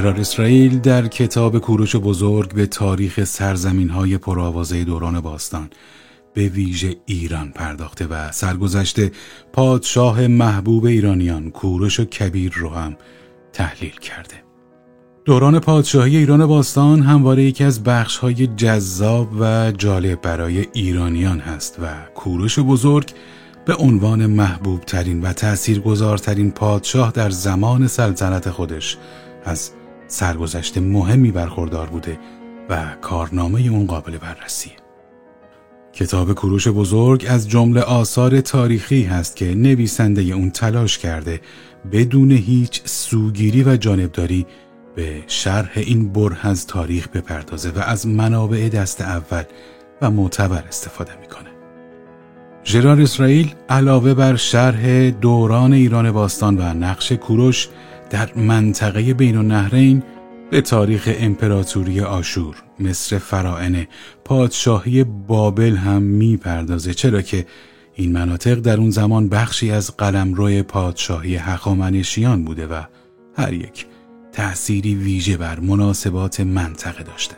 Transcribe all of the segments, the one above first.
ژرار اسرائیل در کتاب کوروش بزرگ به تاریخ سرزمین های پرآوازه دوران باستان به ویژه ایران پرداخته و سرگذشته پادشاه محبوب ایرانیان کوروش و کبیر رو هم تحلیل کرده. دوران پادشاهی ایران باستان همواره یکی از های جذاب و جالب برای ایرانیان هست و کوروش بزرگ به عنوان محبوب ترین و تأثیرگذارترین پادشاه در زمان سلطنت خودش از سرگذشت مهمی برخوردار بوده و کارنامه اون قابل بررسیه. کتاب کوروش بزرگ از جمله آثار تاریخی هست که نویسنده اون تلاش کرده بدون هیچ سوگیری و جانبداری به شرح این بره از تاریخ بپردازه و از منابع دست اول و معتبر استفاده می‌کنه. ژرار اسرائیل علاوه بر شرح دوران ایران باستان و نقش کوروش در منطقه بین النهرین به تاریخ امپراتوری آشور، مصر فرائنه، پادشاهی بابل هم می‌پردازه چرا که این مناطق در اون زمان بخشی از قلمرو پادشاهی هخامنشیان بوده و هر یک تأثیری ویژه بر مناسبات منطقه داشتند.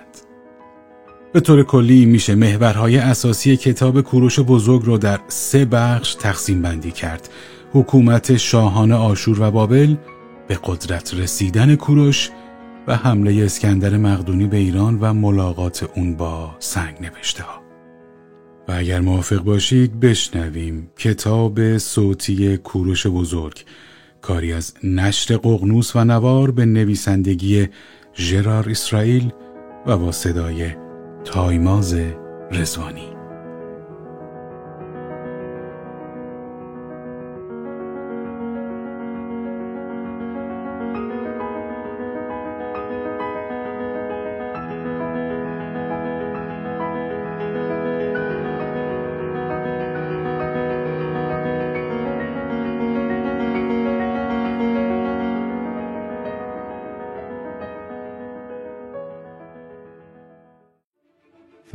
به طور کلی میشه محورهای اساسی کتاب کوروش بزرگ رو در سه بخش تقسیم بندی کرد. حکومت شاهان آشور و بابل، به قدرت رسیدن کوروش و حمله اسکندر مقدونی به ایران و ملاقات اون با سنگ نوشته ها. و اگر موافق باشید بشنویم کتاب صوتی کوروش بزرگ کاری از نشر قغنوس و نوار به نویسندگی ژرار اسرائیل و با صدای تایماز رزوانی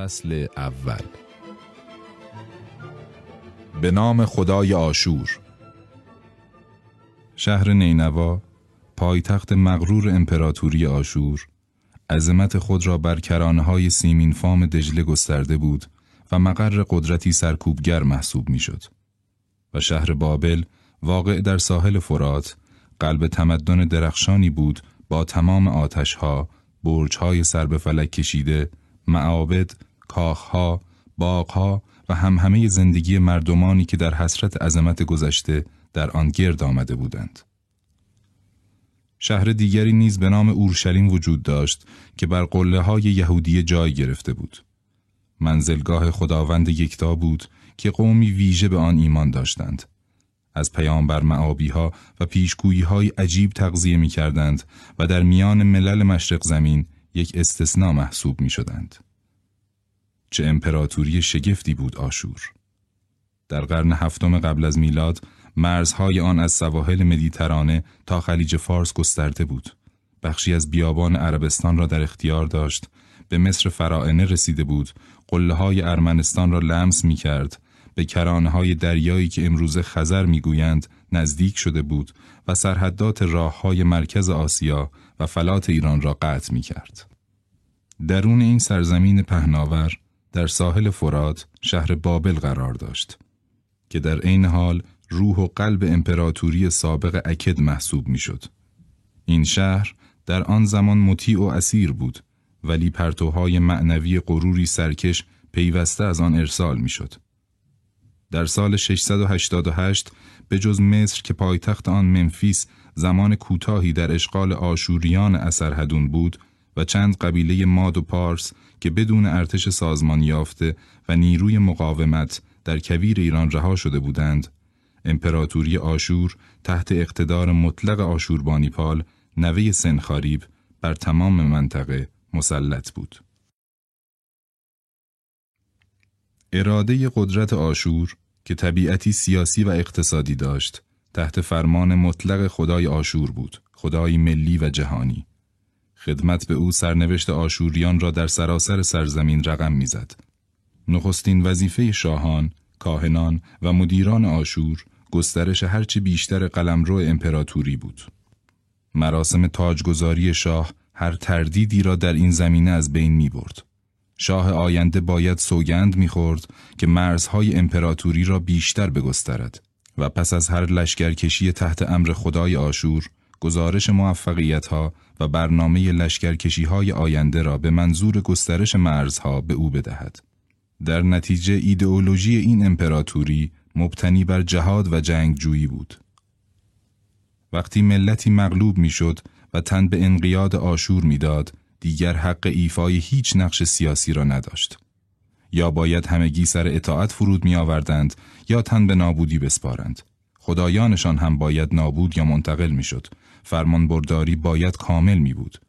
فصل اول. به نام خدای آشور. شهر نینوا پایتخت مغرور امپراتوری آشور عظمت خود را بر کرانه های سیمین فام دجله گسترده بود و مقر قدرتی سرکوبگر محسوب می‌شد. و شهر بابل واقع در ساحل فرات قلب تمدن درخشانی بود با تمام آتشها برجهای سر به فلک کشیده معابد کاخها، باغها و هم همه زندگی مردمانی که در حسرت عظمت گذشته در آن گرد آمده بودند. شهر دیگری نیز به نام اورشلیم وجود داشت که بر قله های یهودی جای گرفته بود. منزلگاه خداوند یکتا بود که قومی ویژه به آن ایمان داشتند. از پیامبر معابی ها و پیشگویی های عجیب تغذیه می کردند و در میان ملل مشرق زمین یک استثناء محسوب می شدند. چه امپراتوری شگفتی بود آشور در قرن هفتم قبل از میلاد مرزهای آن از سواحل مدیترانه تا خلیج فارس گسترده بود بخشی از بیابان عربستان را در اختیار داشت به مصر فرائنه رسیده بود قله های ارمنستان را لمس می کرد به کرانه های دریایی که امروز خزر می‌گویند نزدیک شده بود و سرحدات راه های مرکز آسیا و فلات ایران را قطع می کرد. درون این سرزمین پهناور در ساحل فرات شهر بابل قرار داشت که در عین حال روح و قلب امپراتوری سابق اکد محسوب می‌شد. این شهر در آن زمان مطیع و اسیر بود ولی پرتوهای معنوی غروری سرکش پیوسته از آن ارسال می‌شد. در سال 688 به جز مصر که پایتخت آن منفیس زمان کوتاهی در اشغال آشوریان اثرهدون بود و چند قبیله ماد و پارس که بدون ارتش سازمان یافته و نیروی مقاومت در کویر ایران رها شده بودند امپراتوری آشور تحت اقتدار مطلق آشوربانیپال نوه سنخاریب بر تمام منطقه مسلط بود. اراده قدرت آشور که طبیعتی سیاسی و اقتصادی داشت تحت فرمان مطلق خدای آشور بود خدای ملی و جهانی. خدمت به او سرنوشت آشوریان را در سراسر سرزمین رقم می‌زد. نخستین وظیفه شاهان، کاهنان و مدیران آشور گسترش هرچه بیشتر قلمرو امپراتوری بود. مراسم تاجگذاری شاه هر تردیدی را در این زمینه از بین می برد. شاه آینده باید سوگند می‌خورد که مرزهای امپراتوری را بیشتر بگسترد و پس از هر لشکرکشی تحت امر خدای آشور گزارش موفقیت ها و برنامه لشکرکشی های آینده را به منظور گسترش مرزها به او بدهد. در نتیجه ایدئولوژی این امپراتوری مبتنی بر جهاد و جنگجویی بود. وقتی ملتی مغلوب می‌شد و تن به انقیاد آشور می‌داد، دیگر حق ایفای هیچ نقش سیاسی را نداشت. یا باید همگی سر اطاعت فرود می آوردند یا تن به نابودی بسپارند. خدایانشان هم باید نابود یا منتقل می شد. فرمان برداری باید کامل می بود.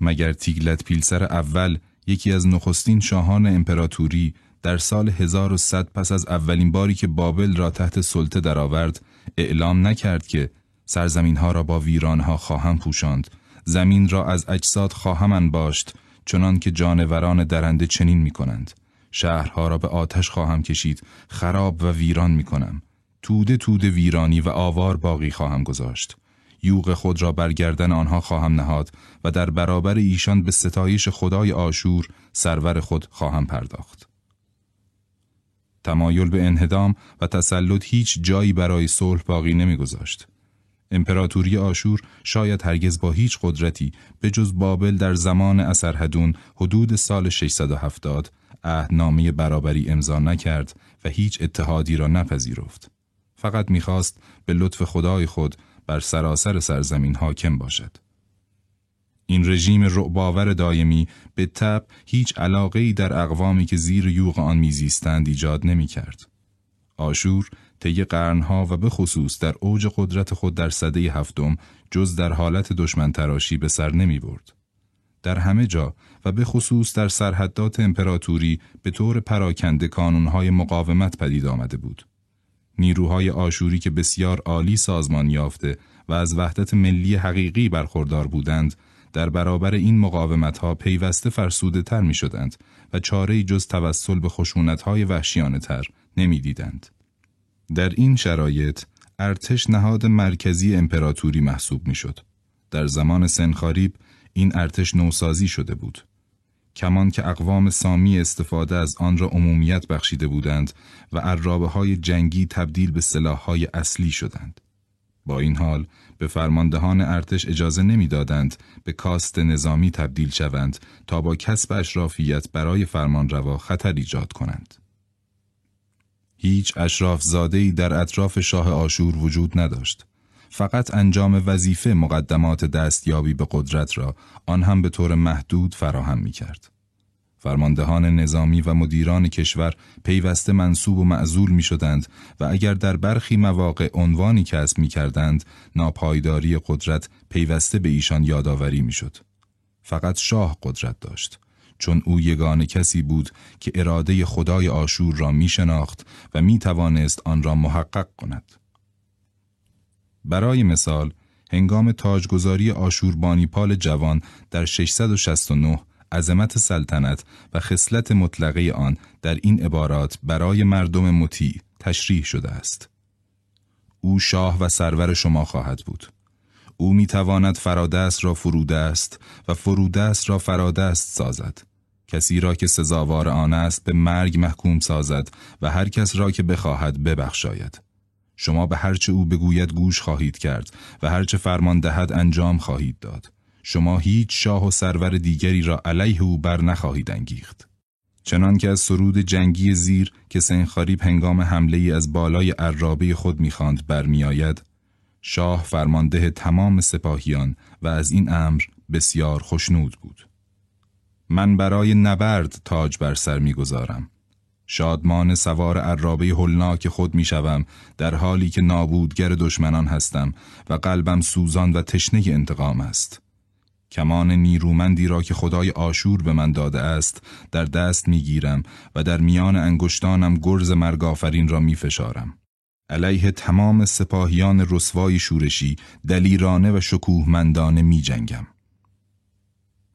مگر تیگلت پیلسر اول یکی از نخستین شاهان امپراتوری در سال 1100 پس از اولین باری که بابل را تحت سلطه درآورد اعلام نکرد که سرزمین ها را با ویرانها خواهم پوشاند. زمین را از اجساد خواهم انباشت چنان که جانوران درنده چنین می کنند. شهرها را به آتش خواهم کشید خراب و ویران می کنم. توده توده ویرانی و آوار باقی خواهم گذاشت. یوغ خود را برگردن آنها خواهم نهاد و در برابر ایشان به ستایش خدای آشور سرور خود خواهم پرداخت تمایل به انهدام و تسلط هیچ جایی برای صلح باقی نمیگذاشت. امپراتوری آشور شاید هرگز با هیچ قدرتی به جز بابل در زمان اثرهدون حدود سال 670 عهدنامه برابری امضا نکرد و هیچ اتحادی را نپذیرفت. فقط می‌خواست به لطف خدای خود بر سراسر سرزمین حاکم باشد. این رژیم رعباور دایمی به تب هیچ علاقه در اقوامی که زیر یوغ آن میزیستند ایجاد نمی کرد. آشور طی قرنها و به خصوص در اوج قدرت خود در صده هفتم جز در حالت دشمن تراشی به سر نمی برد. در همه جا و به خصوص در سرحدات امپراتوری به طور پراکنده کانونهای مقاومت پدید آمده بود. نیروهای آشوری که بسیار عالی سازمان یافته و از وحدت ملی حقیقی برخوردار بودند در برابر این مقاومت ها پیوسته فرسوده تر می شدند و چاره جز توسل به خشونت های وحشیانه تر نمی دیدند. در این شرایط ارتش نهاد مرکزی امپراتوری محسوب می شد. در زمان سنخاریب این ارتش نوسازی شده بود. کمان که اقوام سامی استفاده از آن را عمومیت بخشیده بودند و عرابه های جنگی تبدیل به سلاح های اصلی شدند. با این حال به فرماندهان ارتش اجازه نمی‌دادند به کاست نظامی تبدیل شوند تا با کسب اشرافیت برای فرمانروا خطر ایجاد کنند. هیچ اشراف زاده در اطراف شاه آشور وجود نداشت. فقط انجام وظیفه مقدمات دستیابی به قدرت را آن هم به طور محدود فراهم می کرد. فرماندهان نظامی و مدیران کشور پیوسته منصوب و معزول می شدند و اگر در برخی مواقع عنوانی کسب می کردند ناپایداری قدرت پیوسته به ایشان یادآوری می شد. فقط شاه قدرت داشت چون او یگان کسی بود که اراده خدای آشور را می شناخت و می توانست آن را محقق کند. برای مثال هنگام تاجگذاری آشوربانیپال جوان در 669 عظمت سلطنت و خصلت مطلقه آن در این عبارات برای مردم مطیع تشریح شده است. او شاه و سرور شما خواهد بود. او می تواند فرادست را فرودست و فرودست را فرادست سازد. کسی را که سزاوار آن است به مرگ محکوم سازد و هر کس را که بخواهد ببخشاید. شما به هرچه او بگوید گوش خواهید کرد و هرچه فرمان دهد انجام خواهید داد. شما هیچ شاه و سرور دیگری را علیه او بر نخواهید انگیخت. چنان که از سرود جنگی زیر که سنخاریب هنگام حمله ای از بالای عرابه خود می‌خواند برمیآید شاه فرمانده تمام سپاهیان و از این امر بسیار خوشنود بود من برای نبرد تاج بر سر می‌گذارم شادمان سوار عرابه هلناک خود می‌شوم در حالی که نابودگر دشمنان هستم و قلبم سوزان و تشنه انتقام است کمان نیرومندی را که خدای آشور به من داده است در دست می‌گیرم و در میان انگشتانم گرز مرگافرین را میفشارم. علیه تمام سپاهیان رسوای شورشی دلیرانه و شکوهمندانه می جنگم.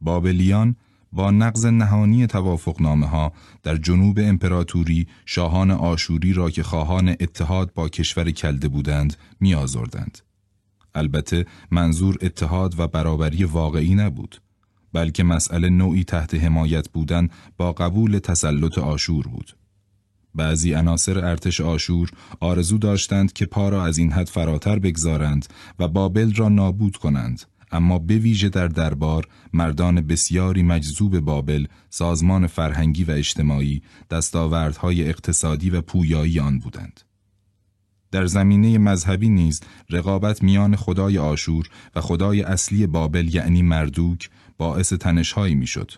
بابلیان با نقض نهانی توافقنامه ها در جنوب امپراتوری شاهان آشوری را که خواهان اتحاد با کشور کلده بودند می آزردند. البته منظور اتحاد و برابری واقعی نبود بلکه مسئله نوعی تحت حمایت بودن با قبول تسلط آشور بود بعضی عناصر ارتش آشور آرزو داشتند که پا را از این حد فراتر بگذارند و بابل را نابود کنند اما به ویژه در دربار مردان بسیاری مجذوب بابل سازمان فرهنگی و اجتماعی دستاوردهای اقتصادی و پویایی آن بودند در زمینه مذهبی نیز رقابت میان خدای آشور و خدای اصلی بابل یعنی مردوک باعث تنشهایی می‌شد.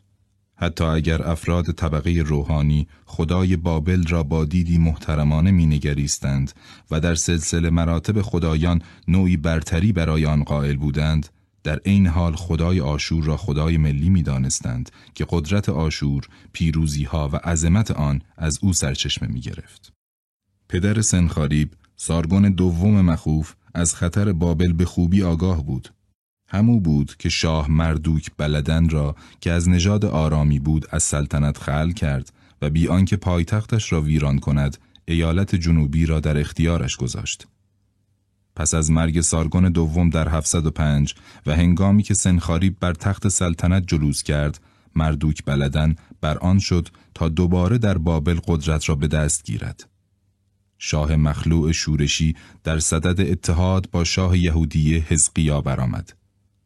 حتی اگر افراد طبقه روحانی خدای بابل را با دیدی محترمانه مینگریستند و در سلسله مراتب خدایان نوعی برتری برای آن قائل بودند در عین حال خدای آشور را خدای ملی می دانستند که قدرت آشور، پیروزی ها و عظمت آن از او سرچشمه می گرفت. پدر سنخاریب سارگون دوم مخوف از خطر بابل به خوبی آگاه بود. همو بود که شاه مردوک بلدن را که از نژاد آرامی بود از سلطنت خل کرد و بی آنکه پایتختش را ویران کند ایالت جنوبی را در اختیارش گذاشت. پس از مرگ سارگون دوم در 705 و هنگامی که سنخاریب بر تخت سلطنت جلوس کرد، مردوک بلدن بر آن شد تا دوباره در بابل قدرت را به دست گیرد. شاه مخلوع شورشی در صدد اتحاد با شاه یهودی حزقیا برآمد.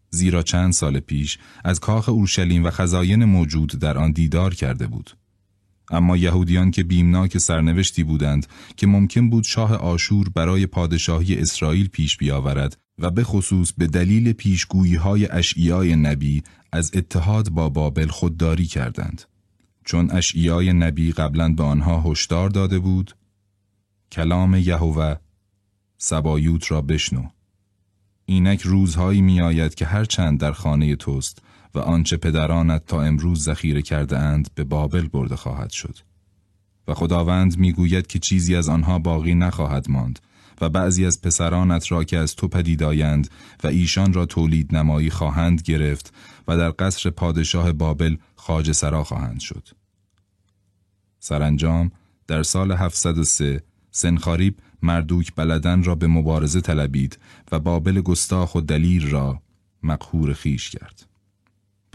زیرا چند سال پیش از کاخ اورشلیم و خزاین موجود در آن دیدار کرده بود. اما یهودیان که بیمناک سرنوشتی بودند که ممکن بود شاه آشور برای پادشاهی اسرائیل پیش بیاورد و به خصوص به دلیل پیشگویی های اشعیای نبی از اتحاد با بابل خودداری کردند. چون اشعیای نبی قبلا به آنها هشدار داده بود کلام یهوه سبایوت را بشنو اینک روزهایی می آید که هر چند در خانه توست و آنچه پدرانت تا امروز ذخیره کرده اند به بابل برده خواهد شد و خداوند می‌گوید که چیزی از آنها باقی نخواهد ماند و بعضی از پسرانت را که از تو پدید آیند و ایشان را تولید نمایی خواهند گرفت و در قصر پادشاه بابل خاج سرا خواهند شد. سرانجام در سال 703 سنخاریب مردوک بلدن را به مبارزه طلبید و بابل گستاخ و دلیر را مقهور خیش کرد.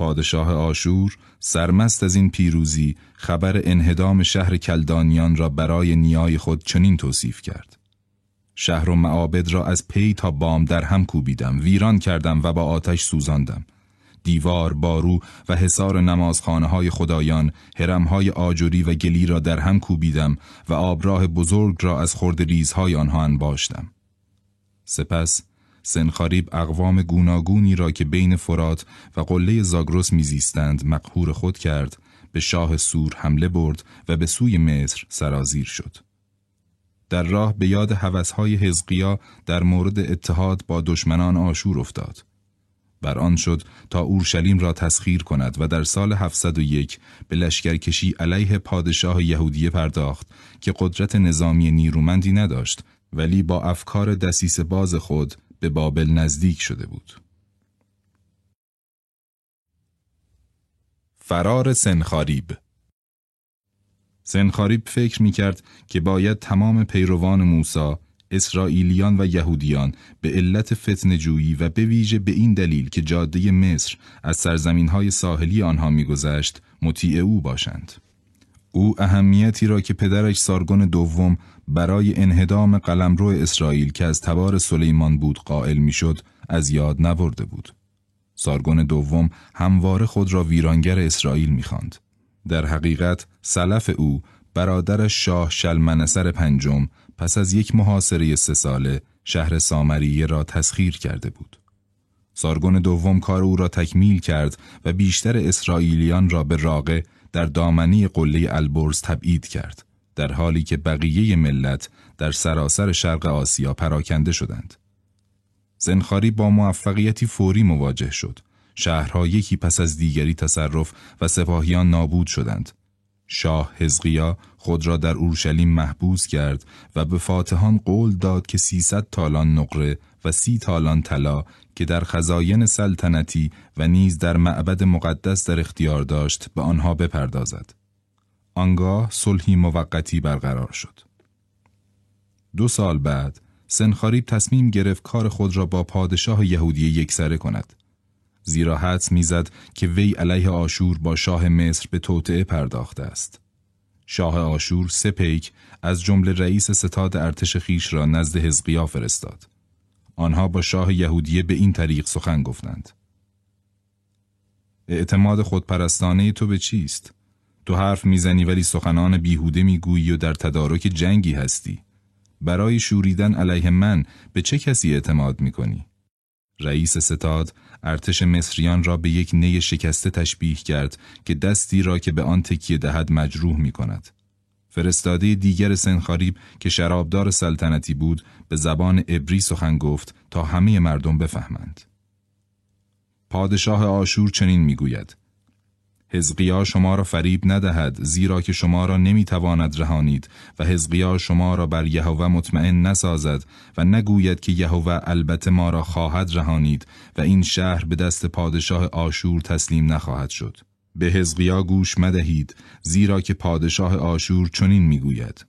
پادشاه آشور سرمست از این پیروزی خبر انهدام شهر کلدانیان را برای نیای خود چنین توصیف کرد. شهر و معابد را از پی تا بام در هم کوبیدم، ویران کردم و با آتش سوزاندم. دیوار، بارو و حصار نمازخانه های خدایان، های آجوری و گلی را در هم کوبیدم و آبراه بزرگ را از خورد ریزهای آنها انباشتم. سپس سنخاریب اقوام گوناگونی را که بین فرات و قله زاگرس میزیستند مقهور خود کرد به شاه سور حمله برد و به سوی مصر سرازیر شد. در راه به یاد حوثهای حزقیا در مورد اتحاد با دشمنان آشور افتاد. بر آن شد تا اورشلیم را تسخیر کند و در سال 701 به لشکرکشی علیه پادشاه یهودیه پرداخت که قدرت نظامی نیرومندی نداشت ولی با افکار دسیس باز خود به بابل نزدیک شده بود. فرار سنخاریب سنخاریب فکر می کرد که باید تمام پیروان موسی اسرائیلیان و یهودیان به علت فتنجویی و به ویژه به این دلیل که جاده مصر از سرزمین های ساحلی آنها میگذشت مطیع او باشند. او اهمیتی را که پدرش سارگون دوم برای انهدام قلمرو اسرائیل که از تبار سلیمان بود قائل می‌شد از یاد نبرده بود. سارگون دوم همواره خود را ویرانگر اسرائیل می‌خواند. در حقیقت سلف او برادرش شاه شلمنسر پنجم پس از یک محاصره سه ساله شهر سامریه را تسخیر کرده بود. سارگون دوم کار او را تکمیل کرد و بیشتر اسرائیلیان را به راقه در دامنی قله البرز تبعید کرد. در حالی که بقیه ملت در سراسر شرق آسیا پراکنده شدند. زنخاری با موفقیتی فوری مواجه شد. شهرها یکی پس از دیگری تصرف و سپاهیان نابود شدند. شاه حزقیا خود را در اورشلیم محبوس کرد و به فاتحان قول داد که 300 تالان نقره و سی تالان طلا که در خزاین سلطنتی و نیز در معبد مقدس در اختیار داشت به آنها بپردازد. آنگاه صلحی موقتی برقرار شد. دو سال بعد سنخاریب تصمیم گرفت کار خود را با پادشاه یهودی یکسره کند. زیرا حدس می‌زد که وی علیه آشور با شاه مصر به توطعه پرداخته است. شاه آشور سه پیک از جمله رئیس ستاد ارتش خیش را نزد حزقیا فرستاد. آنها با شاه یهودیه به این طریق سخن گفتند. اعتماد خودپرستانه تو به چیست؟ تو حرف می‌زنی ولی سخنان بیهوده می‌گویی و در تدارک جنگی هستی. برای شوریدن علیه من به چه کسی اعتماد می‌کنی؟ رئیس ستاد ارتش مصریان را به یک نی شکسته تشبیه کرد که دستی را که به آن تکیه دهد مجروح می کند. فرستاده دیگر سنخاریب که شرابدار سلطنتی بود به زبان عبری سخن گفت تا همه مردم بفهمند. پادشاه آشور چنین می‌گوید حزقیا شما را فریب ندهد زیرا که شما را نمی‌تواند رهانید و حزقیا شما را بر یهوه مطمئن نسازد و نگوید که یهوه البته ما را خواهد رهانید و این شهر به دست پادشاه آشور تسلیم نخواهد شد. به حزقیا گوش مدهید زیرا که پادشاه آشور چنین می‌گوید.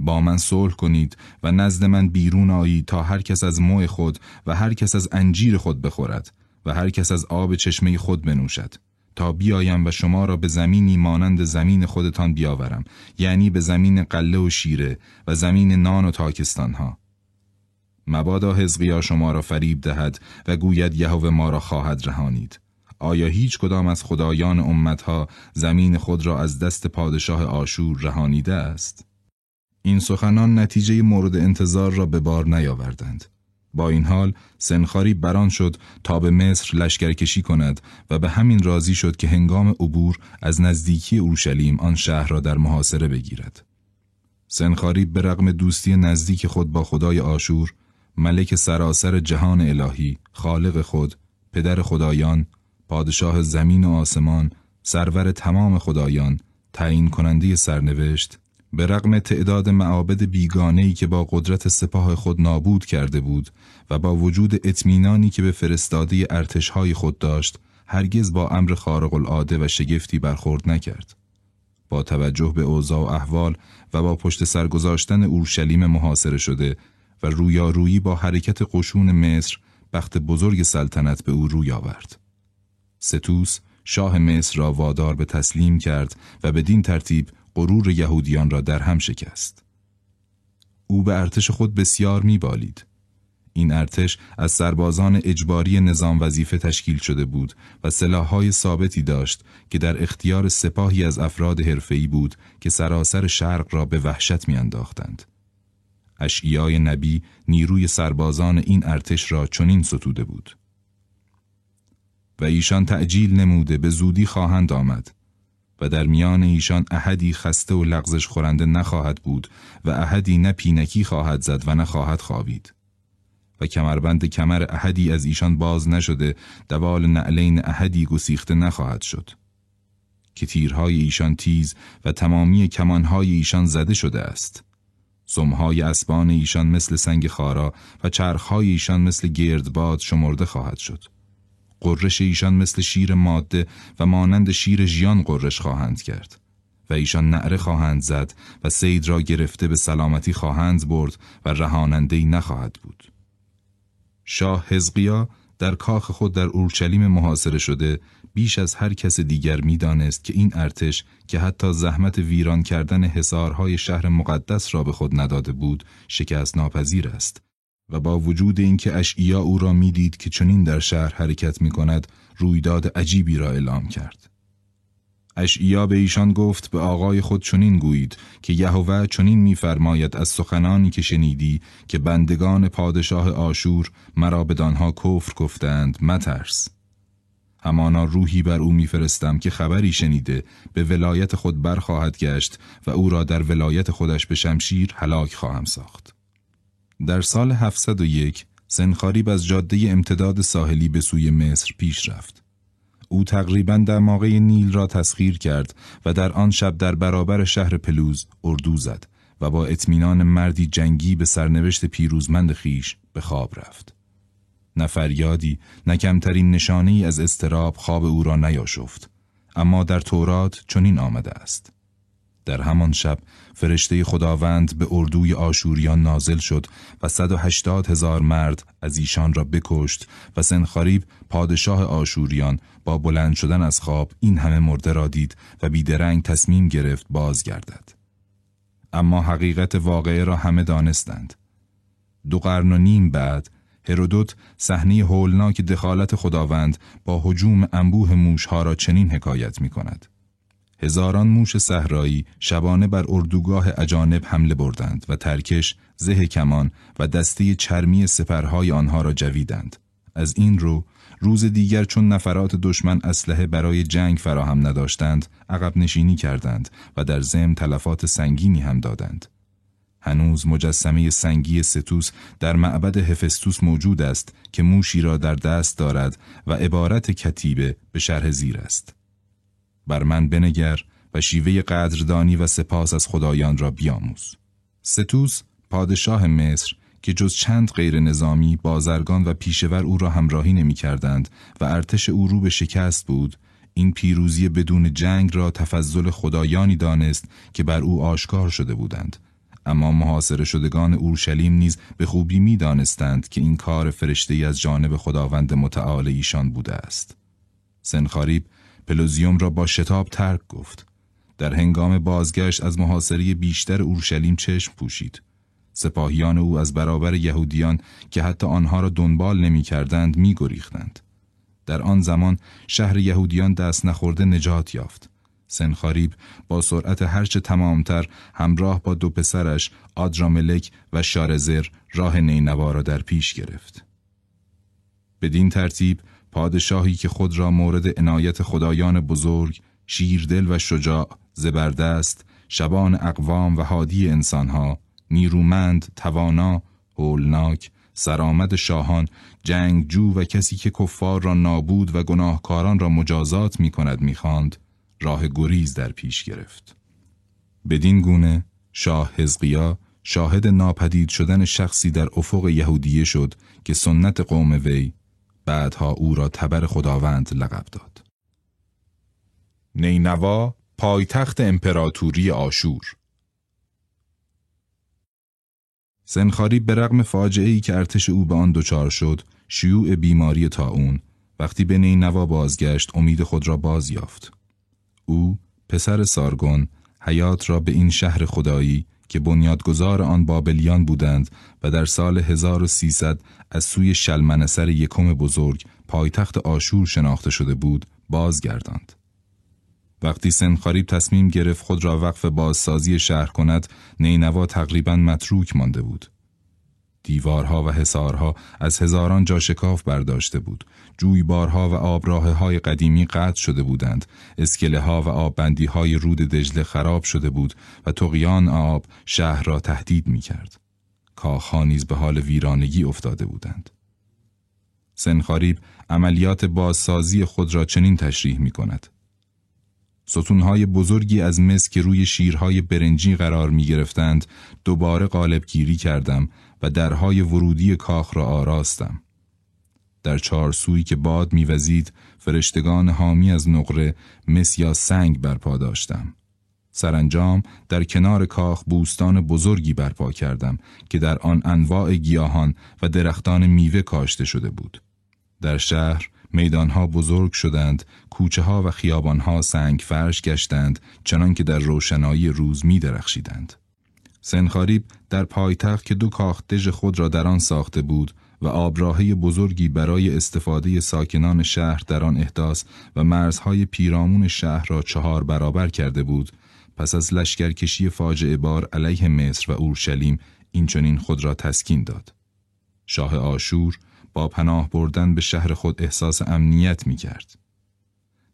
با من صلح کنید و نزد من بیرون آیید تا هر کس از موی خود و هر کس از انجیر خود بخورد و هر کس از آب چشمه خود بنوشد. تا بیایم و شما را به زمینی مانند زمین خودتان بیاورم یعنی به زمین قله و شیره و زمین نان و تاکستان ها مبادا حزقیا شما را فریب دهد و گوید یهوه ما را خواهد رهانید آیا هیچ کدام از خدایان امتها زمین خود را از دست پادشاه آشور رهانیده است؟ این سخنان نتیجه مورد انتظار را به بار نیاوردند. با این حال سنخاری بران شد تا به مصر لشکرکشی کند و به همین راضی شد که هنگام عبور از نزدیکی اورشلیم آن شهر را در محاصره بگیرد. سنخاری به رغم دوستی نزدیک خود با خدای آشور، ملک سراسر جهان الهی، خالق خود، پدر خدایان، پادشاه زمین و آسمان، سرور تمام خدایان، تعیین کننده سرنوشت، به رغم تعداد معابد بیگانهی که با قدرت سپاه خود نابود کرده بود و با وجود اطمینانی که به فرستاده ارتشهای خود داشت هرگز با امر خارق العاده و شگفتی برخورد نکرد. با توجه به اوضاع و احوال و با پشت سرگذاشتن اورشلیم محاصره شده و رویارویی با حرکت قشون مصر بخت بزرگ سلطنت به او روی آورد. ستوس شاه مصر را وادار به تسلیم کرد و بدین ترتیب غرور یهودیان را در هم شکست. او به ارتش خود بسیار میبالید. این ارتش از سربازان اجباری نظام وظیفه تشکیل شده بود و سلاحهای ثابتی داشت که در اختیار سپاهی از افراد حرفه‌ای بود که سراسر شرق را به وحشت میانداختند. اشعیای نبی نیروی سربازان این ارتش را چنین ستوده بود. و ایشان تعجیل نموده به زودی خواهند آمد و در میان ایشان احدی خسته و لغزش خورنده نخواهد بود و احدی نه پینکی خواهد زد و نه خواهد خوابید. و کمربند کمر احدی از ایشان باز نشده دوال نعلین احدی گسیخته نخواهد شد. که تیرهای ایشان تیز و تمامی کمانهای ایشان زده شده است. سمهای اسبان ایشان مثل سنگ خارا و چرخهای ایشان مثل گردباد شمرده خواهد شد. قررش ایشان مثل شیر ماده و مانند شیر ژیان قررش خواهند کرد. و ایشان نعره خواهند زد و سید را گرفته به سلامتی خواهند برد و رهانندهی نخواهد بود. شاه حزقیا در کاخ خود در اورشلیم محاصره شده بیش از هر کس دیگر می‌دانست که این ارتش که حتی زحمت ویران کردن حصارهای شهر مقدس را به خود نداده بود شکست ناپذیر است. و با وجود اینکه اشعیا او را می‌دید که چنین در شهر حرکت می کند رویداد عجیبی را اعلام کرد. اشعیا به ایشان گفت به آقای خود چنین گویید که یهوه چنین میفرماید از سخنانی که شنیدی که بندگان پادشاه آشور مرا بدانها کفر گفتند مترس همانا روحی بر او میفرستم که خبری شنیده به ولایت خود برخواهد گشت و او را در ولایت خودش به شمشیر هلاک خواهم ساخت در سال 701 سنخاریب از جاده امتداد ساحلی به سوی مصر پیش رفت. او تقریبا در موقع نیل را تسخیر کرد و در آن شب در برابر شهر پلوز اردو زد و با اطمینان مردی جنگی به سرنوشت پیروزمند خیش به خواب رفت. نه فریادی نه کمترین نشانه ای از استراب خواب او را نیاشفت اما در تورات چنین آمده است در همان شب فرشته خداوند به اردوی آشوریان نازل شد و 180 هزار مرد از ایشان را بکشت و سنخاریب پادشاه آشوریان با بلند شدن از خواب این همه مرده را دید و بیدرنگ تصمیم گرفت بازگردد. اما حقیقت واقعه را همه دانستند. دو قرن و نیم بعد هرودوت صحنه هولناک دخالت خداوند با حجوم انبوه موشها را چنین حکایت می کند. هزاران موش صحرایی شبانه بر اردوگاه اجانب حمله بردند و ترکش، زه کمان و دسته چرمی سپرهای آنها را جویدند. از این رو روز دیگر چون نفرات دشمن اسلحه برای جنگ فراهم نداشتند، عقب نشینی کردند و در زم تلفات سنگینی هم دادند. هنوز مجسمه سنگی ستوس در معبد هفستوس موجود است که موشی را در دست دارد و عبارت کتیبه به شرح زیر است. بر من بنگر و شیوه قدردانی و سپاس از خدایان را بیاموز. ستوس پادشاه مصر که جز چند غیر نظامی بازرگان و پیشور او را همراهی نمی کردند و ارتش او رو به شکست بود این پیروزی بدون جنگ را تفضل خدایانی دانست که بر او آشکار شده بودند اما محاصره شدگان اورشلیم نیز به خوبی می دانستند که این کار فرشته از جانب خداوند متعال ایشان بوده است سنخاریب پلوزیوم را با شتاب ترک گفت در هنگام بازگشت از محاصره بیشتر اورشلیم چشم پوشید سپاهیان او از برابر یهودیان که حتی آنها را دنبال نمی کردند می گریختند. در آن زمان شهر یهودیان دست نخورده نجات یافت. سنخاریب با سرعت هرچه تمامتر همراه با دو پسرش آدراملک و شارزر راه نینوا را در پیش گرفت. بدین ترتیب پادشاهی که خود را مورد عنایت خدایان بزرگ، شیردل و شجاع، زبردست، شبان اقوام و حادی انسانها نیرومند، توانا، هولناک، سرآمد شاهان، جنگجو و کسی که کفار را نابود و گناهکاران را مجازات می کند می راه گریز در پیش گرفت. بدین گونه شاه حزقیا شاهد ناپدید شدن شخصی در افق یهودیه شد که سنت قوم وی بعدها او را تبر خداوند لقب داد. نینوا پایتخت امپراتوری آشور سنخاری به رغم فاجعه ای که ارتش او به آن دچار شد شیوع بیماری تاون وقتی به نینوا بازگشت امید خود را باز یافت او پسر سارگون حیات را به این شهر خدایی که بنیادگذار آن بابلیان بودند و در سال 1300 از سوی شلمنسر یکم بزرگ پایتخت آشور شناخته شده بود بازگرداند. وقتی سنخاریب تصمیم گرفت خود را وقف بازسازی شهر کند نینوا تقریبا متروک مانده بود. دیوارها و حصارها از هزاران جا شکاف برداشته بود. جویبارها و آبراه های قدیمی قطع شده بودند. اسکله ها و آببندی های رود دجله خراب شده بود و تقیان آب شهر را تهدید می کرد. کاخها نیز به حال ویرانگی افتاده بودند. سنخاریب عملیات بازسازی خود را چنین تشریح می کند. ستونهای بزرگی از مس که روی شیرهای برنجی قرار می گرفتند دوباره قالب گیری کردم و درهای ورودی کاخ را آراستم. در چهار سوی که باد میوزید فرشتگان حامی از نقره مس یا سنگ برپا داشتم. سرانجام در کنار کاخ بوستان بزرگی برپا کردم که در آن انواع گیاهان و درختان میوه کاشته شده بود. در شهر میدانها بزرگ شدند، کوچه ها و خیابان ها سنگ فرش گشتند چنان که در روشنایی روز می درخشیدند. سنخاریب در پایتخت که دو کاختج خود را در آن ساخته بود و آبراهه بزرگی برای استفاده ساکنان شهر در آن احداث و مرزهای پیرامون شهر را چهار برابر کرده بود پس از لشکرکشی فاجعه بار علیه مصر و اورشلیم این خود را تسکین داد. شاه آشور با پناه بردن به شهر خود احساس امنیت می کرد.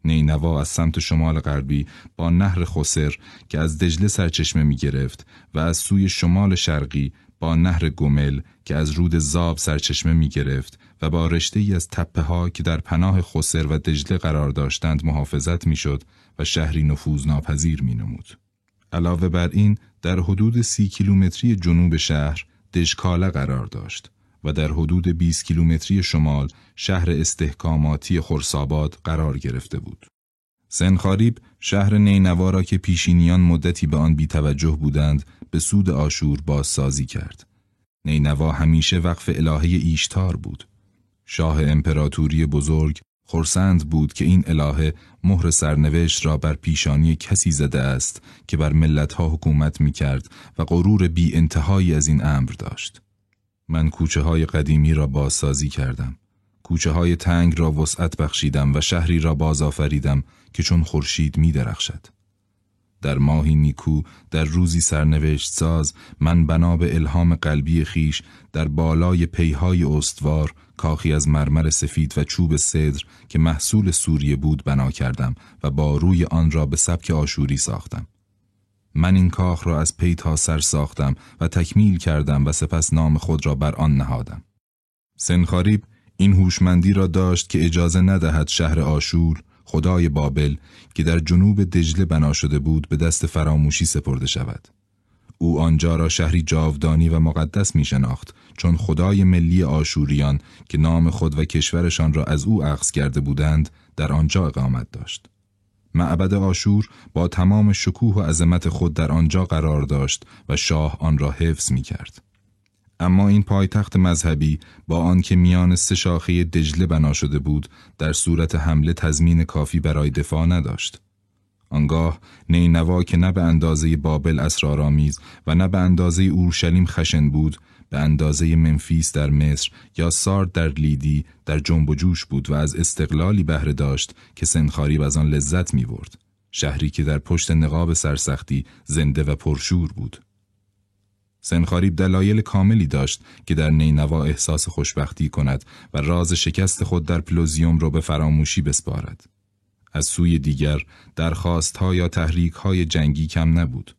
نینوا از سمت شمال غربی با نهر خسر که از دجله سرچشمه می گرفت و از سوی شمال شرقی با نهر گمل که از رود زاب سرچشمه می گرفت و با رشته ای از تپه ها که در پناه خسر و دجله قرار داشتند محافظت می شد و شهری نفوذ ناپذیر می نمود. علاوه بر این در حدود سی کیلومتری جنوب شهر دژکاله قرار داشت و در حدود 20 کیلومتری شمال شهر استحکاماتی خرساباد قرار گرفته بود. سنخاریب شهر نینوا را که پیشینیان مدتی به آن بیتوجه بودند به سود آشور بازسازی کرد. نینوا همیشه وقف الهه ایشتار بود. شاه امپراتوری بزرگ خورسند بود که این الهه مهر سرنوشت را بر پیشانی کسی زده است که بر ملتها حکومت می کرد و غرور بی انتهایی از این امر داشت. من کوچه های قدیمی را بازسازی کردم. کوچه های تنگ را وسعت بخشیدم و شهری را باز آفریدم که چون خورشید می درخشد. در ماهی نیکو در روزی سرنوشت ساز من بنا به الهام قلبی خیش در بالای پیهای استوار کاخی از مرمر سفید و چوب صدر که محصول سوریه بود بنا کردم و با روی آن را به سبک آشوری ساختم. من این کاخ را از پی تا سر ساختم و تکمیل کردم و سپس نام خود را بر آن نهادم. سنخاریب این هوشمندی را داشت که اجازه ندهد شهر آشور خدای بابل که در جنوب دجله بنا شده بود به دست فراموشی سپرده شود. او آنجا را شهری جاودانی و مقدس می شناخت چون خدای ملی آشوریان که نام خود و کشورشان را از او عقص کرده بودند در آنجا اقامت داشت. معبد آشور با تمام شکوه و عظمت خود در آنجا قرار داشت و شاه آن را حفظ می کرد. اما این پایتخت مذهبی با آنکه میان سه شاخه دجله بنا شده بود در صورت حمله تضمین کافی برای دفاع نداشت. آنگاه نینوا که نه به اندازه بابل اسرارآمیز و نه به اندازه اورشلیم خشن بود به اندازه منفیس در مصر یا سارد در لیدی در جنب و جوش بود و از استقلالی بهره داشت که سنخاریب از آن لذت می برد. شهری که در پشت نقاب سرسختی زنده و پرشور بود. سنخاریب دلایل کاملی داشت که در نینوا احساس خوشبختی کند و راز شکست خود در پلوزیوم را به فراموشی بسپارد. از سوی دیگر درخواست ها یا تحریک های جنگی کم نبود.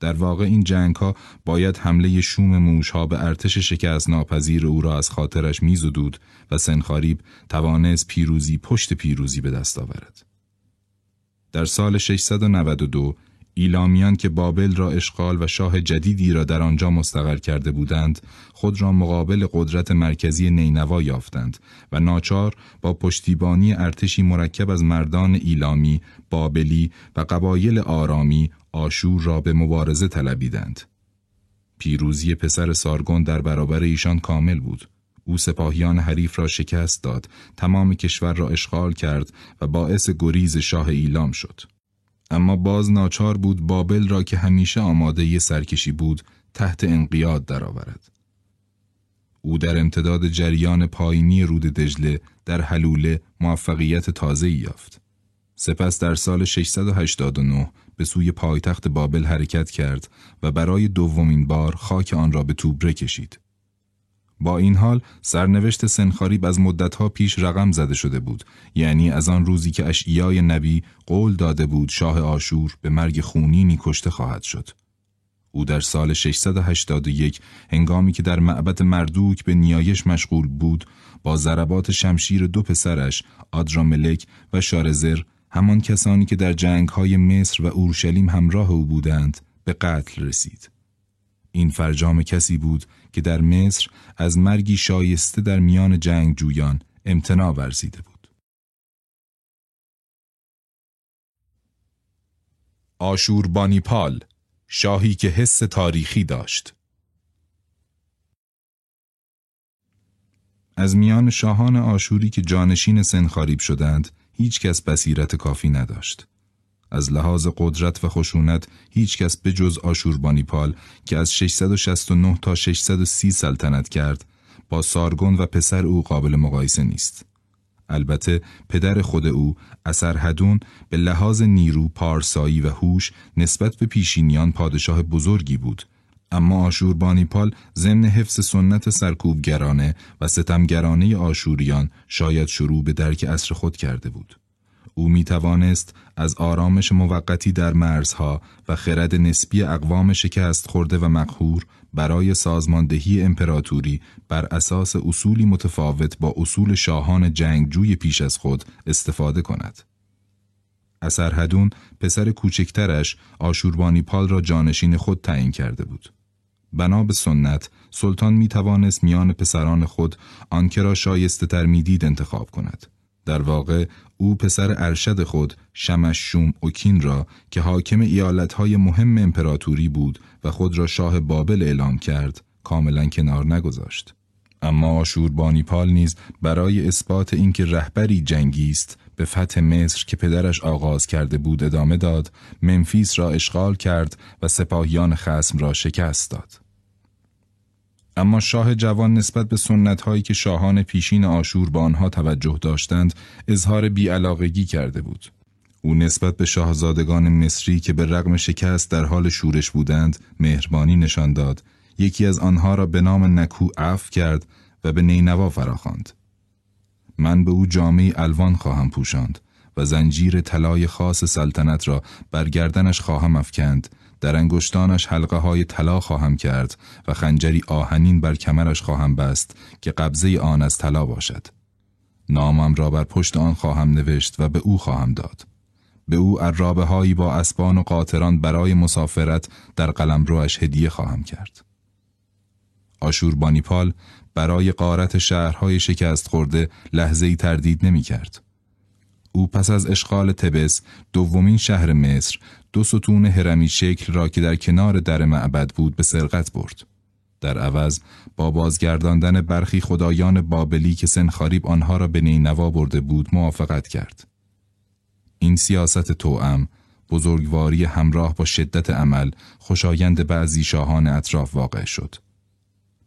در واقع این جنگ ها باید حمله شوم موش ها به ارتش شکست ناپذیر او را از خاطرش میزدود و سنخاریب توانست پیروزی پشت پیروزی به دست آورد. در سال 692 ایلامیان که بابل را اشغال و شاه جدیدی را در آنجا مستقر کرده بودند خود را مقابل قدرت مرکزی نینوا یافتند و ناچار با پشتیبانی ارتشی مرکب از مردان ایلامی، بابلی و قبایل آرامی آشور را به مبارزه طلبیدند. پیروزی پسر سارگون در برابر ایشان کامل بود. او سپاهیان حریف را شکست داد، تمام کشور را اشغال کرد و باعث گریز شاه ایلام شد. اما باز ناچار بود بابل را که همیشه آماده ی سرکشی بود تحت انقیاد درآورد. او در امتداد جریان پایینی رود دجله در حلوله موفقیت تازه یافت. سپس در سال 689 به سوی پایتخت بابل حرکت کرد و برای دومین بار خاک آن را به توبره کشید. با این حال سرنوشت سنخاریب از مدتها پیش رقم زده شده بود. یعنی از آن روزی که اشعیای نبی قول داده بود شاه آشور به مرگ خونینی کشته خواهد شد. او در سال 681 هنگامی که در معبد مردوک به نیایش مشغول بود با ضربات شمشیر دو پسرش آدراملک و شارزر همان کسانی که در جنگ های مصر و اورشلیم همراه او بودند به قتل رسید. این فرجام کسی بود که در مصر از مرگی شایسته در میان جنگ جویان امتناع ورزیده بود. آشوربانیپال شاهی که حس تاریخی داشت از میان شاهان آشوری که جانشین سنخاریب شدند هیچ کس بصیرت کافی نداشت. از لحاظ قدرت و خشونت هیچ کس به جز آشوربانیپال که از 669 تا 630 سلطنت کرد با سارگون و پسر او قابل مقایسه نیست. البته پدر خود او هدون به لحاظ نیرو، پارسایی و هوش نسبت به پیشینیان پادشاه بزرگی بود اما آشوربانیپال ضمن حفظ سنت سرکوبگرانه و ستمگرانه آشوریان شاید شروع به درک اصر خود کرده بود. او می توانست از آرامش موقتی در مرزها و خرد نسبی اقوام شکست خورده و مقهور برای سازماندهی امپراتوری بر اساس اصولی متفاوت با اصول شاهان جنگجوی پیش از خود استفاده کند. اثرهدون پسر کوچکترش آشوربانی پال را جانشین خود تعیین کرده بود. بنا به سنت سلطان می توانست میان پسران خود آنکه را شایسته تر می‌دید انتخاب کند. در واقع او پسر ارشد خود شمش شوم اوکین را که حاکم ایالتهای مهم امپراتوری بود و خود را شاه بابل اعلام کرد کاملا کنار نگذاشت. اما پال نیز برای اثبات اینکه رهبری جنگی است به فتح مصر که پدرش آغاز کرده بود ادامه داد منفیس را اشغال کرد و سپاهیان خسم را شکست داد اما شاه جوان نسبت به سنت هایی که شاهان پیشین آشور با آنها توجه داشتند اظهار بیعلاقگی کرده بود. او نسبت به شاهزادگان مصری که به رغم شکست در حال شورش بودند مهربانی نشان داد. یکی از آنها را به نام نکو عفو کرد و به نینوا فراخواند. من به او جامعه الوان خواهم پوشاند و زنجیر طلای خاص سلطنت را بر گردنش خواهم افکند. در انگشتانش حلقه های طلا خواهم کرد و خنجری آهنین بر کمرش خواهم بست که قبضه آن از طلا باشد. نامم را بر پشت آن خواهم نوشت و به او خواهم داد. به او عرابه هایی با اسبان و قاطران برای مسافرت در قلمروش هدیه خواهم کرد. آشوربانیپال برای قارت شهرهای شکست خورده لحظه ای تردید نمی کرد. او پس از اشغال تبس دومین شهر مصر دو ستون هرمی شکل را که در کنار در معبد بود به سرقت برد. در عوض با بازگرداندن برخی خدایان بابلی که سنخاریب آنها را به نینوا برده بود موافقت کرد. این سیاست توأم بزرگواری همراه با شدت عمل خوشایند بعضی شاهان اطراف واقع شد.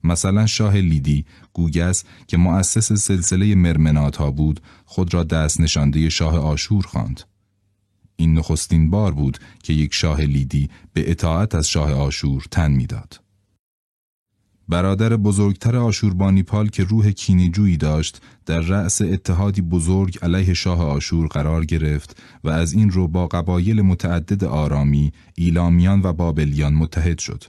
مثلا شاه لیدی گوگس که مؤسس سلسله مرمنات ها بود خود را دست نشانده شاه آشور خواند. این نخستین بار بود که یک شاه لیدی به اطاعت از شاه آشور تن می‌داد. برادر بزرگتر آشوربانیپال که روح کینیجویی داشت در رأس اتحادی بزرگ علیه شاه آشور قرار گرفت و از این رو با قبایل متعدد آرامی، ایلامیان و بابلیان متحد شد.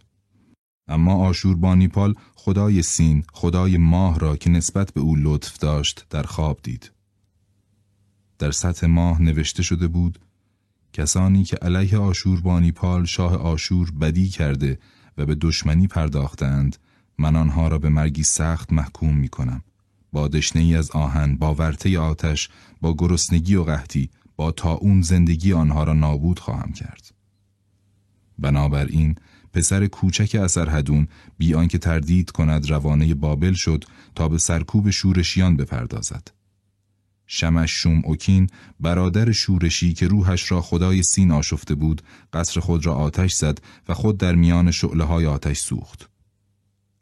اما آشوربانیپال خدای سین خدای ماه را که نسبت به او لطف داشت در خواب دید. در سطح ماه نوشته شده بود کسانی که علیه آشوربانیپال شاه آشور بدی کرده و به دشمنی پرداختند من آنها را به مرگی سخت محکوم می کنم. با دشنه از آهن، با ورته آتش، با گرسنگی و قحطی، با اون زندگی آنها را نابود خواهم کرد. بنابراین پسر کوچک اثرهدون بی آنکه تردید کند روانه بابل شد تا به سرکوب شورشیان بپردازد. شمش شوم اوکین برادر شورشی که روحش را خدای سین آشفته بود قصر خود را آتش زد و خود در میان شعله های آتش سوخت.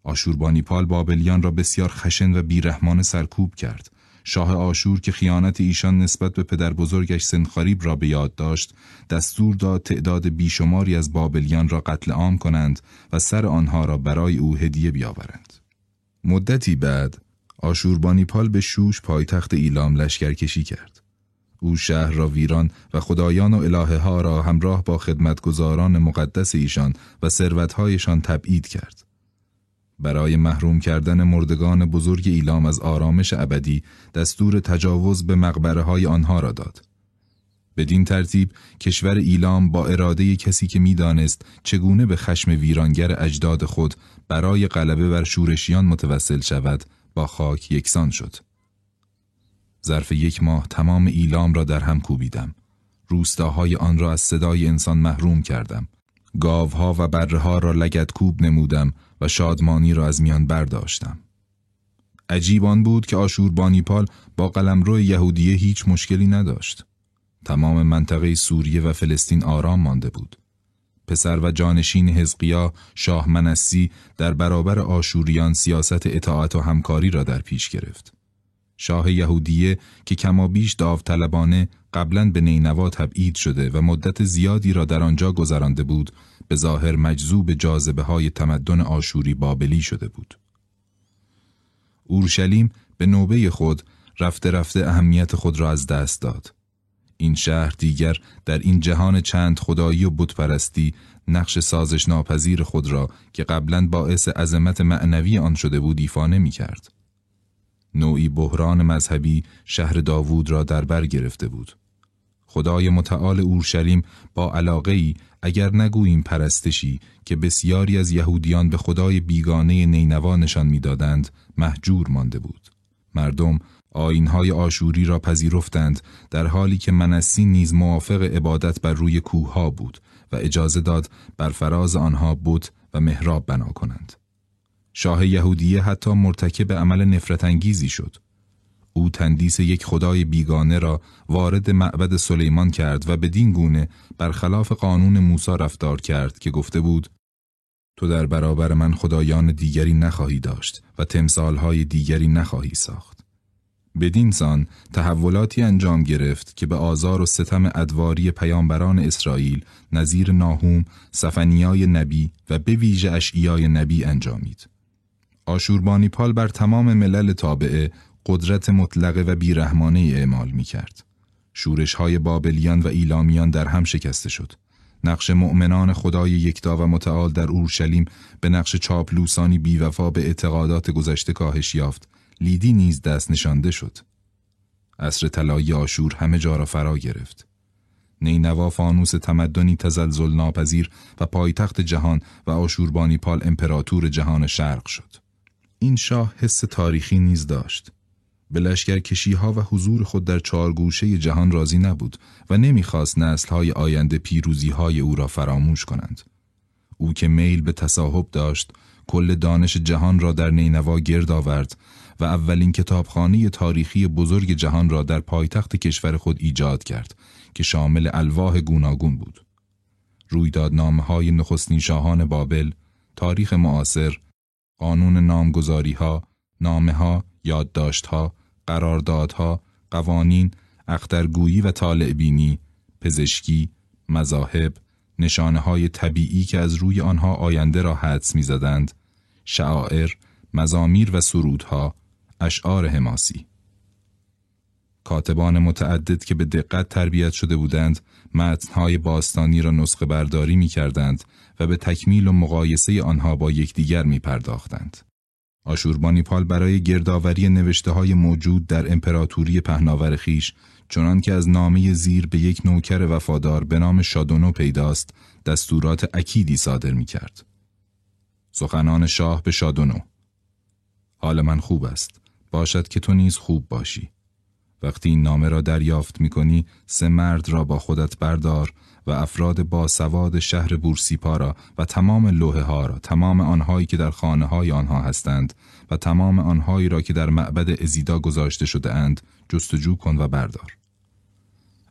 آشوربانیپال بابلیان را بسیار خشن و بیرحمان سرکوب کرد شاه آشور که خیانت ایشان نسبت به پدر بزرگش سنخاریب را به یاد داشت دستور داد تعداد بیشماری از بابلیان را قتل عام کنند و سر آنها را برای او هدیه بیاورند مدتی بعد آشوربانیپال به شوش پایتخت ایلام لشکرکشی کرد او شهر را ویران و خدایان و الهه ها را همراه با خدمتگزاران مقدس ایشان و ثروتهایشان تبعید کرد برای محروم کردن مردگان بزرگ ایلام از آرامش ابدی دستور تجاوز به مقبره های آنها را داد. بدین ترتیب کشور ایلام با اراده کسی که می‌دانست چگونه به خشم ویرانگر اجداد خود برای غلبه بر شورشیان متوسل شود خاک یکسان شد. ظرف یک ماه تمام ایلام را در هم کوبیدم. روستاهای آن را از صدای انسان محروم کردم. گاوها و بره ها را لگت کوب نمودم و شادمانی را از میان برداشتم. عجیبان بود که آشوربانیپال با قلمرو یهودیه هیچ مشکلی نداشت. تمام منطقه سوریه و فلسطین آرام مانده بود. پسر و جانشین حزقیا شاه منسی در برابر آشوریان سیاست اطاعت و همکاری را در پیش گرفت. شاه یهودیه که کمابیش داوطلبانه قبلا به نینوا تبعید شده و مدت زیادی را در آنجا گذرانده بود به ظاهر مجذوب جاذبه های تمدن آشوری بابلی شده بود. اورشلیم به نوبه خود رفته رفته اهمیت خود را از دست داد. این شهر دیگر در این جهان چند خدایی و بتپرستی نقش سازش ناپذیر خود را که قبلا باعث عظمت معنوی آن شده بود ایفا نمی کرد. نوعی بحران مذهبی شهر داوود را در بر گرفته بود. خدای متعال اورشلیم با علاقه ای اگر نگوییم پرستشی که بسیاری از یهودیان به خدای بیگانه نینوا نشان می‌دادند محجور مانده بود. مردم آینهای آشوری را پذیرفتند در حالی که منسی نیز موافق عبادت بر روی کوه بود و اجازه داد بر فراز آنها بود و محراب بنا کنند. شاه یهودیه حتی مرتکب عمل نفرت انگیزی شد. او تندیس یک خدای بیگانه را وارد معبد سلیمان کرد و بدین گونه برخلاف قانون موسی رفتار کرد که گفته بود تو در برابر من خدایان دیگری نخواهی داشت و تمثالهای دیگری نخواهی ساخت. بدین سان تحولاتی انجام گرفت که به آزار و ستم ادواری پیامبران اسرائیل نظیر ناهوم، سفنیای نبی و به ویژه اشعیای نبی انجامید. آشوربانی پال بر تمام ملل تابعه قدرت مطلقه و بیرحمانه اعمال می کرد. شورش های بابلیان و ایلامیان در هم شکسته شد. نقش مؤمنان خدای یکتا و متعال در اورشلیم به نقش چاپلوسانی بیوفا به اعتقادات گذشته کاهش یافت لیدی نیز دست نشانده شد. عصر طلایی آشور همه جا را فرا گرفت. نینوا فانوس تمدنی تزلزل ناپذیر و پایتخت جهان و آشوربانی پال امپراتور جهان شرق شد. این شاه حس تاریخی نیز داشت. به لشکر ها و حضور خود در چهارگوشه جهان راضی نبود و نمی‌خواست نسلهای آینده پیروزی های او را فراموش کنند. او که میل به تصاحب داشت، کل دانش جهان را در نینوا گرد آورد و اولین کتابخانه تاریخی بزرگ جهان را در پایتخت کشور خود ایجاد کرد که شامل الواح گوناگون بود. رویدادنامه های نخستین شاهان بابل، تاریخ معاصر، قانون نامگذاری ها، نامه ها، یادداشت ها، قراردادها، قوانین، اخترگویی و طالعبینی، پزشکی، مذاهب، نشانه های طبیعی که از روی آنها آینده را حدس می‌زدند، شعائر، مزامیر و سرودها، اشعار حماسی. کاتبان متعدد که به دقت تربیت شده بودند، متنهای باستانی را نسخه برداری می کردند و به تکمیل و مقایسه آنها با یکدیگر می پرداختند. آشوربانیپال برای گردآوری نوشته های موجود در امپراتوری پهناور خیش چنان که از نامه زیر به یک نوکر وفادار به نام شادونو پیداست دستورات اکیدی صادر می کرد. سخنان شاه به شادونو حال من خوب است باشد که تو نیز خوب باشی. وقتی این نامه را دریافت می کنی سه مرد را با خودت بردار و افراد با سواد شهر بورسیپا را و تمام لوحه ها را تمام آنهایی که در خانه های آنها هستند و تمام آنهایی را که در معبد ازیدا گذاشته شده اند جستجو کن و بردار.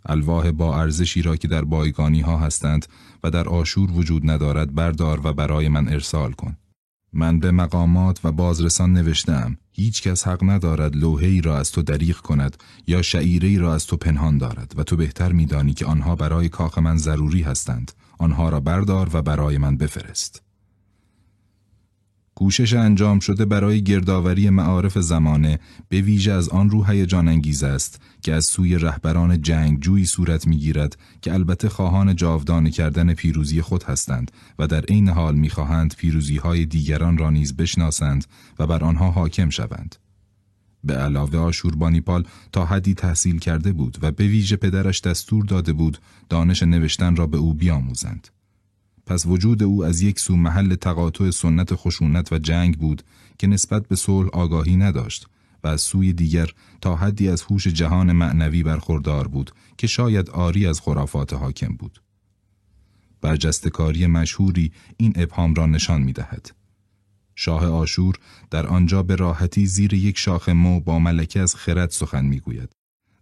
الواح با ارزشی را که در بایگانی ها هستند و در آشور وجود ندارد بردار و برای من ارسال کن. من به مقامات و بازرسان نوشتم هیچ کس حق ندارد لوحه‌ای را از تو دریغ کند یا شعیری را از تو پنهان دارد و تو بهتر میدانی که آنها برای کاخ من ضروری هستند. آنها را بردار و برای من بفرست. کوشش انجام شده برای گردآوری معارف زمانه به ویژه از آن رو هیجان انگیز است که از سوی رهبران جنگجویی صورت می‌گیرد که البته خواهان جاودانه کردن پیروزی خود هستند و در عین حال می‌خواهند پیروزی های دیگران را نیز بشناسند و بر آنها حاکم شوند. به علاوه آشوربانیپال تا حدی تحصیل کرده بود و به ویژه پدرش دستور داده بود دانش نوشتن را به او بیاموزند. پس وجود او از یک سو محل تقاطع سنت خشونت و جنگ بود که نسبت به صلح آگاهی نداشت و از سوی دیگر تا حدی از هوش جهان معنوی برخوردار بود که شاید آری از خرافات حاکم بود. برجستکاری مشهوری این ابهام را نشان می دهد. شاه آشور در آنجا به راحتی زیر یک شاخ مو با ملکه از خرد سخن می گوید.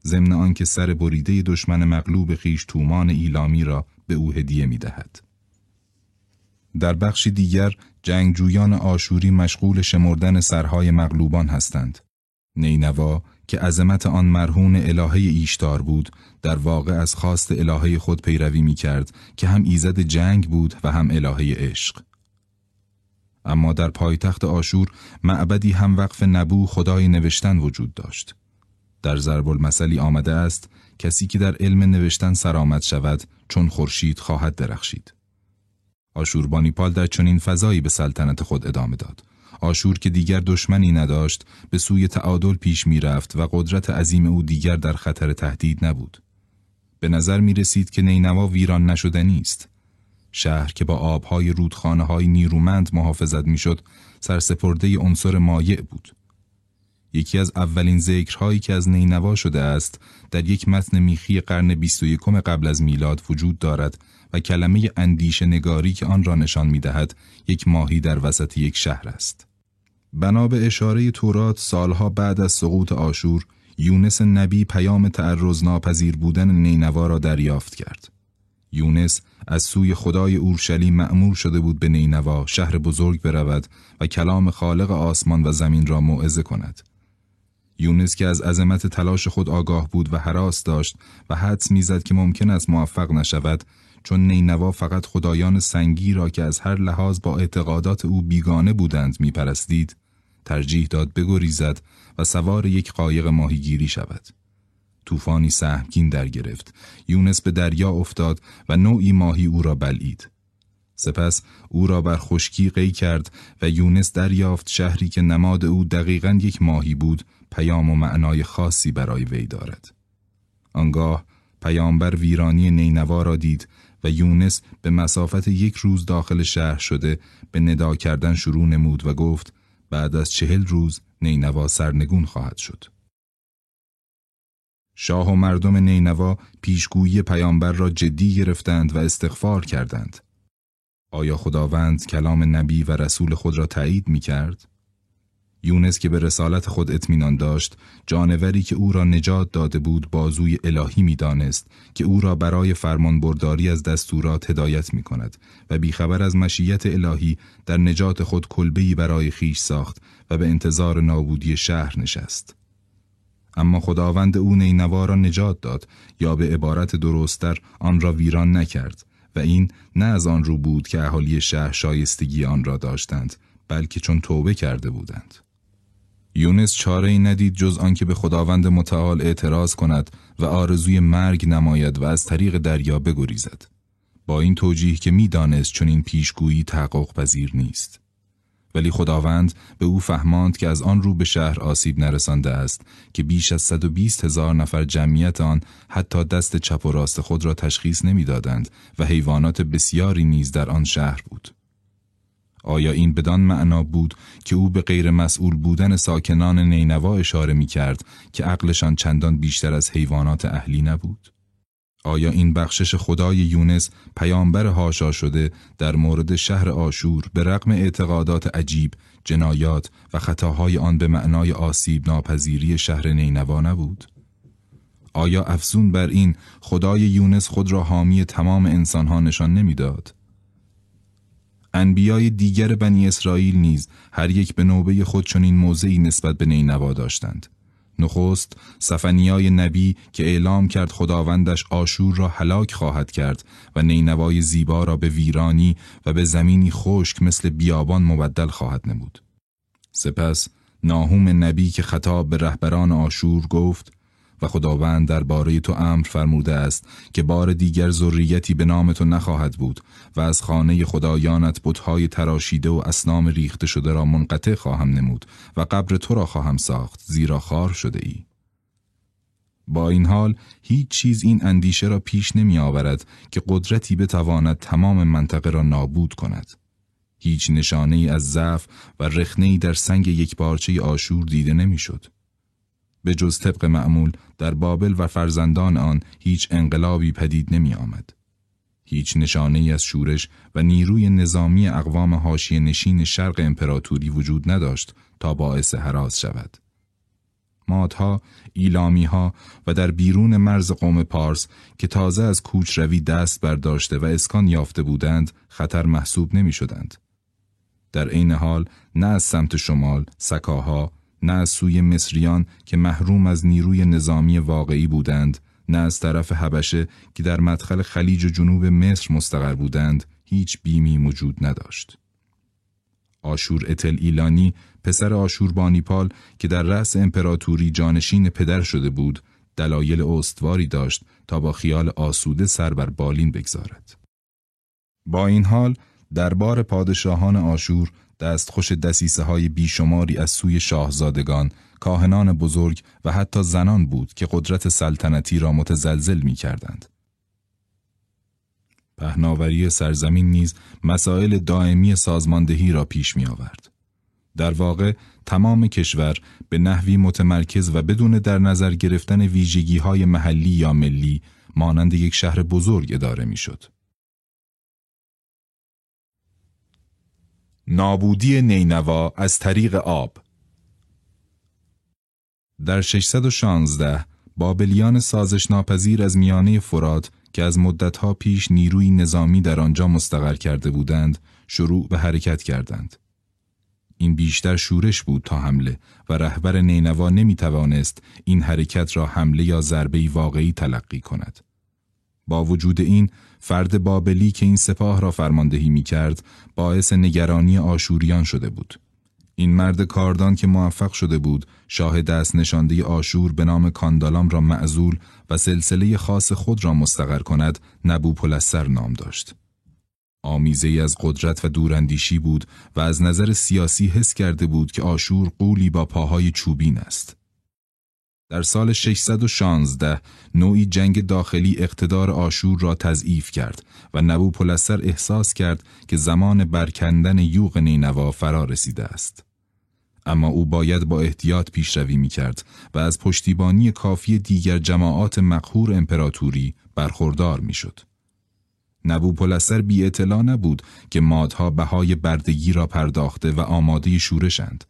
ضمن آنکه سر بریده دشمن مغلوب خیش تومان ایلامی را به او هدیه می دهد. در بخشی دیگر جنگجویان آشوری مشغول شمردن سرهای مغلوبان هستند. نینوا که عظمت آن مرهون الهه ایشتار بود در واقع از خواست الهه خود پیروی می کرد که هم ایزد جنگ بود و هم الهه عشق. اما در پایتخت آشور معبدی هم وقف نبو خدای نوشتن وجود داشت. در ضرب المثلی آمده است کسی که در علم نوشتن سرآمد شود چون خورشید خواهد درخشید. آشوربانیپال در چنین فضایی به سلطنت خود ادامه داد. آشور که دیگر دشمنی نداشت به سوی تعادل پیش می رفت و قدرت عظیم او دیگر در خطر تهدید نبود. به نظر می رسید که نینوا ویران نشدنی است. شهر که با آبهای رودخانه های نیرومند محافظت می شد سرسپرده عنصر مایع بود. یکی از اولین ذکرهایی که از نینوا شده است در یک متن میخی قرن 21 قبل از میلاد وجود دارد و کلمه اندیش نگاری که آن را نشان می دهد یک ماهی در وسط یک شهر است. بنا به اشاره تورات سالها بعد از سقوط آشور یونس نبی پیام تعرض ناپذیر بودن نینوا را دریافت کرد. یونس از سوی خدای اورشلیم معمور شده بود به نینوا شهر بزرگ برود و کلام خالق آسمان و زمین را موعظه کند. یونس که از عظمت تلاش خود آگاه بود و حراس داشت و حدس می‌زد که ممکن است موفق نشود چون نینوا فقط خدایان سنگی را که از هر لحاظ با اعتقادات او بیگانه بودند میپرستید ترجیح داد بگریزد و سوار یک قایق ماهیگیری شود. طوفانی سهمگین در گرفت. یونس به دریا افتاد و نوعی ماهی او را بلعید. سپس او را بر خشکی قی کرد و یونس دریافت شهری که نماد او دقیقا یک ماهی بود پیام و معنای خاصی برای وی دارد. آنگاه پیامبر ویرانی نینوا را دید و یونس به مسافت یک روز داخل شهر شده به ندا کردن شروع نمود و گفت بعد از چهل روز نینوا سرنگون خواهد شد. شاه و مردم نینوا پیشگویی پیامبر را جدی گرفتند و استغفار کردند. آیا خداوند کلام نبی و رسول خود را تایید می کرد؟ یونس که به رسالت خود اطمینان داشت جانوری که او را نجات داده بود بازوی الهی می‌دانست که او را برای فرمان برداری از دستورات هدایت می کند و بیخبر از مشیت الهی در نجات خود کلبهی برای خیش ساخت و به انتظار نابودی شهر نشست. اما خداوند او نینوا را نجات داد یا به عبارت درستتر آن را ویران نکرد و این نه از آن رو بود که اهالی شهر شایستگی آن را داشتند بلکه چون توبه کرده بودند. یونس چاره ای ندید جز آنکه به خداوند متعال اعتراض کند و آرزوی مرگ نماید و از طریق دریا بگریزد. با این توجیه که می‌دانست چون این پیشگویی تحقق پذیر نیست. ولی خداوند به او فهماند که از آن رو به شهر آسیب نرسانده است که بیش از 120 هزار نفر جمعیت آن حتی دست چپ و راست خود را تشخیص نمی‌دادند و حیوانات بسیاری نیز در آن شهر بود. آیا این بدان معنا بود که او به غیر مسئول بودن ساکنان نینوا اشاره می کرد که عقلشان چندان بیشتر از حیوانات اهلی نبود؟ آیا این بخشش خدای یونس پیامبر هاشا شده در مورد شهر آشور به رغم اعتقادات عجیب، جنایات و خطاهای آن به معنای آسیب ناپذیری شهر نینوا نبود؟ آیا افزون بر این خدای یونس خود را حامی تمام انسانها نشان نمی‌داد؟ انبیای دیگر بنی اسرائیل نیز هر یک به نوبه خود چنین موضعی نسبت به نینوا داشتند. نخست سفنیای نبی که اعلام کرد خداوندش آشور را هلاک خواهد کرد و نینوای زیبا را به ویرانی و به زمینی خشک مثل بیابان مبدل خواهد نمود. سپس ناهوم نبی که خطاب به رهبران آشور گفت و خداوند درباره تو امر فرموده است که بار دیگر ذریتی به نام تو نخواهد بود و از خانه خدایانت بتهای تراشیده و اسنام ریخته شده را منقطع خواهم نمود و قبر تو را خواهم ساخت زیرا خار شده ای. با این حال هیچ چیز این اندیشه را پیش نمی آورد که قدرتی بتواند تمام منطقه را نابود کند. هیچ نشانه ای از ضعف و رخنه در سنگ یک پارچه آشور دیده نمی‌شد. به جز طبق معمول در بابل و فرزندان آن هیچ انقلابی پدید نمی آمد. هیچ نشانه ای از شورش و نیروی نظامی اقوام هاشی نشین شرق امپراتوری وجود نداشت تا باعث حراس شود. مادها، ایلامیها و در بیرون مرز قوم پارس که تازه از کوچ روی دست برداشته و اسکان یافته بودند خطر محسوب نمی شدند. در عین حال نه از سمت شمال سکاها نه از سوی مصریان که محروم از نیروی نظامی واقعی بودند نه از طرف حبشه که در مدخل خلیج و جنوب مصر مستقر بودند هیچ بیمی موجود نداشت. آشور اتل ایلانی پسر آشور بانیپال که در رأس امپراتوری جانشین پدر شده بود دلایل استواری داشت تا با خیال آسوده سر بر بالین بگذارد. با این حال دربار پادشاهان آشور دستخوش دسیسه های بیشماری از سوی شاهزادگان، کاهنان بزرگ و حتی زنان بود که قدرت سلطنتی را متزلزل می کردند. پهناوری سرزمین نیز مسائل دائمی سازماندهی را پیش می آورد. در واقع تمام کشور به نحوی متمرکز و بدون در نظر گرفتن ویژگی های محلی یا ملی مانند یک شهر بزرگ اداره می شد. نابودی نینوا از طریق آب در 616 بابلیان سازش ناپذیر از میانه فرات که از مدتها پیش نیروی نظامی در آنجا مستقر کرده بودند شروع به حرکت کردند. این بیشتر شورش بود تا حمله و رهبر نینوا نمی توانست این حرکت را حمله یا ضربه واقعی تلقی کند. با وجود این فرد بابلی که این سپاه را فرماندهی می کرد باعث نگرانی آشوریان شده بود. این مرد کاردان که موفق شده بود شاه دست نشانده آشور به نام کاندالام را معزول و سلسله خاص خود را مستقر کند نبو پلسر نام داشت. آمیزه از قدرت و دوراندیشی بود و از نظر سیاسی حس کرده بود که آشور قولی با پاهای چوبین است. در سال 616 نوعی جنگ داخلی اقتدار آشور را تضعیف کرد و نبو پلسر احساس کرد که زمان برکندن یوغ نینوا فرا رسیده است. اما او باید با احتیاط پیشروی می کرد و از پشتیبانی کافی دیگر جماعات مقهور امپراتوری برخوردار می شد. نبو پلسر بی اطلاع نبود که مادها بهای بردگی را پرداخته و آماده شورشند.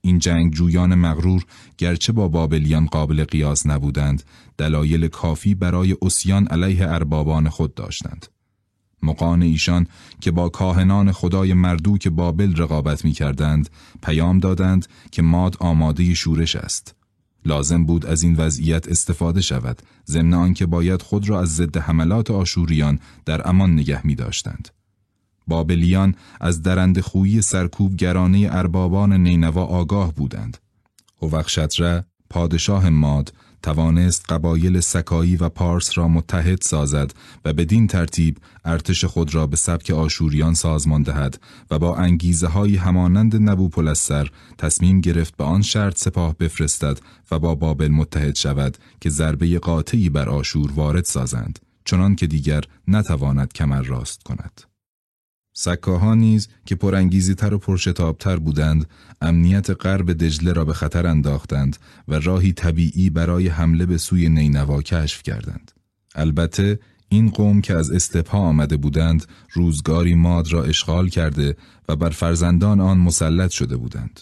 این جنگ جویان مغرور گرچه با بابلیان قابل قیاس نبودند دلایل کافی برای اسیان علیه اربابان خود داشتند. مقان ایشان که با کاهنان خدای مردوک بابل رقابت می کردند پیام دادند که ماد آماده شورش است. لازم بود از این وضعیت استفاده شود ضمن آنکه باید خود را از ضد حملات آشوریان در امان نگه می داشتند. بابلیان از درند خویی سرکوب گرانه اربابان نینوا آگاه بودند. هوخشتره پادشاه ماد توانست قبایل سکایی و پارس را متحد سازد و بدین ترتیب ارتش خود را به سبک آشوریان سازمان دهد و با انگیزه های همانند نبوپلسر تصمیم گرفت به آن شرط سپاه بفرستد و با بابل متحد شود که ضربه قاطعی بر آشور وارد سازند چنان که دیگر نتواند کمر راست کند. سکاها نیز که پرانگیزی تر و پرشتابتر بودند امنیت غرب دجله را به خطر انداختند و راهی طبیعی برای حمله به سوی نینوا کشف کردند. البته این قوم که از استپا آمده بودند روزگاری ماد را اشغال کرده و بر فرزندان آن مسلط شده بودند.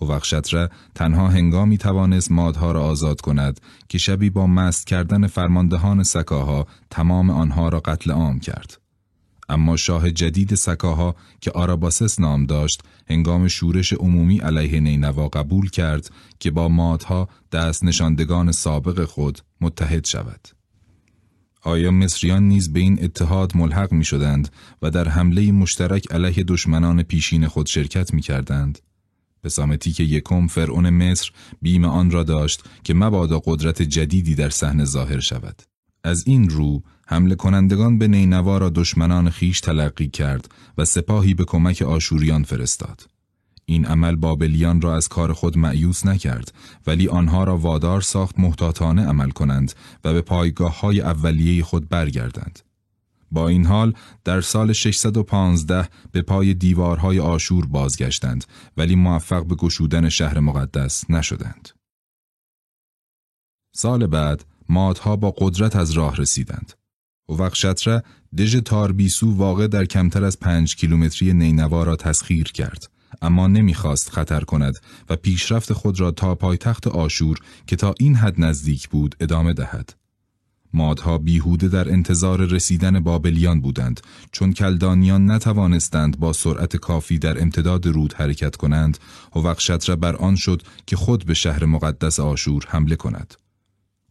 هوخشتره تنها هنگامی توانست مادها را آزاد کند که شبی با مست کردن فرماندهان سکاها تمام آنها را قتل عام کرد. اما شاه جدید سکاها که آراباسس نام داشت هنگام شورش عمومی علیه نینوا قبول کرد که با مادها دست نشاندگان سابق خود متحد شود. آیا مصریان نیز به این اتحاد ملحق می شدند و در حمله مشترک علیه دشمنان پیشین خود شرکت می کردند؟ سامتی که یکم فرعون مصر بیم آن را داشت که مبادا قدرت جدیدی در صحنه ظاهر شود. از این رو حمله کنندگان به نینوا را دشمنان خیش تلقی کرد و سپاهی به کمک آشوریان فرستاد. این عمل بابلیان را از کار خود معیوس نکرد ولی آنها را وادار ساخت محتاطانه عمل کنند و به پایگاه های اولیه خود برگردند. با این حال در سال 615 به پای دیوارهای آشور بازگشتند ولی موفق به گشودن شهر مقدس نشدند. سال بعد مادها با قدرت از راه رسیدند. وقشتره دژ تاربیسو واقع در کمتر از پنج کیلومتری نینوا را تسخیر کرد اما نمی‌خواست خطر کند و پیشرفت خود را تا پایتخت آشور که تا این حد نزدیک بود ادامه دهد. مادها بیهوده در انتظار رسیدن بابلیان بودند چون کلدانیان نتوانستند با سرعت کافی در امتداد رود حرکت کنند و را بر آن شد که خود به شهر مقدس آشور حمله کند.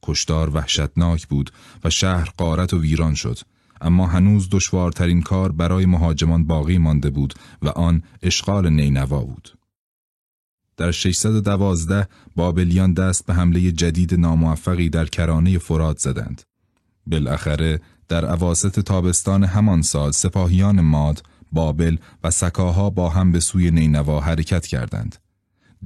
کشتار وحشتناک بود و شهر قارت و ویران شد. اما هنوز دشوارترین کار برای مهاجمان باقی مانده بود و آن اشغال نینوا بود. در 612 بابلیان دست به حمله جدید ناموفقی در کرانه فراد زدند. بالاخره در عواست تابستان همان سال سپاهیان ماد بابل و سکاها با هم به سوی نینوا حرکت کردند.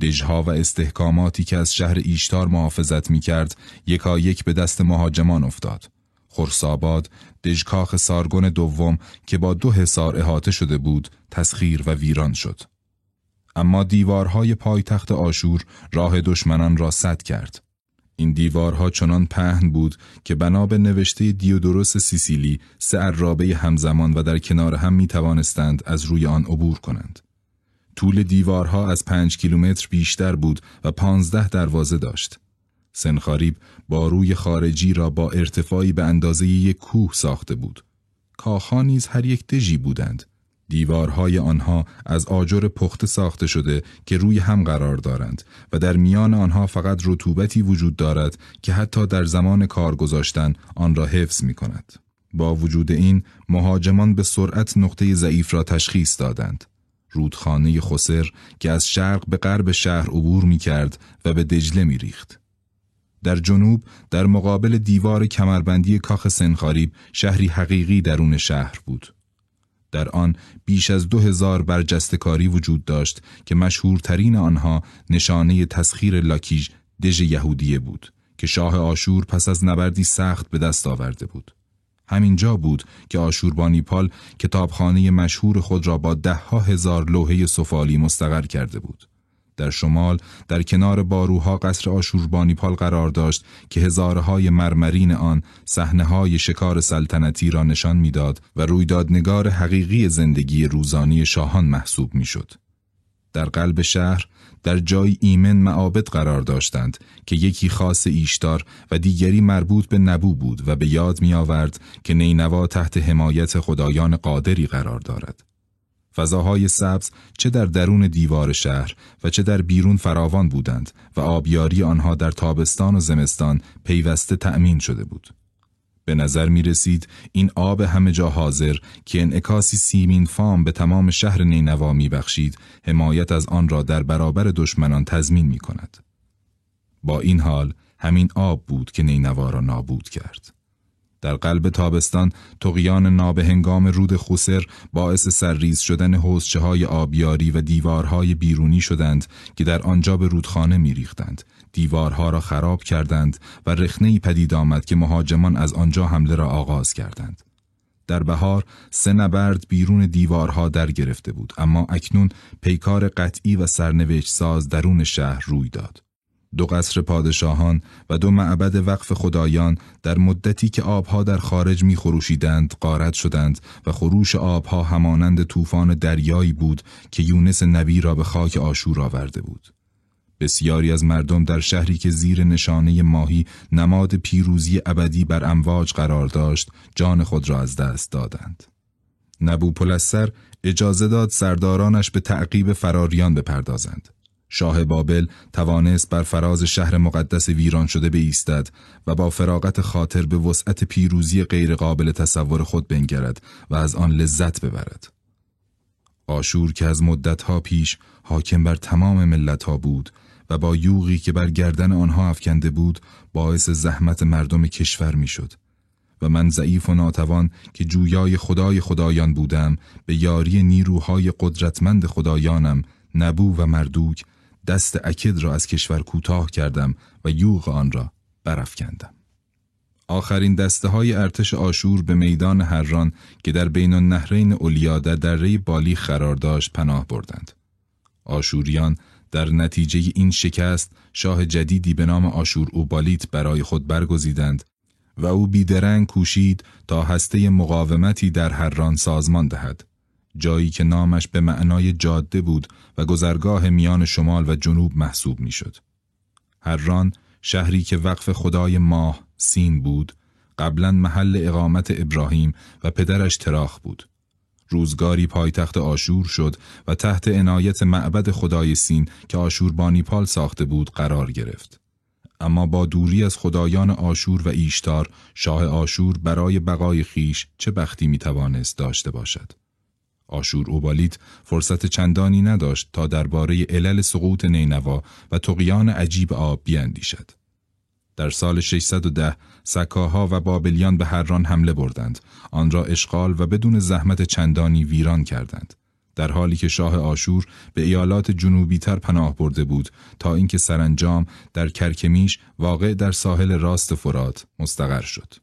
دژها و استحکاماتی که از شهر ایشتار محافظت می کرد یکا یک به دست مهاجمان افتاد. خرساباد دژکاخ سارگون دوم که با دو حصار احاطه شده بود تسخیر و ویران شد. اما دیوارهای پایتخت آشور راه دشمنان را سد کرد. این دیوارها چنان پهن بود که بنا به نوشته دیودوروس سیسیلی سه عرابه همزمان و در کنار هم می توانستند از روی آن عبور کنند. طول دیوارها از پنج کیلومتر بیشتر بود و پانزده دروازه داشت. سنخاریب باروی خارجی را با ارتفاعی به اندازه یک کوه ساخته بود. کاخها نیز هر یک دژی بودند. دیوارهای آنها از آجر پخته ساخته شده که روی هم قرار دارند و در میان آنها فقط رطوبتی وجود دارد که حتی در زمان کار گذاشتن آن را حفظ می کند. با وجود این مهاجمان به سرعت نقطه ضعیف را تشخیص دادند. رودخانه خسر که از شرق به غرب شهر عبور می کرد و به دجله می ریخت. در جنوب در مقابل دیوار کمربندی کاخ سنخاریب شهری حقیقی درون شهر بود. در آن بیش از دو هزار برجستکاری وجود داشت که مشهورترین آنها نشانه تسخیر لاکیج دژ یهودیه بود که شاه آشور پس از نبردی سخت به دست آورده بود. همینجا بود که آشوربانیپال کتابخانه مشهور خود را با ده ها هزار لوحه سفالی مستقر کرده بود. در شمال در کنار باروها قصر آشوربانیپال قرار داشت که هزارهای مرمرین آن صحنه های شکار سلطنتی را نشان می‌داد و رویدادنگار حقیقی زندگی روزانی شاهان محسوب می‌شد. در قلب شهر در جای ایمن معابد قرار داشتند که یکی خاص ایشتار و دیگری مربوط به نبو بود و به یاد می آورد که نینوا تحت حمایت خدایان قادری قرار دارد. فضاهای سبز چه در درون دیوار شهر و چه در بیرون فراوان بودند و آبیاری آنها در تابستان و زمستان پیوسته تأمین شده بود. به نظر می رسید این آب همه جا حاضر که انعکاسی سیمین فام به تمام شهر نینوا می بخشید حمایت از آن را در برابر دشمنان تضمین می کند. با این حال همین آب بود که نینوا را نابود کرد. در قلب تابستان تقیان نابهنگام رود خوسر باعث سرریز شدن حوزچه های آبیاری و دیوارهای بیرونی شدند که در آنجا به رودخانه میریختند دیوارها را خراب کردند و رخنه پدید آمد که مهاجمان از آنجا حمله را آغاز کردند در بهار سه نبرد بیرون دیوارها در گرفته بود اما اکنون پیکار قطعی و سرنوشت ساز درون شهر روی داد دو قصر پادشاهان و دو معبد وقف خدایان در مدتی که آبها در خارج می خروشیدند قارت شدند و خروش آبها همانند طوفان دریایی بود که یونس نبی را به خاک آشور آورده بود. بسیاری از مردم در شهری که زیر نشانه ماهی نماد پیروزی ابدی بر امواج قرار داشت جان خود را از دست دادند. نبو پلسر اجازه داد سردارانش به تعقیب فراریان بپردازند. شاه بابل توانست بر فراز شهر مقدس ویران شده بایستد و با فراغت خاطر به وسعت پیروزی غیرقابل تصور خود بنگرد و از آن لذت ببرد. آشور که از مدتها پیش حاکم بر تمام ملتها بود و با یوغی که بر گردن آنها افکنده بود باعث زحمت مردم کشور می‌شد و من ضعیف و ناتوان که جویای خدای خدایان بودم به یاری نیروهای قدرتمند خدایانم نبو و مردوک دست اکد را از کشور کوتاه کردم و یوغ آن را برافکندم. آخرین دسته های ارتش آشور به میدان هران که در بین النهرین اولیا در دره بالی قرار داشت پناه بردند. آشوریان در نتیجه این شکست شاه جدیدی به نام آشور اوبالیت برای خود برگزیدند و او بیدرنگ کوشید تا هسته مقاومتی در هران سازمان دهد جایی که نامش به معنای جاده بود و گذرگاه میان شمال و جنوب محسوب می‌شد. هران شهری که وقف خدای ماه سین بود قبلا محل اقامت ابراهیم و پدرش تراخ بود. روزگاری پایتخت آشور شد و تحت عنایت معبد خدای سین که آشور بانیپال ساخته بود قرار گرفت. اما با دوری از خدایان آشور و ایشتار شاه آشور برای بقای خیش چه بختی می توانست داشته باشد. آشور اوبالیت فرصت چندانی نداشت تا درباره علل سقوط نینوا و تقیان عجیب آب بیاندیشد. در سال 610 سکاها و بابلیان به هران حمله بردند. آن را اشغال و بدون زحمت چندانی ویران کردند. در حالی که شاه آشور به ایالات جنوبی تر پناه برده بود تا اینکه سرانجام در کرکمیش واقع در ساحل راست فرات مستقر شد.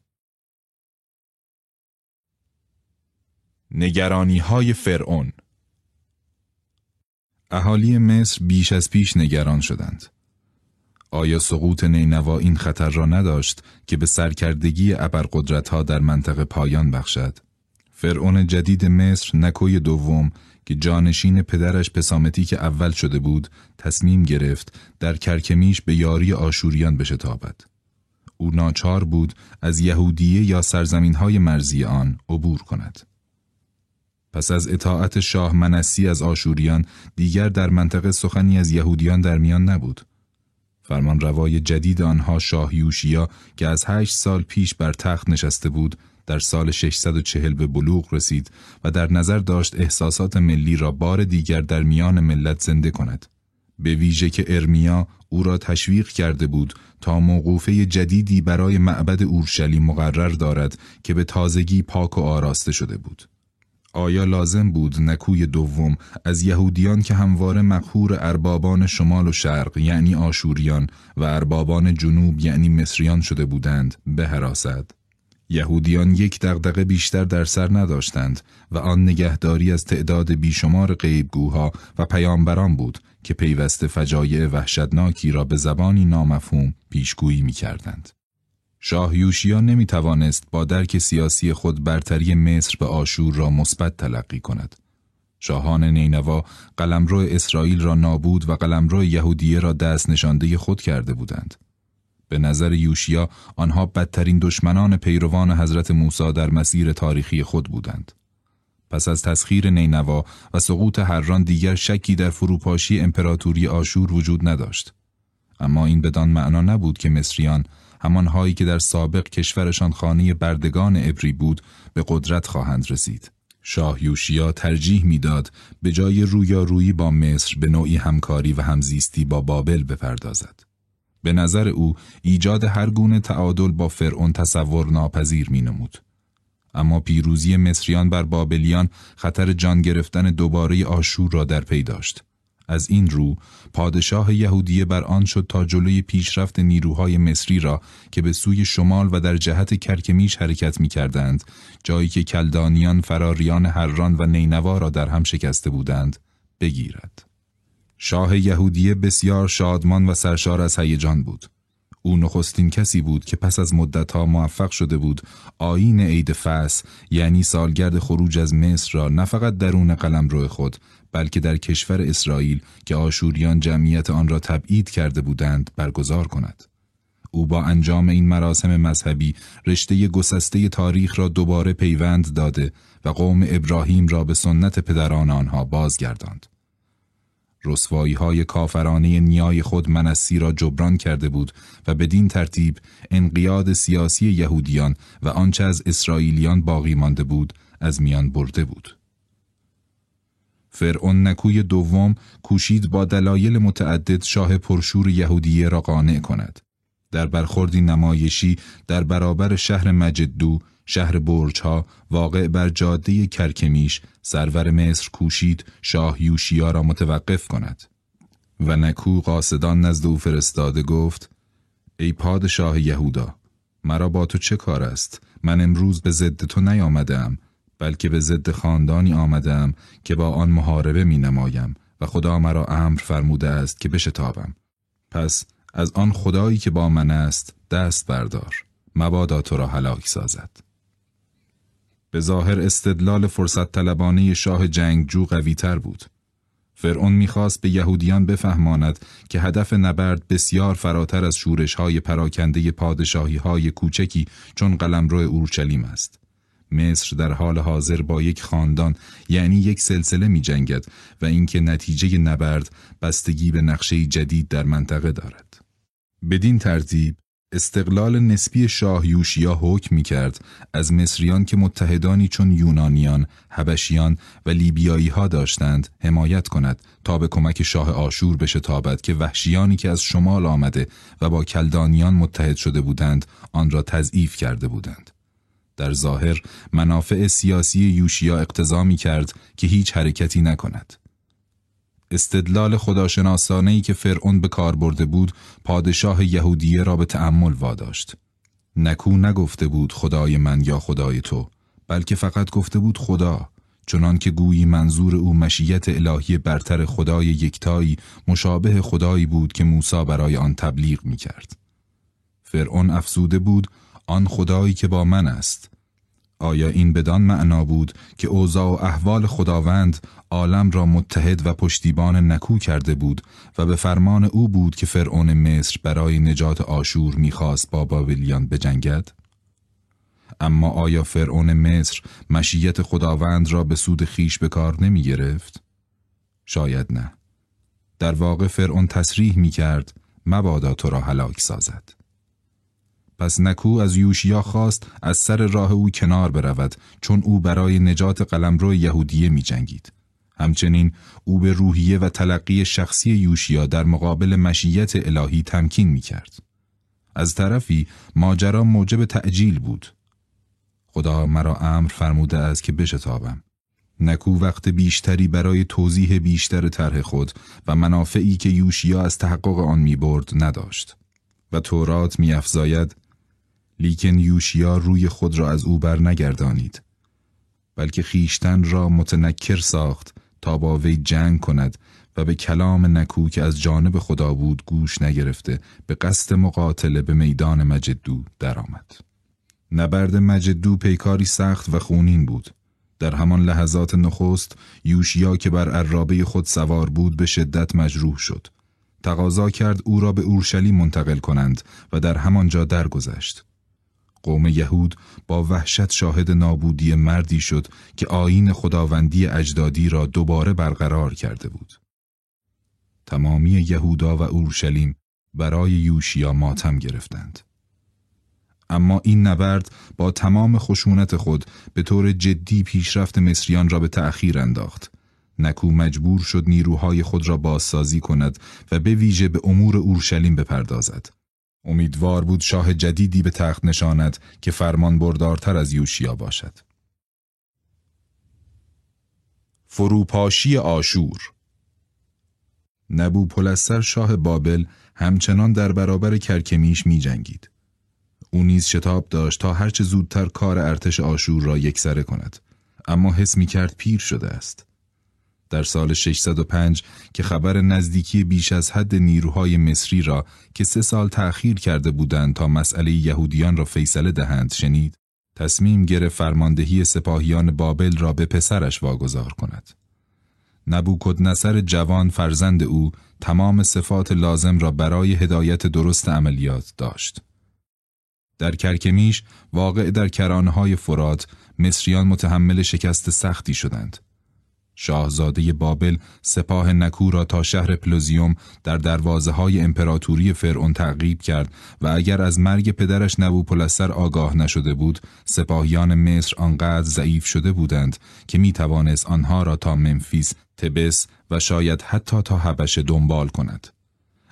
نگرانی های فرعون. اهالی مصر بیش از پیش نگران شدند. آیا سقوط نینوا این خطر را نداشت که به سرکردگی ابرقدرتها در منطقه پایان بخشد؟ فرعون جدید مصر نکوی دوم که جانشین پدرش پسامتی که اول شده بود تصمیم گرفت در کرکمیش به یاری آشوریان بشتابد. او ناچار بود از یهودیه یا سرزمین های مرزی آن عبور کند. پس از اطاعت شاه منسی از آشوریان دیگر در منطقه سخنی از یهودیان در میان نبود. فرمان روای جدید آنها شاه یوشیا که از هشت سال پیش بر تخت نشسته بود در سال 640 به بلوغ رسید و در نظر داشت احساسات ملی را بار دیگر در میان ملت زنده کند. به ویژه که ارمیا او را تشویق کرده بود تا موقوفه جدیدی برای معبد اورشلیم مقرر دارد که به تازگی پاک و آراسته شده بود. آیا لازم بود نکوی دوم از یهودیان که همواره مقهور اربابان شمال و شرق یعنی آشوریان و اربابان جنوب یعنی مصریان شده بودند به حراست؟ یهودیان یک دغدغه بیشتر در سر نداشتند و آن نگهداری از تعداد بیشمار غیبگوها و پیامبران بود که پیوسته فجایع وحشتناکی را به زبانی نامفهوم پیشگویی می کردند. شاه یوشیا نمی توانست با درک سیاسی خود برتری مصر به آشور را مثبت تلقی کند. شاهان نینوا قلمرو اسرائیل را نابود و قلمرو یهودیه را دست نشانده خود کرده بودند. به نظر یوشیا آنها بدترین دشمنان پیروان حضرت موسی در مسیر تاریخی خود بودند. پس از تسخیر نینوا و سقوط هران دیگر شکی در فروپاشی امپراتوری آشور وجود نداشت. اما این بدان معنا نبود که مصریان همانهایی که در سابق کشورشان خانه بردگان ابری بود به قدرت خواهند رسید. شاه یوشیا ترجیح می‌داد به جای رویارویی با مصر به نوعی همکاری و همزیستی با بابل بپردازد. به نظر او ایجاد هر گونه تعادل با فرعون تصور ناپذیر می نمود. اما پیروزی مصریان بر بابلیان خطر جان گرفتن دوباره آشور را در پی داشت. از این رو پادشاه یهودیه بر آن شد تا جلوی پیشرفت نیروهای مصری را که به سوی شمال و در جهت کرکمیش حرکت می کردند جایی که کلدانیان فراریان هران و نینوا را در هم شکسته بودند بگیرد. شاه یهودیه بسیار شادمان و سرشار از هیجان بود. او نخستین کسی بود که پس از مدتها موفق شده بود آین عید فس یعنی سالگرد خروج از مصر را نه فقط درون قلمرو خود بلکه در کشور اسرائیل که آشوریان جمعیت آن را تبعید کرده بودند برگزار کند. او با انجام این مراسم مذهبی رشته گسسته تاریخ را دوباره پیوند داده و قوم ابراهیم را به سنت پدران آنها بازگرداند. رسوایی های کافرانه نیای خود منسی را جبران کرده بود و بدین ترتیب انقیاد سیاسی یهودیان و آنچه از اسرائیلیان باقی مانده بود از میان برده بود. فرعون نکوی دوم کوشید با دلایل متعدد شاه پرشور یهودیه را قانع کند. در برخوردی نمایشی در برابر شهر مجدو شهر برجها واقع بر جاده کرکمیش سرور مصر کوشید شاه یوشیا را متوقف کند. و نکو قاصدان نزد او فرستاده گفت ای پادشاه یهودا مرا با تو چه کار است؟ من امروز به ضد تو نیامدم بلکه به ضد خاندانی آمدم که با آن محاربه می نمایم و خدا مرا امر فرموده است که بشتابم پس از آن خدایی که با من است دست بردار مبادا تو را هلاک سازد به ظاهر استدلال فرصت طلبانه شاه جنگجو قوی تر بود. فرعون می‌خواست به یهودیان بفهماند که هدف نبرد بسیار فراتر از شورش های پراکنده پادشاهی های کوچکی چون قلمرو اورشلیم است. مصر در حال حاضر با یک خاندان یعنی یک سلسله می جنگد و اینکه نتیجه نبرد بستگی به نقشه جدید در منطقه دارد. بدین ترتیب استقلال نسبی شاه یوشیا حکم می کرد از مصریان که متحدانی چون یونانیان، هبشیان و لیبیایی ها داشتند حمایت کند تا به کمک شاه آشور بشتابد که وحشیانی که از شمال آمده و با کلدانیان متحد شده بودند آن را تضعیف کرده بودند. در ظاهر منافع سیاسی یوشیا اقتضا می کرد که هیچ حرکتی نکند. استدلال خداشناسانه ای که فرعون به کار برده بود پادشاه یهودیه را به تأمل واداشت. نکو نگفته بود خدای من یا خدای تو بلکه فقط گفته بود خدا چنان که گویی منظور او مشیت الهی برتر خدای یکتایی مشابه خدایی بود که موسی برای آن تبلیغ می کرد. فرعون افسوده بود آن خدایی که با من است آیا این بدان معنا بود که اوضاع و احوال خداوند عالم را متحد و پشتیبان نکو کرده بود و به فرمان او بود که فرعون مصر برای نجات آشور می‌خواست با بابلیان بجنگد؟ اما آیا فرعون مصر مشیت خداوند را به سود خیش به کار نمی گرفت؟ شاید نه. در واقع فرعون تصریح می کرد مبادا تو را هلاک سازد. پس نکو از یوشیا خواست از سر راه او کنار برود چون او برای نجات قلمرو یهودیه می جنگید. همچنین او به روحیه و تلقی شخصی یوشیا در مقابل مشیت الهی تمکین می کرد. از طرفی ماجرا موجب تعجیل بود. خدا مرا امر فرموده است که بشتابم. نکو وقت بیشتری برای توضیح بیشتر طرح خود و منافعی که یوشیا از تحقق آن می برد نداشت. و تورات می افزاید لیکن یوشیا روی خود را از او بر نگردانید بلکه خیشتن را متنکر ساخت تا با وی جنگ کند و به کلام نکو که از جانب خدا بود گوش نگرفته به قصد مقاتله به میدان مجدو درآمد. نبرد مجدو پیکاری سخت و خونین بود. در همان لحظات نخست یوشیا که بر عرابه خود سوار بود به شدت مجروح شد. تقاضا کرد او را به اورشلیم منتقل کنند و در همانجا درگذشت. قوم یهود با وحشت شاهد نابودی مردی شد که آین خداوندی اجدادی را دوباره برقرار کرده بود. تمامی یهودا و اورشلیم برای یوشیا ماتم گرفتند. اما این نبرد با تمام خشونت خود به طور جدی پیشرفت مصریان را به تأخیر انداخت. نکو مجبور شد نیروهای خود را بازسازی کند و به ویژه به امور اورشلیم بپردازد. امیدوار بود شاه جدیدی به تخت نشاند که فرمان بردارتر از یوشیا باشد. فروپاشی آشور نبو پلستر شاه بابل همچنان در برابر کرکمیش می جنگید. او نیز شتاب داشت تا هرچه زودتر کار ارتش آشور را یکسره کند اما حس می کرد پیر شده است. در سال 605 که خبر نزدیکی بیش از حد نیروهای مصری را که سه سال تأخیر کرده بودند تا مسئله یهودیان را فیصله دهند شنید، تصمیم گرفت فرماندهی سپاهیان بابل را به پسرش واگذار کند. نبوکد نصر جوان فرزند او تمام صفات لازم را برای هدایت درست عملیات داشت. در کرکمیش واقع در کرانه فرات مصریان متحمل شکست سختی شدند. شاهزاده بابل سپاه نکو را تا شهر پلوزیوم در دروازه های امپراتوری فرعون تعقیب کرد و اگر از مرگ پدرش نبوپلسر آگاه نشده بود سپاهیان مصر آنقدر ضعیف شده بودند که می توانست آنها را تا منفیس، تبس و شاید حتی تا حبشه دنبال کند.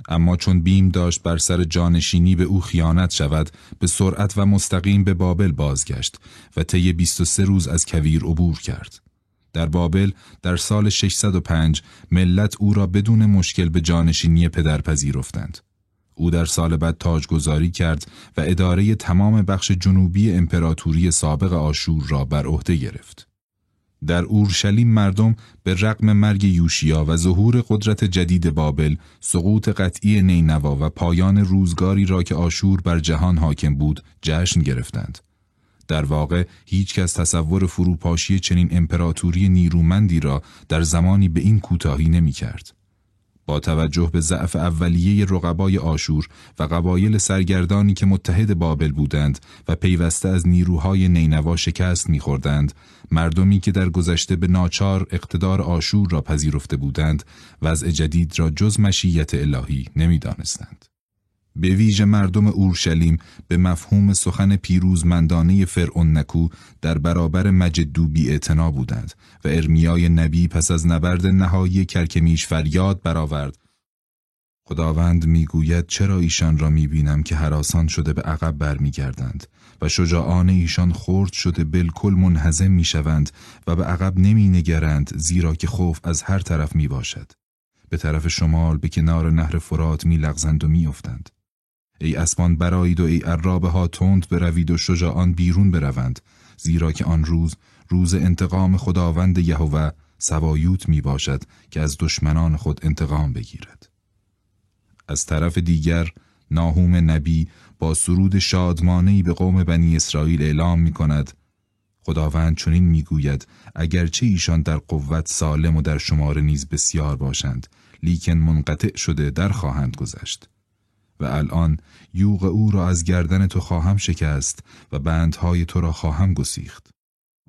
اما چون بیم داشت بر سر جانشینی به او خیانت شود به سرعت و مستقیم به بابل بازگشت و طی 23 روز از کویر عبور کرد. در بابل در سال 605 ملت او را بدون مشکل به جانشینی پدر پذیرفتند. او در سال بعد تاجگذاری کرد و اداره تمام بخش جنوبی امپراتوری سابق آشور را بر عهده گرفت. در اورشلیم مردم به رغم مرگ یوشیا و ظهور قدرت جدید بابل، سقوط قطعی نینوا و پایان روزگاری را که آشور بر جهان حاکم بود، جشن گرفتند. در واقع هیچ کس تصور فروپاشی چنین امپراتوری نیرومندی را در زمانی به این کوتاهی نمی کرد. با توجه به ضعف اولیه رقبای آشور و قبایل سرگردانی که متحد بابل بودند و پیوسته از نیروهای نینوا شکست میخوردند مردمی که در گذشته به ناچار اقتدار آشور را پذیرفته بودند وضع جدید را جز مشیت الهی نمی‌دانستند به ویژه مردم اورشلیم به مفهوم سخن پیروزمندانه فرعون نکو در برابر مجدو بی بودند و ارمیای نبی پس از نبرد نهایی کرکمیش فریاد برآورد. خداوند می‌گوید چرا ایشان را می‌بینم که حراسان شده به عقب برمیگردند و شجاعان ایشان خرد شده بالکل منهزم می‌شوند و به عقب نمینگرند زیرا که خوف از هر طرف می‌باشد. به طرف شمال به کنار نهر فرات میلغزند و میافتند. ای اسمان برایید و ای عرابه ها تند بروید و شجاعان بیرون بروند. زیرا که آن روز روز انتقام خداوند یهوه سوایوت می باشد که از دشمنان خود انتقام بگیرد. از طرف دیگر ناهوم نبی با سرود شادمانهی به قوم بنی اسرائیل اعلام می کند. خداوند چنین می‌گوید اگرچه ایشان در قوت سالم و در شمار نیز بسیار باشند لیکن منقطع شده در خواهند گذشت. و الان یوغ او را از گردن تو خواهم شکست و بندهای تو را خواهم گسیخت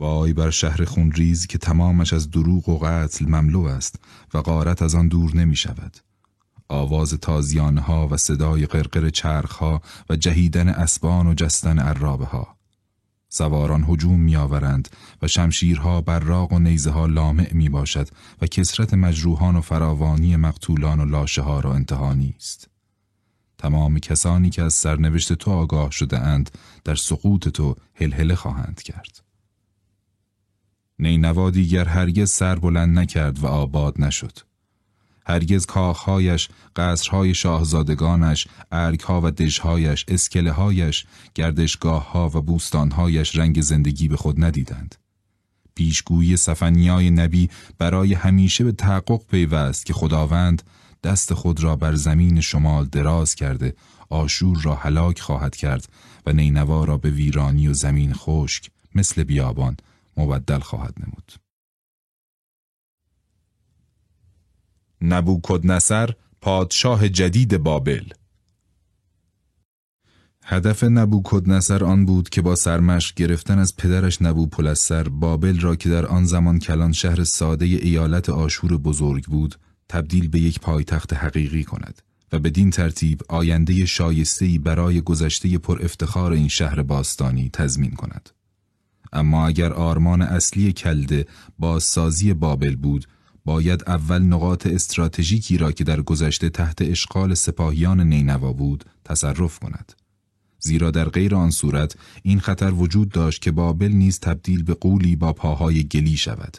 وای بر شهر خونریز که تمامش از دروغ و قتل مملو است و غارت از آن دور نمی شود. آواز تازیانها و صدای قرقر چرخها و جهیدن اسبان و جستن عرابه ها. سواران هجوم میآورند و شمشیرها براق و نیزه ها لامع می باشد و کسرت مجروحان و فراوانی مقتولان و لاشه ها را انتها نیست. تمام کسانی که از سرنوشت تو آگاه شده اند در سقوط تو هلهله خواهند کرد. نینوا دیگر هرگز سر بلند نکرد و آباد نشد. هرگز کاخهایش، قصرهای شاهزادگانش، ارگها و دژهایش، اسکله هایش، گردشگاهها و بوستانهایش رنگ زندگی به خود ندیدند. پیشگویی سفنیای نبی برای همیشه به تحقق پیوست که خداوند دست خود را بر زمین شمال دراز کرده آشور را هلاک خواهد کرد و نینوا را به ویرانی و زمین خشک مثل بیابان مبدل خواهد نمود. نبوکدنصر پادشاه جدید بابل هدف نبوکدنصر آن بود که با سرمشق گرفتن از پدرش نبوپلسر بابل را که در آن زمان کلان شهر ساده ایالت آشور بزرگ بود تبدیل به یک پایتخت حقیقی کند و بدین ترتیب آینده شایسته‌ای برای گذشته پر افتخار این شهر باستانی تضمین کند. اما اگر آرمان اصلی کلده بازسازی بابل بود باید اول نقاط استراتژیکی را که در گذشته تحت اشغال سپاهیان نینوا بود تصرف کند زیرا در غیر آن صورت این خطر وجود داشت که بابل نیز تبدیل به قولی با پاهای گلی شود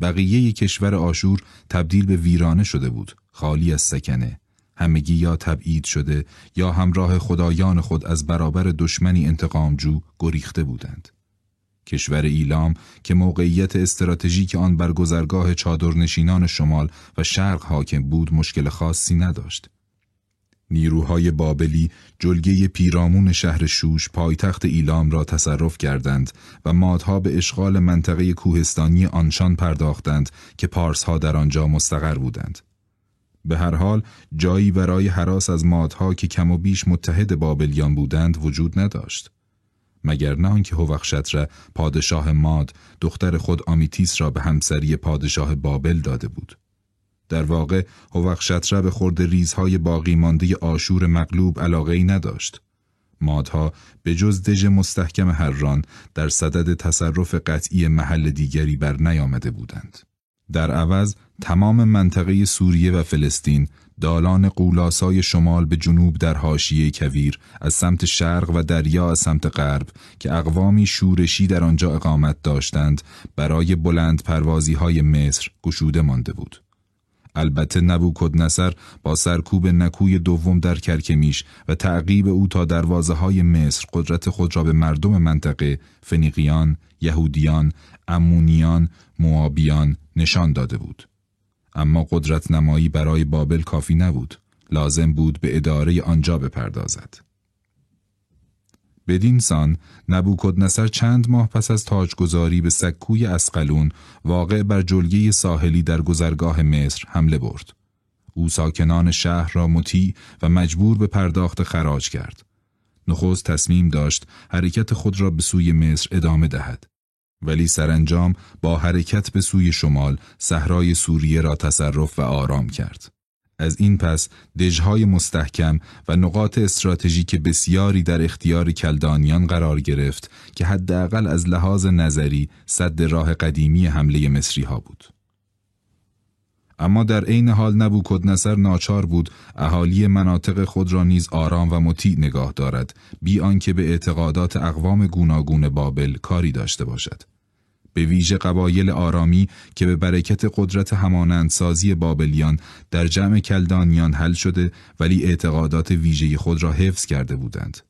بقیه کشور آشور تبدیل به ویرانه شده بود خالی از سکنه همگی یا تبعید شده یا همراه خدایان خود از برابر دشمنی انتقامجو گریخته بودند کشور ایلام که موقعیت استراتژیک آن بر گذرگاه چادرنشینان شمال و شرق حاکم بود مشکل خاصی نداشت. نیروهای بابلی جلگه پیرامون شهر شوش پایتخت ایلام را تصرف کردند و مادها به اشغال منطقه کوهستانی آنشان پرداختند که پارسها در آنجا مستقر بودند. به هر حال جایی برای حراس از مادها که کم و بیش متحد بابلیان بودند وجود نداشت. مگر نه آنکه هوخشتر پادشاه ماد دختر خود آمیتیس را به همسری پادشاه بابل داده بود. در واقع هوخشتر به خورد ریزهای باقی مانده آشور مغلوب علاقه ای نداشت. مادها به جز دژ مستحکم هران در صدد تصرف قطعی محل دیگری بر نیامده بودند. در عوض تمام منطقه سوریه و فلسطین دالان قولاسای شمال به جنوب در حاشیه کویر از سمت شرق و دریا از سمت غرب که اقوامی شورشی در آنجا اقامت داشتند برای بلند پروازی های مصر گشوده مانده بود. البته نبوکدنصر با سرکوب نکوی دوم در کرکمیش و تعقیب او تا دروازه های مصر قدرت خود را به مردم منطقه فنیقیان، یهودیان، امونیان، موابیان نشان داده بود. اما قدرت نمایی برای بابل کافی نبود. لازم بود به اداره آنجا بپردازد. بدین سان نبوکدنصر چند ماه پس از تاجگذاری به سکوی اسقلون واقع بر جلگه ساحلی در گذرگاه مصر حمله برد. او ساکنان شهر را مطیع و مجبور به پرداخت خراج کرد. نخست تصمیم داشت حرکت خود را به سوی مصر ادامه دهد. ولی سرانجام با حرکت به سوی شمال صحرای سوریه را تصرف و آرام کرد. از این پس دژهای مستحکم و نقاط استراتژیک بسیاری در اختیار کلدانیان قرار گرفت که حداقل از لحاظ نظری صد راه قدیمی حمله مصری ها بود. اما در عین حال نبوکدنصر ناچار بود اهالی مناطق خود را نیز آرام و مطیع نگاه دارد بی آنکه به اعتقادات اقوام گوناگون بابل کاری داشته باشد به ویژه قبایل آرامی که به برکت قدرت همانندسازی بابلیان در جمع کلدانیان حل شده ولی اعتقادات ویژه خود را حفظ کرده بودند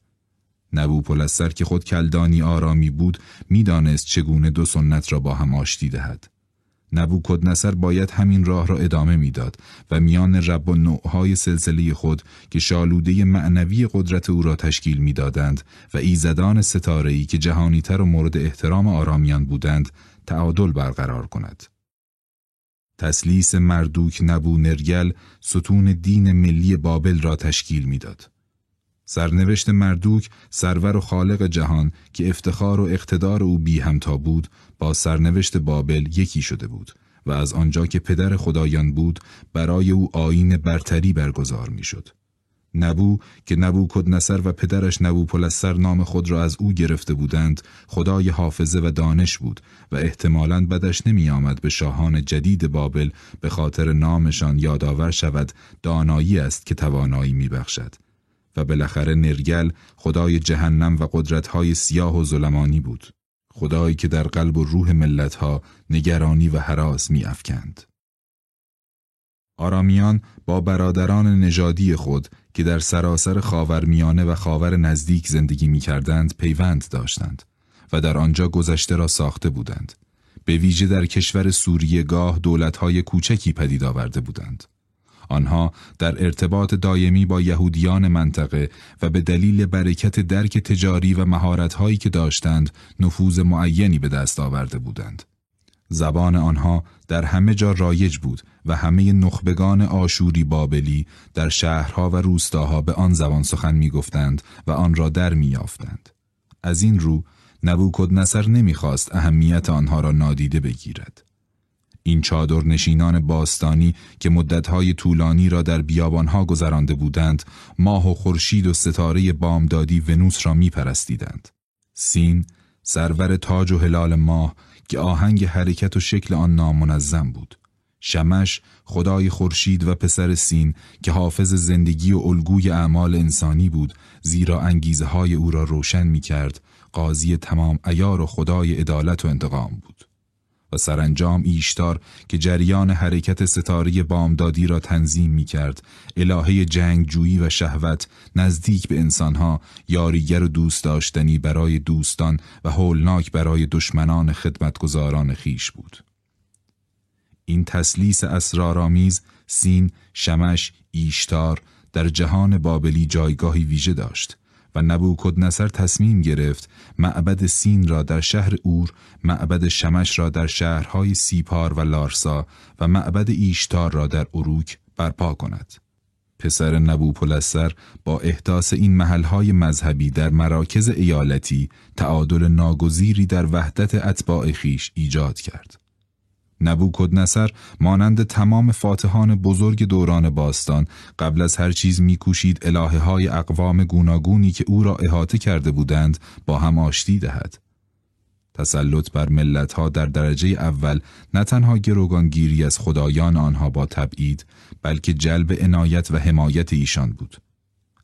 نبوپلسر که خود کلدانی آرامی بود می‌دانست چگونه دو سنت را با هم آشتی دهد. نبوکدنصر باید همین راه را ادامه می‌داد و میان رب و نوعهای سلسله خود که شالوده معنوی قدرت او را تشکیل می‌دادند و ایزدان ستاره‌ای که جهانیتر و مورد احترام آرامیان بودند تعادل برقرار کند. تسلیس مردوک نبو نرگل ستون دین ملی بابل را تشکیل می‌داد. سرنوشت مردوک سرور و خالق جهان که افتخار و اقتدار او بی همتا بود با سرنوشت بابل یکی شده بود و از آنجا که پدر خدایان بود برای او آین برتری برگزار می‌شد. نبو که نبو نصر و پدرش نبو پلسر نام خود را از او گرفته بودند خدای حافظه و دانش بود و احتمالاً بدش نمی آمد به شاهان جدید بابل به خاطر نامشان یادآور شود دانایی است که توانایی می بخشد. و بالاخره نرگل خدای جهنم و قدرتهای سیاه و ظلمانی بود. خدایی که در قلب و روح ملتها نگرانی و حراس می افکند. آرامیان با برادران نژادی خود که در سراسر خاورمیانه و خاور نزدیک زندگی می کردند پیوند داشتند و در آنجا گذشته را ساخته بودند. به ویژه در کشور سوریه گاه دولتهای کوچکی پدید آورده بودند. آنها در ارتباط دایمی با یهودیان منطقه و به دلیل برکت درک تجاری و مهارت‌هایی که داشتند نفوذ معینی به دست آورده بودند. زبان آنها در همه جا رایج بود و همه نخبگان آشوری بابلی در شهرها و روستاها به آن زبان سخن می گفتند و آن را در می یافتند. از این رو نبوکد نصر نمی‌خواست اهمیت آنها را نادیده بگیرد. این چادر نشینان باستانی که مدتهای طولانی را در بیابانها گذرانده بودند ماه و خورشید و ستاره بامدادی ونوس را میپرستیدند. سین سرور تاج و هلال ماه که آهنگ حرکت و شکل آن نامنظم بود. شمش خدای خورشید و پسر سین که حافظ زندگی و الگوی اعمال انسانی بود زیرا انگیزه های او را روشن می کرد قاضی تمام ایار و خدای عدالت و انتقام بود. و سرانجام ایشتار که جریان حرکت ستاره بامدادی را تنظیم می کرد الهه جنگ جویی و شهوت نزدیک به انسانها یاریگر و دوست داشتنی برای دوستان و هولناک برای دشمنان خدمتگزاران خیش بود. این تسلیس اسرارآمیز سین شمش ایشتار در جهان بابلی جایگاهی ویژه داشت. و نبوکدنصر تصمیم گرفت معبد سین را در شهر اور، معبد شمش را در شهرهای سیپار و لارسا و معبد ایشتار را در اروک برپا کند. پسر نبوپلسر با احداث این محلهای مذهبی در مراکز ایالتی تعادل ناگزیری در وحدت اتباع خیش ایجاد کرد. نبوکدنصر مانند تمام فاتحان بزرگ دوران باستان قبل از هر چیز میکوشید الهه های اقوام گوناگونی که او را احاطه کرده بودند با هم آشتی دهد. تسلط بر ملتها در درجه اول نه تنها گروگانگیری از خدایان آنها با تبعید بلکه جلب عنایت و حمایت ایشان بود.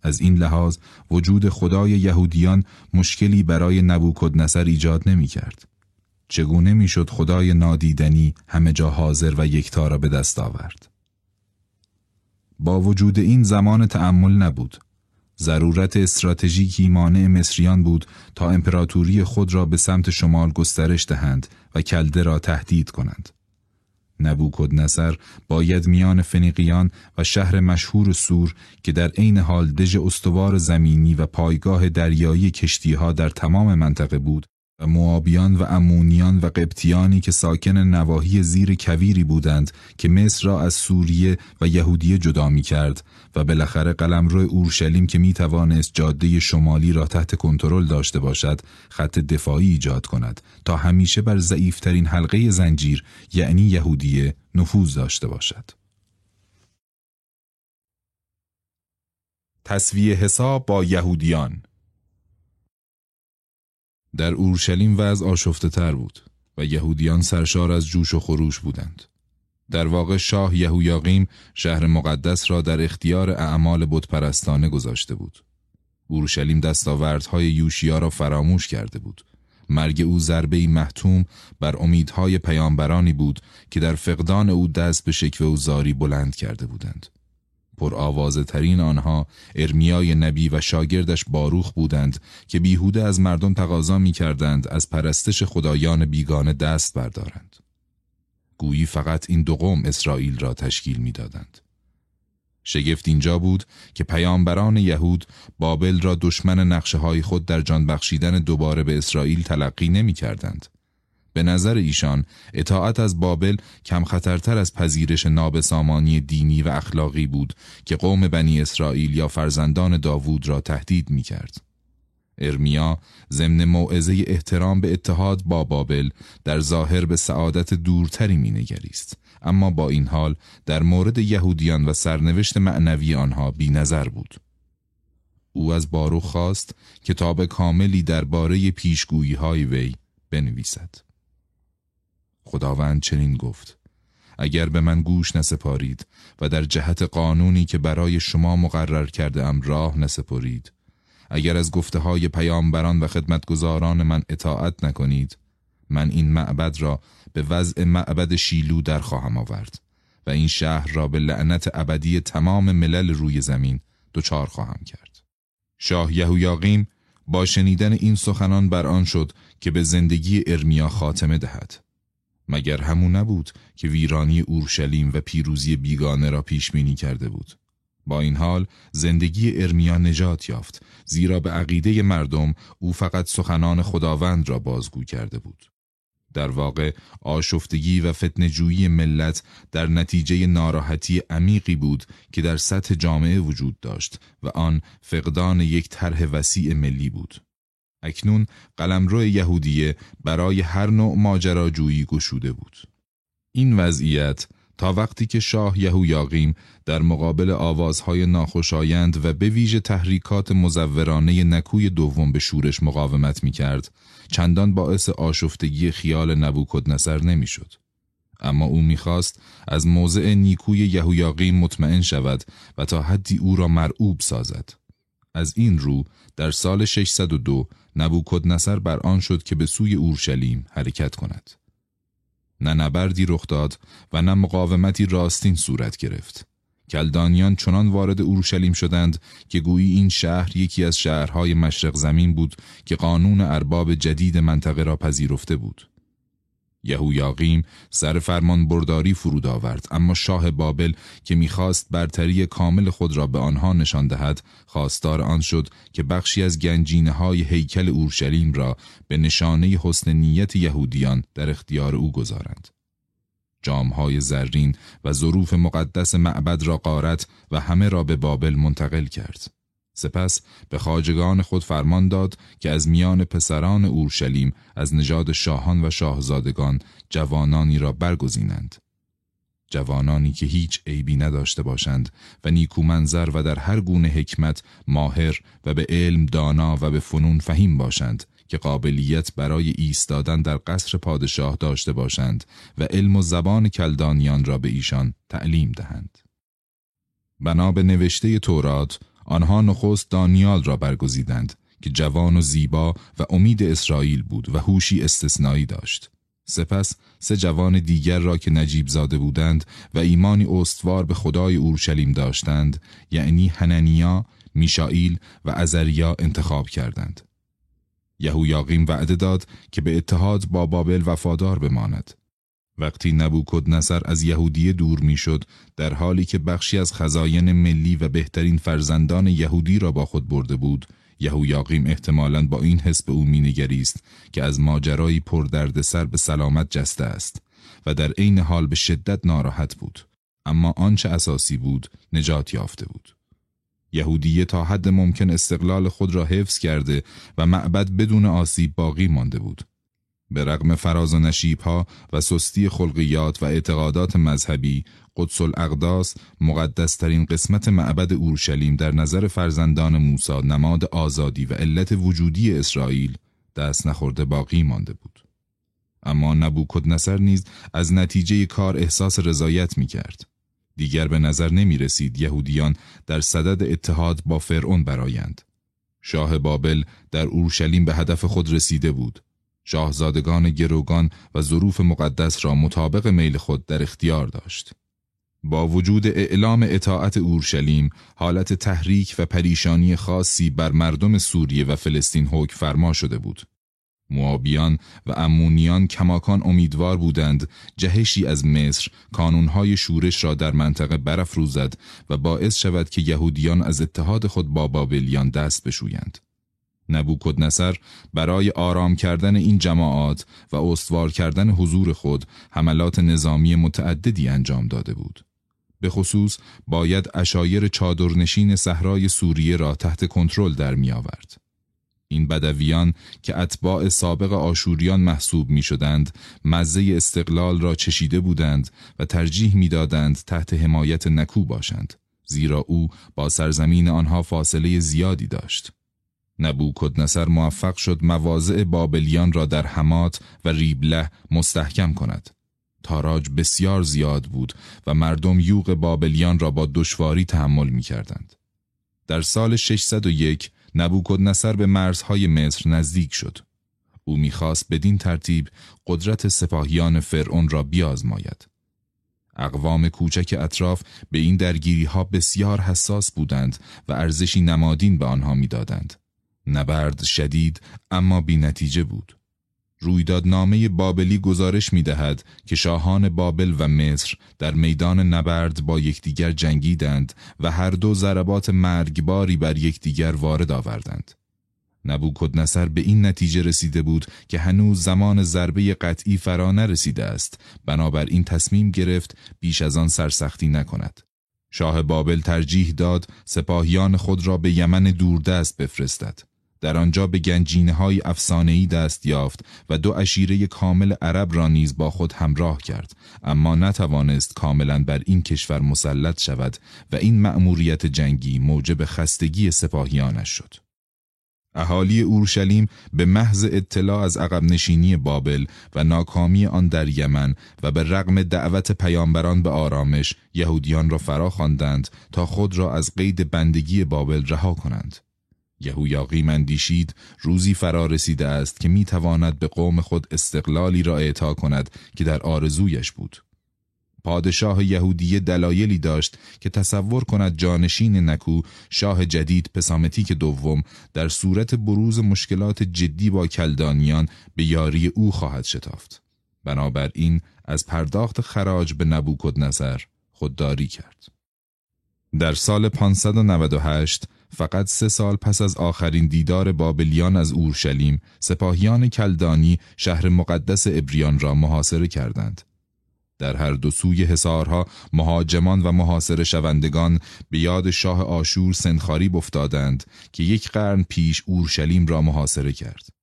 از این لحاظ وجود خدای یهودیان مشکلی برای نبوکدنصر ایجاد نمی کرد. چگونه می‌شد خدای نادیدنی همه جا حاضر و یکتا را به دست آورد؟ با وجود این زمان تأمل نبود. ضرورت استراتژیکی مانع مصریان بود تا امپراتوری خود را به سمت شمال گسترش دهند و کلده را تهدید کنند. نبوکد نصر باید میان فنیقیان و شهر مشهور سور که در عین حال دژ استوار زمینی و پایگاه دریایی کشتیها در تمام منطقه بود و موابیان و امونیان و قبطیانی که ساکن نواحی زیر کویری بودند که مصر را از سوریه و یهودیه جدا می کرد و بالاخره قلمرو اورشلیم که می توانست جاده شمالی را تحت کنترل داشته باشد خط دفاعی ایجاد کند تا همیشه بر ضعیفترین حلقه زنجیر یعنی یهودیه نفوذ داشته باشد. تصویه حساب با یهودیان در اورشلیم وضع آشفته تر بود و یهودیان سرشار از جوش و خروش بودند. در واقع شاه یهویاقیم شهر مقدس را در اختیار اعمال بتپرستانه گذاشته بود. اورشلیم دستاوردهای یوشیا را فراموش کرده بود. مرگ او ضربه‌ای محتوم بر امیدهای پیامبرانی بود که در فقدان او دست به شکوه و زاری بلند کرده بودند. پر آوازه ترین آنها ارمیای نبی و شاگردش باروخ بودند که بیهوده از مردم تقاضا می کردند از پرستش خدایان بیگانه دست بردارند. گویی فقط این دو قوم اسرائیل را تشکیل می‌دادند. شگفت اینجا بود که پیامبران یهود بابل را دشمن نقشه های خود در جان بخشیدن دوباره به اسرائیل تلقی نمی کردند. به نظر ایشان اطاعت از بابل کم خطرتر از پذیرش نابسامانی دینی و اخلاقی بود که قوم بنی اسرائیل یا فرزندان داوود را تهدید می کرد. ارمیا ضمن موعظه احترام به اتحاد با بابل در ظاهر به سعادت دورتری مینگریست. اما با این حال در مورد یهودیان و سرنوشت معنوی آنها بی نظر بود. او از بارو خواست کتاب کاملی درباره پیشگویی های وی بنویسد. خداوند چنین گفت اگر به من گوش نسپارید و در جهت قانونی که برای شما مقرر کرده ام راه نسپارید اگر از گفته های پیامبران و خدمتگزاران من اطاعت نکنید من این معبد را به وضع معبد شیلو در خواهم آورد و این شهر را به لعنت ابدی تمام ملل روی زمین دچار خواهم کرد. شاه یهویاقیم با شنیدن این سخنان بر آن شد که به زندگی ارمیا خاتمه دهد. مگر همون نبود که ویرانی اورشلیم و پیروزی بیگانه را پیش بینی کرده بود با این حال زندگی ارمیا نجات یافت زیرا به عقیده مردم او فقط سخنان خداوند را بازگو کرده بود. در واقع آشفتگی و فتنجویی ملت در نتیجه ناراحتی عمیقی بود که در سطح جامعه وجود داشت و آن فقدان یک طرح وسیع ملی بود. اکنون قلمرو یهودیه برای هر نوع ماجراجویی گشوده بود. این وضعیت تا وقتی که شاه یهویاقیم در مقابل آوازهای ناخوشایند و به ویژه تحریکات مزورانه نکوی دوم به شورش مقاومت می کرد، چندان باعث آشفتگی خیال نبوکد نصر نمی شد. اما او می‌خواست از موضع نیکوی یهویاقیم مطمئن شود و تا حدی او را مرعوب سازد. از این رو در سال 602 نبوکد نصر بر آن شد که به سوی اورشلیم حرکت کند. نه نبردی رخ داد و نه مقاومتی راستین صورت گرفت. کلدانیان چنان وارد اورشلیم شدند که گویی این شهر یکی از شهرهای مشرق زمین بود که قانون ارباب جدید منطقه را پذیرفته بود. یهویاقیم سر فرمان برداری فرود آورد اما شاه بابل که می‌خواست برتری کامل خود را به آنها نشان دهد خواستار آن شد که بخشی از گنجینه های هیکل اورشلیم را به نشانه حسن نیت یهودیان در اختیار او گذارند. جامهای زرین و ظروف مقدس معبد را قارت و همه را به بابل منتقل کرد. سپس به خاجگان خود فرمان داد که از میان پسران اورشلیم از نژاد شاهان و شاهزادگان جوانانی را برگزینند. جوانانی که هیچ عیبی نداشته باشند و نیکومنظر و در هر گونه حکمت ماهر و به علم دانا و به فنون فهیم باشند که قابلیت برای ایستادن در قصر پادشاه داشته باشند و علم و زبان کلدانیان را به ایشان تعلیم دهند. بنا به نوشته تورات آنها نخست دانیال را برگزیدند که جوان و زیبا و امید اسرائیل بود و هوشی استثنایی داشت. سپس سه جوان دیگر را که نجیب زاده بودند و ایمانی استوار به خدای اورشلیم داشتند یعنی هننیا، میشائیل و ازریا انتخاب کردند. یهویاقیم وعده داد که به اتحاد با بابل وفادار بماند. وقتی نبوکد نصر از یهودیه دور می‌شد در حالی که بخشی از خزاین ملی و بهترین فرزندان یهودی را با خود برده بود یهویاقیم احتمالاً با این حس به او مینگریست که از ماجرایی پر سر به سلامت جسته است و در عین حال به شدت ناراحت بود. اما آنچه اساسی بود نجات یافته بود. یهودیه تا حد ممکن استقلال خود را حفظ کرده و معبد بدون آسیب باقی مانده بود. به رغم فراز و نشیب ها و سستی خلقیات و اعتقادات مذهبی قدس الاقداس مقدسترین قسمت معبد اورشلیم در نظر فرزندان موسی نماد آزادی و علت وجودی اسرائیل دست نخورده باقی مانده بود اما نبوکد نصر نیز از نتیجه کار احساس رضایت می کرد. دیگر به نظر نمی رسید یهودیان در صدد اتحاد با فرعون برایند. شاه بابل در اورشلیم به هدف خود رسیده بود شاهزادگان گروگان و ظروف مقدس را مطابق میل خود در اختیار داشت. با وجود اعلام اطاعت اورشلیم حالت تحریک و پریشانی خاصی بر مردم سوریه و فلسطین حکم فرما شده بود. موابیان و امونیان کماکان امیدوار بودند جهشی از مصر کانونهای شورش را در منطقه برافروزد و باعث شود که یهودیان از اتحاد خود با بابلیان دست بشویند. نبوکدنصر برای آرام کردن این جماعات و استوار کردن حضور خود حملات نظامی متعددی انجام داده بود. به خصوص باید اشایر چادرنشین صحرای سوریه را تحت کنترل در می آورد. این بدویان که اتباع سابق آشوریان محسوب می شدند مزه استقلال را چشیده بودند و ترجیح می دادند تحت حمایت نکو باشند زیرا او با سرزمین آنها فاصله زیادی داشت. نبوکدنصر موفق شد مواضع بابلیان را در حمات و ریبله مستحکم کند. تاراج بسیار زیاد بود و مردم یوغ بابلیان را با دشواری تحمل می کردند. در سال 601 نبوکدنصر به مرزهای مصر نزدیک شد. او می‌خواست بدین ترتیب قدرت سپاهیان فرعون را بیازماید. اقوام کوچک اطراف به این درگیری ها بسیار حساس بودند و ارزشی نمادین به آنها می‌دادند. نبرد شدید اما بی نتیجه بود. رویدادنامه بابلی گزارش می دهد که شاهان بابل و مصر در میدان نبرد با یکدیگر جنگیدند و هر دو ضربات مرگباری بر یکدیگر وارد آوردند. نبوکدنصر به این نتیجه رسیده بود که هنوز زمان ضربه قطعی فرا نرسیده است بنابراین تصمیم گرفت بیش از آن سرسختی نکند. شاه بابل ترجیح داد سپاهیان خود را به یمن دوردست بفرستد. در آنجا به گنجینه های افسانه‌ای دست یافت و دو اشیره کامل عرب را نیز با خود همراه کرد. اما نتوانست کاملا بر این کشور مسلط شود و این مأموریت جنگی موجب خستگی سپاهیانش شد. اهالی اورشلیم به محض اطلاع از عقب نشینی بابل و ناکامی آن در یمن و به رغم دعوت پیامبران به آرامش یهودیان را فرا خواندند تا خود را از قید بندگی بابل رها کنند. یهویاقیم اندیشید روزی فرا رسیده است که می تواند به قوم خود استقلالی را اعطا کند که در آرزویش بود. پادشاه یهودیه دلایلی داشت که تصور کند جانشین نکو شاه جدید پسامتیک دوم در صورت بروز مشکلات جدی با کلدانیان به یاری او خواهد شتافت. بنابراین از پرداخت خراج به نبوکد نظر خودداری کرد. در سال 598 فقط سه سال پس از آخرین دیدار بابلیان از اورشلیم سپاهیان کلدانی شهر مقدس ابریان را محاصره کردند. در هر دو سوی حصارها مهاجمان و محاصره شوندگان به یاد شاه آشور سنخاری افتادند که یک قرن پیش اورشلیم را محاصره کرد.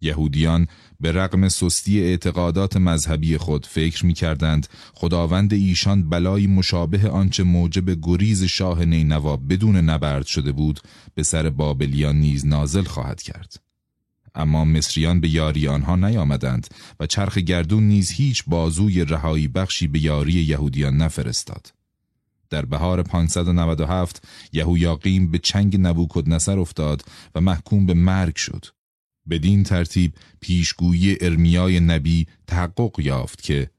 یهودیان به رغم سستی اعتقادات مذهبی خود فکر می کردند خداوند ایشان بلایی مشابه آنچه موجب گریز شاه نینوا بدون نبرد شده بود به سر بابلیان نیز نازل خواهد کرد. اما مصریان به یاری آنها نیامدند و چرخ گردون نیز هیچ بازوی رهایی بخشی به یاری یهودیان نفرستاد. در بهار 597 یهویاقیم به چنگ نبوکدنصر افتاد و محکوم به مرگ شد. بدین ترتیب پیشگویی ارمیای نبی تحقق یافت که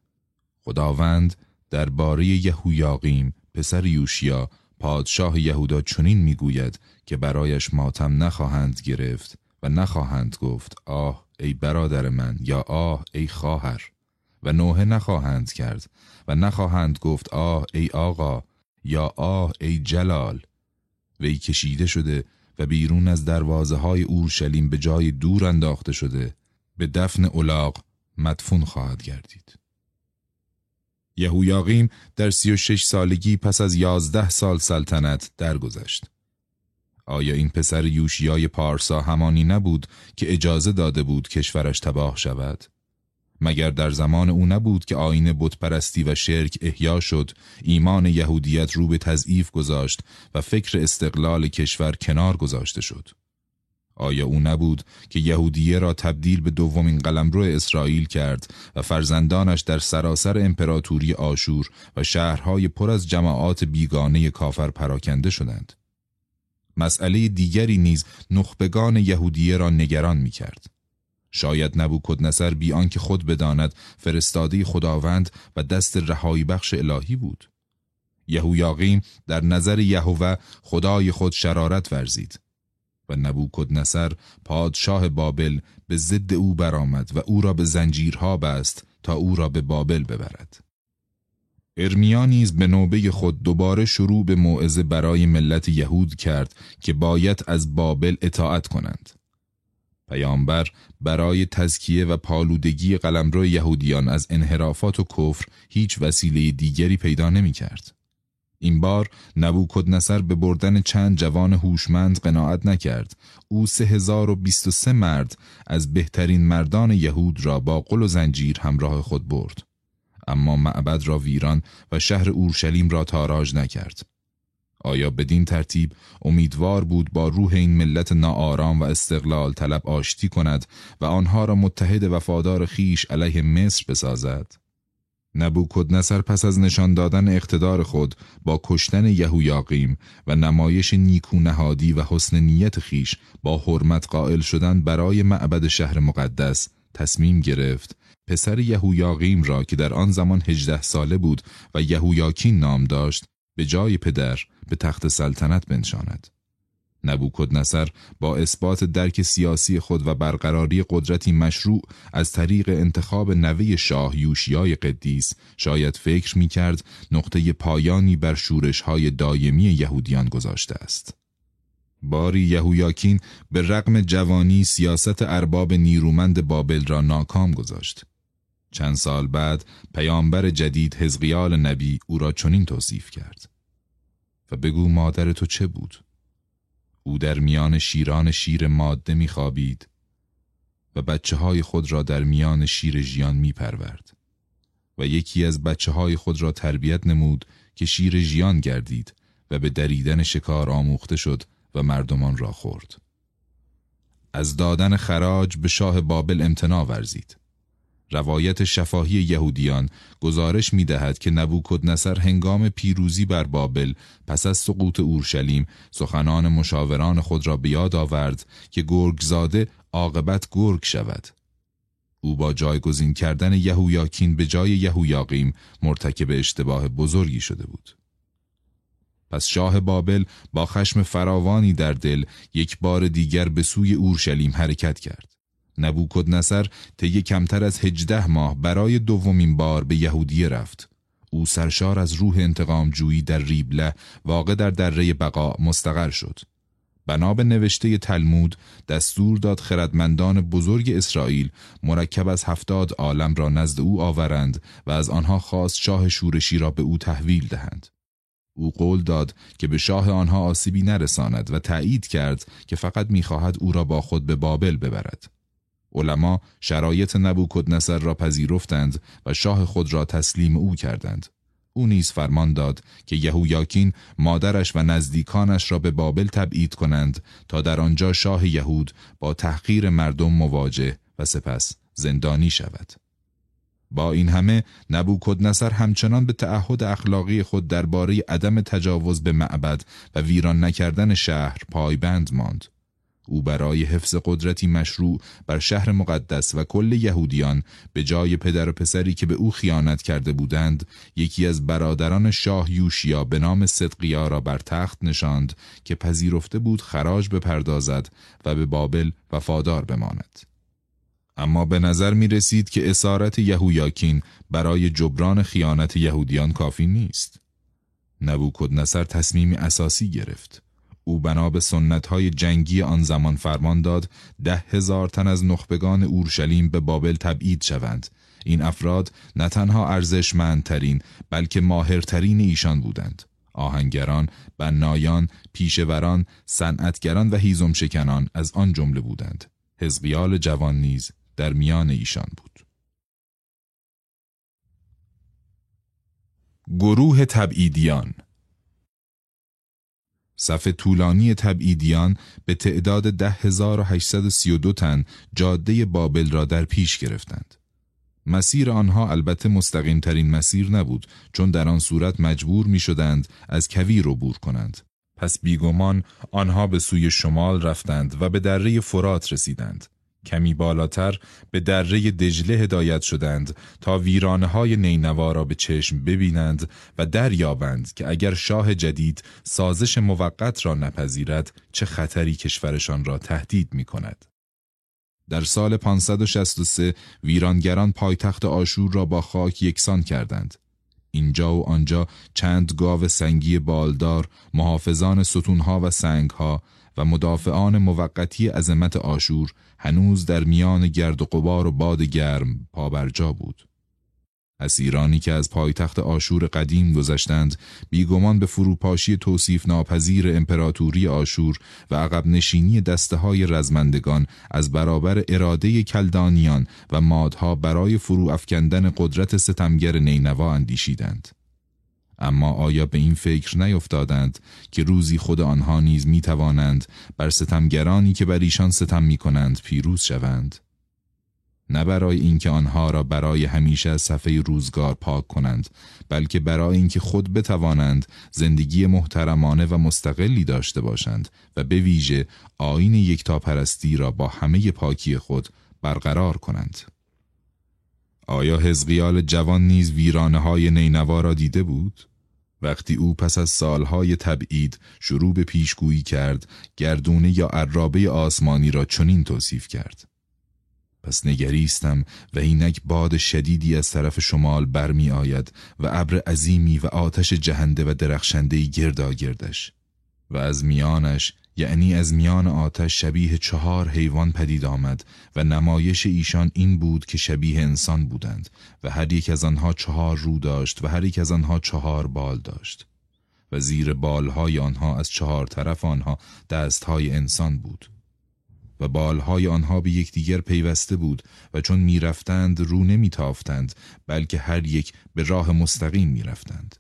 خداوند درباره یهویاقیم پسر یوشیا پادشاه یهودا چنین می‌گوید که برایش ماتم نخواهند گرفت و نخواهند گفت آه ای برادر من یا آه ای خواهر. و نوحه نخواهند کرد و نخواهند گفت آه ای آقا یا آه ای جلال. وی کشیده شده و بیرون از دروازه های اورشلیم به جای دور انداخته شده به دفن اولاغ مدفون خواهد گردید. یهویاقیم در سی و شش سالگی پس از یازده سال سلطنت درگذشت. آیا این پسر یوشیای پارسا همانی نبود که اجازه داده بود کشورش تباه شود؟ مگر در زمان او نبود که آین بتپرستی و شرک احیا شد ایمان یهودیت رو به تضعیف گذاشت و فکر استقلال کشور کنار گذاشته شد آیا او نبود که یهودیه را تبدیل به دومین قلمرو اسرائیل کرد و فرزندانش در سراسر امپراتوری آشور و شهرهای پر از جماعات بیگانه کافر پراکنده شدند مسئله دیگری نیز نخبگان یهودیه را نگران می کرد. شاید نبوکدنصر بی آنکه خود بداند فرستاده خداوند و دست رهایی بخش الهی بود. یهویاقیم در نظر یهوه خدای خود شرارت ورزید و نبوکدنصر پادشاه بابل به ضد او برآمد و او را به زنجیرها بست تا او را به بابل ببرد. ارمیا نیز به نوبه خود دوباره شروع به موعظه برای ملت یهود کرد که باید از بابل اطاعت کنند. پیامبر برای تزکیه و پالودگی قلمرو یهودیان از انحرافات و کفر هیچ وسیله دیگری پیدا نمی کرد. این بار نبوکدنصر به بردن چند جوان هوشمند قناعت نکرد. او سه هزار و بیست و سه مرد از بهترین مردان یهود را با قل و زنجیر همراه خود برد. اما معبد را ویران و شهر اورشلیم را تاراج نکرد. آیا بدین ترتیب امیدوار بود با روح این ملت ناآرام و استقلال طلب آشتی کند و آنها را متحد وفادار خیش علیه مصر بسازد؟ نبوکدنصر پس از نشان دادن اقتدار خود با کشتن یهویاقیم و نمایش نیکو نهادی و حسن نیت خیش با حرمت قائل شدن برای معبد شهر مقدس تصمیم گرفت پسر یهویاقیم را که در آن زمان هجده ساله بود و یهویاکین نام داشت به جای پدر به تخت سلطنت بنشاند. نبوکدنصر با اثبات درک سیاسی خود و برقراری قدرتی مشروع از طریق انتخاب نوه شاه یوشیای قدیس شاید فکر می کرد نقطه پایانی بر شورش های دایمی یهودیان گذاشته است. باری یهویاکین به رغم جوانی سیاست ارباب نیرومند بابل را ناکام گذاشت. چند سال بعد پیامبر جدید حزقیال نبی او را چنین توصیف کرد و بگو مادر تو چه بود؟ او در میان شیران شیر ماده میخوابید و بچه های خود را در میان شیر ژیان می پرورد و یکی از بچه های خود را تربیت نمود که شیر ژیان گردید و به دریدن شکار آموخته شد و مردمان را خورد. از دادن خراج به شاه بابل امتنا ورزید. روایت شفاهی یهودیان گزارش می دهد که نبوکدنصر هنگام پیروزی بر بابل پس از سقوط اورشلیم سخنان مشاوران خود را به یاد آورد که گرگزاده عاقبت گرگ شود. او با جایگزین کردن یهویاکین به جای یهویاقیم مرتکب اشتباه بزرگی شده بود. پس شاه بابل با خشم فراوانی در دل یک بار دیگر به سوی اورشلیم حرکت کرد. نبوکدنصر طی کمتر از هجده ماه برای دومین بار به یهودیه رفت. او سرشار از روح انتقام جویی در ریبله واقع در دره بقا مستقر شد. بنا به نوشته تلمود دستور داد خردمندان بزرگ اسرائیل مرکب از هفتاد عالم را نزد او آورند و از آنها خواست شاه شورشی را به او تحویل دهند. او قول داد که به شاه آنها آسیبی نرساند و تایید کرد که فقط می‌خواهد او را با خود به بابل ببرد. علما شرایط نبوکدنصر را پذیرفتند و شاه خود را تسلیم او کردند. او نیز فرمان داد که یهویاکین مادرش و نزدیکانش را به بابل تبعید کنند تا در آنجا شاه یهود با تحقیر مردم مواجه و سپس زندانی شود. با این همه نبوکدنصر همچنان به تعهد اخلاقی خود درباره عدم تجاوز به معبد و ویران نکردن شهر پایبند ماند. او برای حفظ قدرتی مشروع بر شهر مقدس و کل یهودیان به جای پدر و پسری که به او خیانت کرده بودند یکی از برادران شاه یوشیا به نام صدقیا را بر تخت نشاند که پذیرفته بود خراج بپردازد و به بابل وفادار بماند. اما به نظر می رسید که اسارت یهویاکین برای جبران خیانت یهودیان کافی نیست. نبوکدنصر تصمیمی اساسی گرفت. او بنا به های جنگی آن زمان فرمان داد ده هزار تن از نخبگان اورشلیم به بابل تبعید شوند. این افراد نه تنها ارزشمندترین بلکه ماهرترین ایشان بودند. آهنگران، بنایان، پیشوران، صنعتگران و هیزم شکنان از آن جمله بودند. حزقیال جوان نیز در میان ایشان بود. گروه تبعیدیان صف طولانی تبعیدیان به تعداد 10832 تن جاده بابل را در پیش گرفتند. مسیر آنها البته مستقیم ترین مسیر نبود چون در آن صورت مجبور می شدند از کویر عبور کنند. پس بیگمان آنها به سوی شمال رفتند و به دره فرات رسیدند. کمی بالاتر به دره دجله هدایت شدند تا ویرانه های نینوا را به چشم ببینند و دریابند که اگر شاه جدید سازش موقت را نپذیرد چه خطری کشورشان را تهدید می کند. در سال 563 ویرانگران پایتخت آشور را با خاک یکسان کردند. اینجا و آنجا چند گاو سنگی بالدار، محافظان ستونها و سنگها و مدافعان موقتی عظمت آشور هنوز در میان گرد و قبار و باد گرم پابرجا بود. اسیرانی که از پایتخت آشور قدیم گذشتند بیگمان به فروپاشی توصیف ناپذیر امپراتوری آشور و عقب نشینی دسته های رزمندگان از برابر اراده کلدانیان و مادها برای فرو افکندن قدرت ستمگر نینوا اندیشیدند. اما آیا به این فکر نیفتادند که روزی خود آنها نیز می توانند بر ستمگرانی که بر ایشان ستم می کنند پیروز شوند؟ نه برای اینکه آنها را برای همیشه از صفحه روزگار پاک کنند بلکه برای اینکه خود بتوانند زندگی محترمانه و مستقلی داشته باشند و به ویژه آین یکتاپرستی را با همه پاکی خود برقرار کنند آیا حزقیال جوان نیز ویرانه های نینوا را دیده بود؟ وقتی او پس از سالهای تبعید شروع به پیشگویی کرد گردونه یا عرابه آسمانی را چنین توصیف کرد پس نگریستم و اینک باد شدیدی از طرف شمال برمی آید و ابر عظیمی و آتش جهنده و درخشندهی گرداگردش و از میانش یعنی از میان آتش شبیه چهار حیوان پدید آمد و نمایش ایشان این بود که شبیه انسان بودند و هر یک از آنها چهار رو داشت و هر یک از آنها چهار بال داشت و زیر بالهای آنها از چهار طرف آنها دستهای انسان بود و بالهای آنها به یکدیگر پیوسته بود و چون می‌رفتند رو نمیتافتند بلکه هر یک به راه مستقیم می‌رفتند.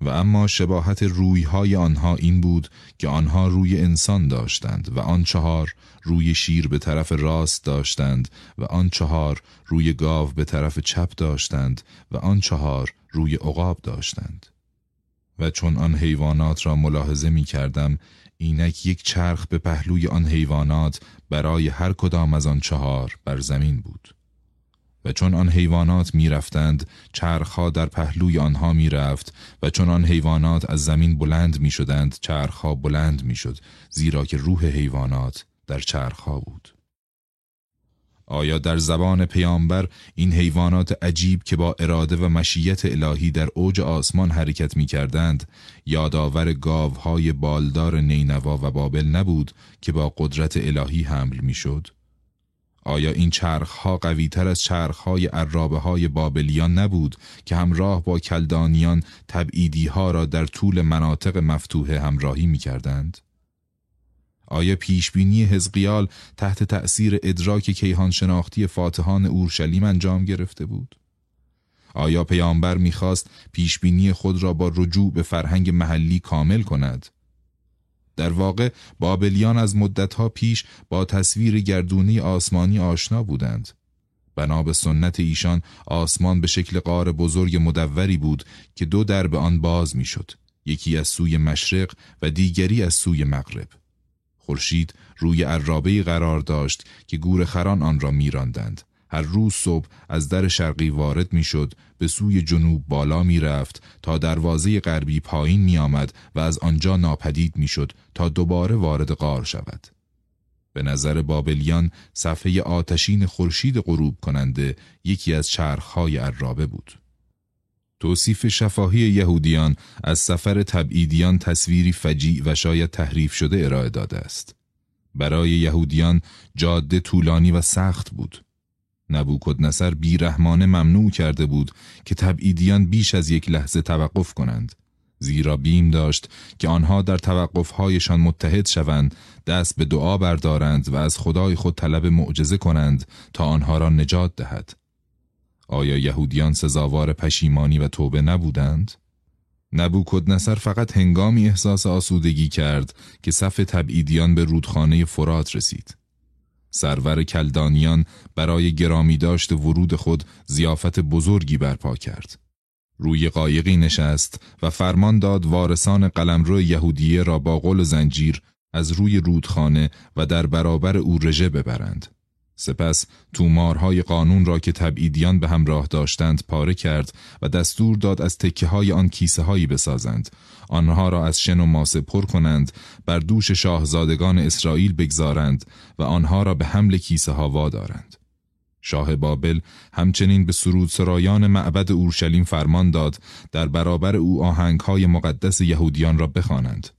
و اما شباهت رویهای آنها این بود که آنها روی انسان داشتند و آن چهار روی شیر به طرف راست داشتند و آن چهار روی گاو به طرف چپ داشتند و آن چهار روی عقاب داشتند. و چون آن حیوانات را ملاحظه می کردم اینک یک چرخ به پهلوی آن حیوانات برای هر کدام از آن چهار بر زمین بود. و چون آن حیوانات می رفتند چرخها در پهلوی آنها می رفت و چون آن حیوانات از زمین بلند می شدند چرخها بلند می شد زیرا که روح حیوانات در چرخها بود آیا در زبان پیامبر این حیوانات عجیب که با اراده و مشیت الهی در اوج آسمان حرکت می کردند یادآور گاوهای بالدار نینوا و بابل نبود که با قدرت الهی حمل می شد؟ آیا این چرخها قوی تر از چرخهای عرابه های بابلیان نبود که همراه با کلدانیان تبعیدی ها را در طول مناطق مفتوحه همراهی می کردند؟ آیا پیشبینی حزقیال تحت تأثیر ادراک کیهان شناختی فاتحان اورشلیم انجام گرفته بود؟ آیا پیامبر می‌خواست پیشبینی خود را با رجوع به فرهنگ محلی کامل کند؟ در واقع بابلیان از مدتها پیش با تصویر گردونی آسمانی آشنا بودند. بنا به سنت ایشان آسمان به شکل قار بزرگ مدوری بود که دو درب آن باز می‌شد. یکی از سوی مشرق و دیگری از سوی مغرب. خورشید روی عرابه قرار داشت که گور خران آن را میراندند. هر روز صبح از در شرقی وارد می‌شد به سوی جنوب بالا می رفت تا دروازه غربی پایین می آمد و از آنجا ناپدید می شد تا دوباره وارد غار شود. به نظر بابلیان صفحه آتشین خورشید غروب کننده یکی از چرخهای عرابه بود. توصیف شفاهی یهودیان از سفر تبعیدیان تصویری فجیع و شاید تحریف شده ارائه داده است. برای یهودیان جاده طولانی و سخت بود. نبوکدنصر بیرحمانه ممنوع کرده بود که تبعیدیان بیش از یک لحظه توقف کنند. زیرا بیم داشت که آنها در توقفهایشان متحد شوند دست به دعا بردارند و از خدای خود طلب معجزه کنند تا آنها را نجات دهد. آیا یهودیان سزاوار پشیمانی و توبه نبودند؟ نبوکدنصر فقط هنگامی احساس آسودگی کرد که صف تبعیدیان به رودخانه فرات رسید. سرور کلدانیان برای گرامی داشت ورود خود زیافت بزرگی برپا کرد. روی قایقی نشست و فرمان داد وارثان قلمرو یهودیه را با قل زنجیر از روی رودخانه و در برابر او رژه ببرند. سپس تومارهای قانون را که تبعیدیان به همراه داشتند پاره کرد و دستور داد از تکه های آن کیسه هایی بسازند آنها را از شن و ماسه پر کنند بر دوش شاهزادگان اسرائیل بگذارند و آنها را به حمل کیسه ها وادارند شاه بابل همچنین به سرود سرایان معبد اورشلیم فرمان داد در برابر او آهنگ های مقدس یهودیان را بخوانند.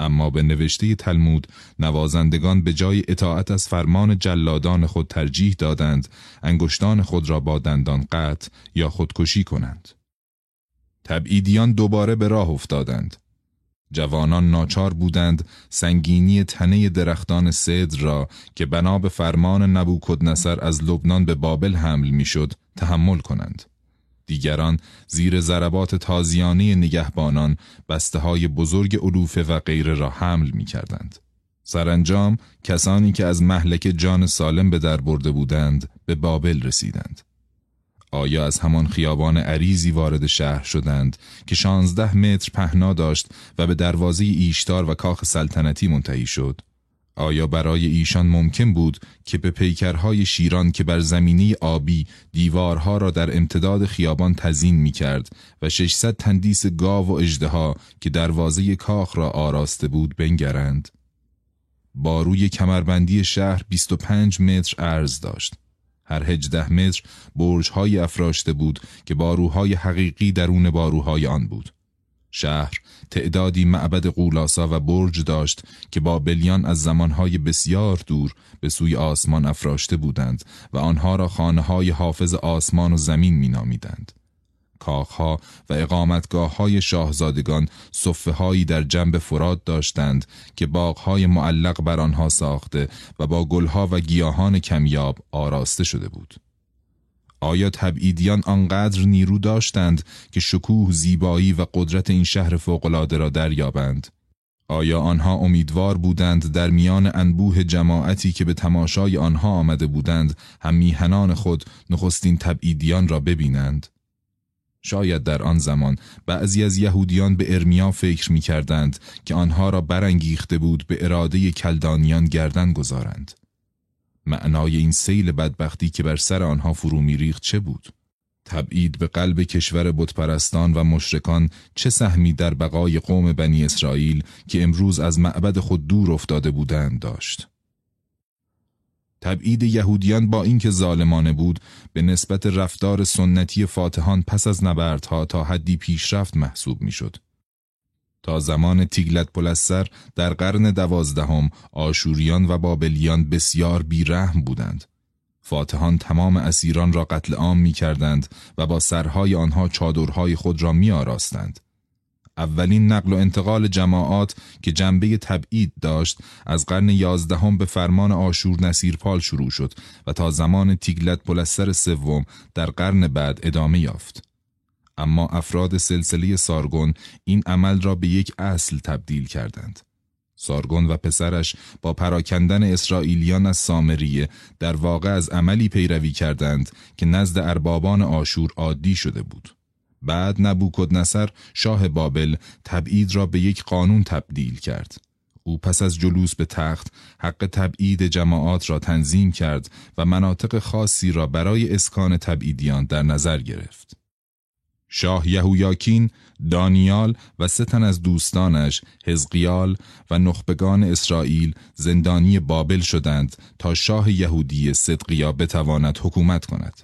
اما به نوشته تلمود نوازندگان به جای اطاعت از فرمان جلادان خود ترجیح دادند انگشتان خود را با دندان قطع یا خودکشی کنند. تبعیدیان دوباره به راه افتادند. جوانان ناچار بودند سنگینی تنه درختان سدر را که بنا به فرمان نبوکدنصر از لبنان به بابل حمل می‌شد تحمل کنند. دیگران زیر ضربات تازیانه نگهبانان بسته های بزرگ علوفه و غیره را حمل می کردند. سرانجام کسانی که از محلک جان سالم به در برده بودند به بابل رسیدند. آیا از همان خیابان عریزی وارد شهر شدند که شانزده متر پهنا داشت و به دروازه ایشتار و کاخ سلطنتی منتهی شد؟ آیا برای ایشان ممکن بود که به پیکرهای شیران که بر زمینی آبی دیوارها را در امتداد خیابان تزین می کرد و 600 تندیس گاو و اجدها که دروازه کاخ را آراسته بود بنگرند؟ باروی کمربندی شهر 25 متر عرض داشت. هر هجده متر برج‌های افراشته بود که باروهای حقیقی درون باروهای آن بود. شهر تعدادی معبد قولاسا و برج داشت که با بلیان از زمانهای بسیار دور به سوی آسمان افراشته بودند و آنها را خانه های حافظ آسمان و زمین مینامیدند. کاخها و اقامتگاه های شاهزادگان صفه در جنب فراد داشتند که باغهای معلق بر آنها ساخته و با گلها و گیاهان کمیاب آراسته شده بود. آیا تبعیدیان آنقدر نیرو داشتند که شکوه زیبایی و قدرت این شهر فوقالعاده را دریابند؟ آیا آنها امیدوار بودند در میان انبوه جماعتی که به تماشای آنها آمده بودند هم میهنان خود نخستین تبعیدیان را ببینند؟ شاید در آن زمان بعضی از یهودیان به ارمیا فکر می کردند که آنها را برانگیخته بود به اراده کلدانیان گردن گذارند. معنای این سیل بدبختی که بر سر آنها فرو میریخت چه بود؟ تبعید به قلب کشور بتپرستان و مشرکان چه سهمی در بقای قوم بنی اسرائیل که امروز از معبد خود دور افتاده بودند داشت؟ تبعید یهودیان با اینکه ظالمانه بود به نسبت رفتار سنتی فاتحان پس از نبردها تا حدی پیشرفت محسوب می‌شد. تا زمان تیگلت پلسر در قرن دوازدهم آشوریان و بابلیان بسیار بیرحم بودند. فاتحان تمام اسیران را قتل عام می کردند و با سرهای آنها چادرهای خود را می آراستند. اولین نقل و انتقال جماعات که جنبه تبعید داشت از قرن یازدهم به فرمان آشور نصیرپال شروع شد و تا زمان تیگلت پلستر سوم در قرن بعد ادامه یافت. اما افراد سلسله سارگون این عمل را به یک اصل تبدیل کردند. سارگون و پسرش با پراکندن اسرائیلیان از سامریه در واقع از عملی پیروی کردند که نزد اربابان آشور عادی شده بود. بعد نبوکدنصر شاه بابل تبعید را به یک قانون تبدیل کرد. او پس از جلوس به تخت حق تبعید جماعات را تنظیم کرد و مناطق خاصی را برای اسکان تبعیدیان در نظر گرفت. شاه یهویاکین، دانیال و سه تن از دوستانش حزقیال و نخبگان اسرائیل زندانی بابل شدند تا شاه یهودی صدقیا بتواند حکومت کند.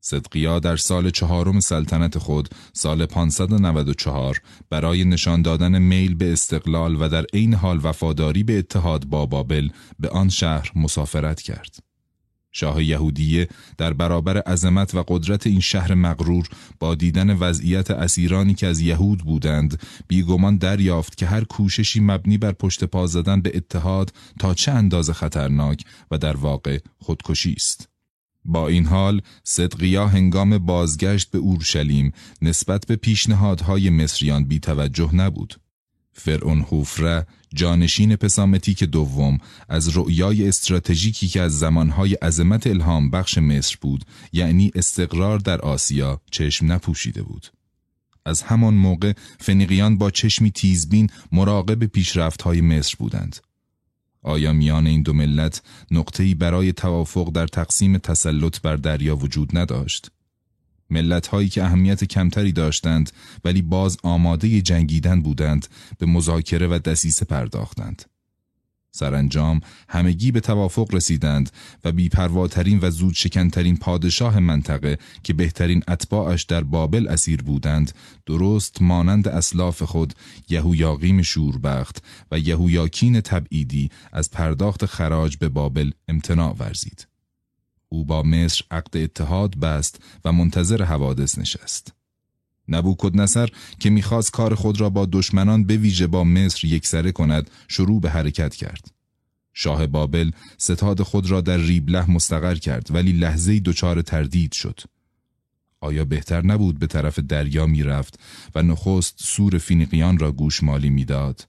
صدقیا در سال چهارم سلطنت خود سال 594 برای نشان دادن میل به استقلال و در عین حال وفاداری به اتحاد با بابل به آن شهر مسافرت کرد. شاه یهودیه در برابر عظمت و قدرت این شهر مغرور با دیدن وضعیت اسیرانی که از یهود بودند بیگمان دریافت که هر کوششی مبنی بر پشت پا زدن به اتحاد تا چه اندازه خطرناک و در واقع خودکشی است. با این حال صدقیا هنگام بازگشت به اورشلیم نسبت به پیشنهادهای مصریان بی توجه نبود. فرعون حوفره جانشین پسامتیک دوم از رؤیای استراتژیکی که از زمانهای عظمت الهام بخش مصر بود یعنی استقرار در آسیا چشم نپوشیده بود. از همان موقع فنیقیان با چشمی تیزبین مراقب پیشرفتهای مصر بودند. آیا میان این دو ملت نقطه‌ای برای توافق در تقسیم تسلط بر دریا وجود نداشت؟ ملت هایی که اهمیت کمتری داشتند ولی باز آماده جنگیدن بودند به مذاکره و دسیسه پرداختند. سرانجام همگی به توافق رسیدند و بیپرواترین و زود شکنترین پادشاه منطقه که بهترین اتباعش در بابل اسیر بودند درست مانند اسلاف خود یهویاقیم شوربخت و یهویاکین تبعیدی از پرداخت خراج به بابل امتناع ورزید. او با مصر عقد اتحاد بست و منتظر حوادث نشست. نبوکدنصر که می‌خواست کار خود را با دشمنان به ویژه با مصر یکسره کند شروع به حرکت کرد. شاه بابل ستاد خود را در ریبله مستقر کرد ولی لحظه دچار تردید شد. آیا بهتر نبود به طرف دریا می‌رفت و نخست سور فینیقیان را گوشمالی می‌داد؟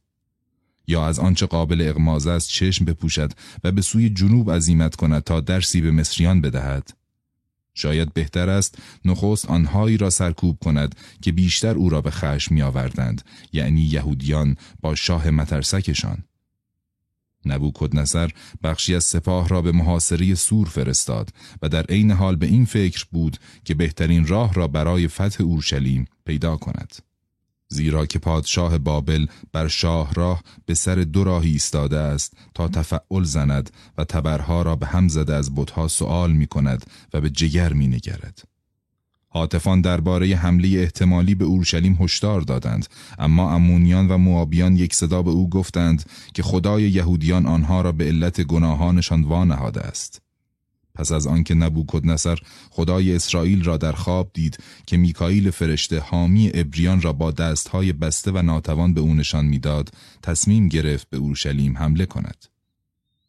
یا از آنچه قابل اغماز است چشم بپوشد و به سوی جنوب عزیمت کند تا درسی به مصریان بدهد؟ شاید بهتر است نخست آنهایی را سرکوب کند که بیشتر او را به خشم می آوردند یعنی یهودیان با شاه مترسکشان نبوکدنصر بخشی از سپاه را به محاصره سور فرستاد و در عین حال به این فکر بود که بهترین راه را برای فتح اورشلیم پیدا کند زیرا که پادشاه بابل بر شاه راه به سر دو راهی ایستاده است تا تفعل زند و تبرها را به هم زده از بتها سوال می کند و به جگر می نگرد. حاطفان درباره حمله احتمالی به اورشلیم هشدار دادند اما امونیان و موابیان یک صدا به او گفتند که خدای یهودیان آنها را به علت گناهانشان وانهاده است پس از آنکه نبوکدنصر خدای اسرائیل را در خواب دید که میکائیل فرشته حامی ابریان را با دستهای بسته و ناتوان به او نشان می‌داد تصمیم گرفت به اورشلیم حمله کند.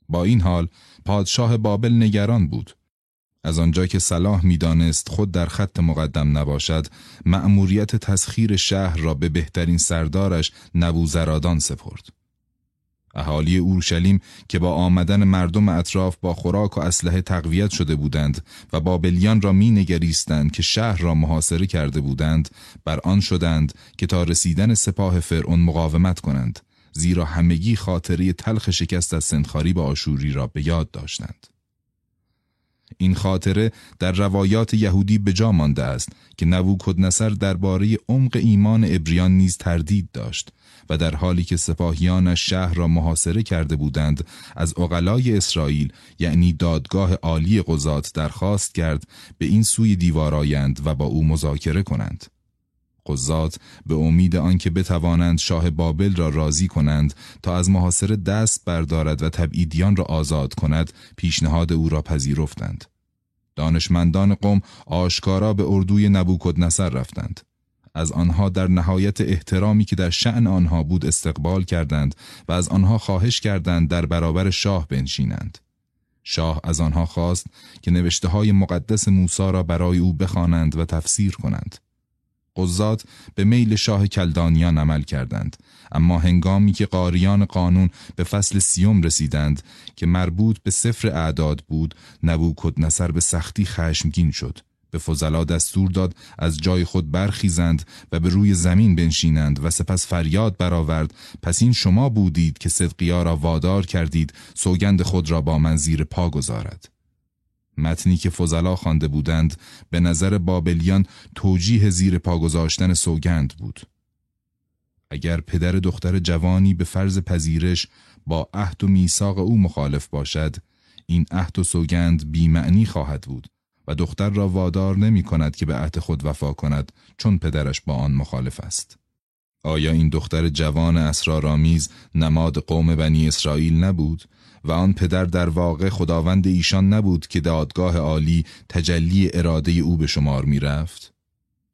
با این حال پادشاه بابل نگران بود. از آنجا که صلاح می‌دانست خود در خط مقدم نباشد مأموریت تسخیر شهر را به بهترین سردارش نبوزرادان سپرد. اهالی اورشلیم که با آمدن مردم اطراف با خوراک و اسلحه تقویت شده بودند و بابلیان را می نگریستند که شهر را محاصره کرده بودند بر آن شدند که تا رسیدن سپاه فرعون مقاومت کنند زیرا همگی خاطری تلخ شکست از سندخاری با آشوری را به یاد داشتند. این خاطره در روایات یهودی به جا مانده است که نبوکدنصر درباره عمق ایمان ابریان نیز تردید داشت و در حالی که سپاهیانش شهر را محاصره کرده بودند از اقلای اسرائیل یعنی دادگاه عالی قضات درخواست کرد به این سوی دیوار آیند و با او مذاکره کنند. قضات به امید آنکه بتوانند شاه بابل را راضی کنند تا از محاصره دست بردارد و تبعیدیان را آزاد کند پیشنهاد او را پذیرفتند. دانشمندان قوم آشکارا به اردوی نبوکدنصر رفتند. از آنها در نهایت احترامی که در شعن آنها بود استقبال کردند و از آنها خواهش کردند در برابر شاه بنشینند. شاه از آنها خواست که نوشته های مقدس موسا را برای او بخوانند و تفسیر کنند. قضات به میل شاه کلدانیان عمل کردند اما هنگامی که قاریان قانون به فصل سیوم رسیدند که مربوط به سفر اعداد بود نبوکد نصر به سختی خشمگین شد به فضلا دستور داد از جای خود برخیزند و به روی زمین بنشینند و سپس فریاد برآورد پس این شما بودید که صدقیا را وادار کردید سوگند خود را با من زیر پا گذارد. متنی که فضلا خوانده بودند به نظر بابلیان توجیه زیر پا گذاشتن سوگند بود. اگر پدر دختر جوانی به فرض پذیرش با عهد و میثاق او مخالف باشد این عهد و سوگند بیمعنی خواهد بود. و دختر را وادار نمی کند که به عهد خود وفا کند چون پدرش با آن مخالف است. آیا این دختر جوان اسرارآمیز نماد قوم بنی اسرائیل نبود و آن پدر در واقع خداوند ایشان نبود که دادگاه عالی تجلی اراده او به شمار می رفت؟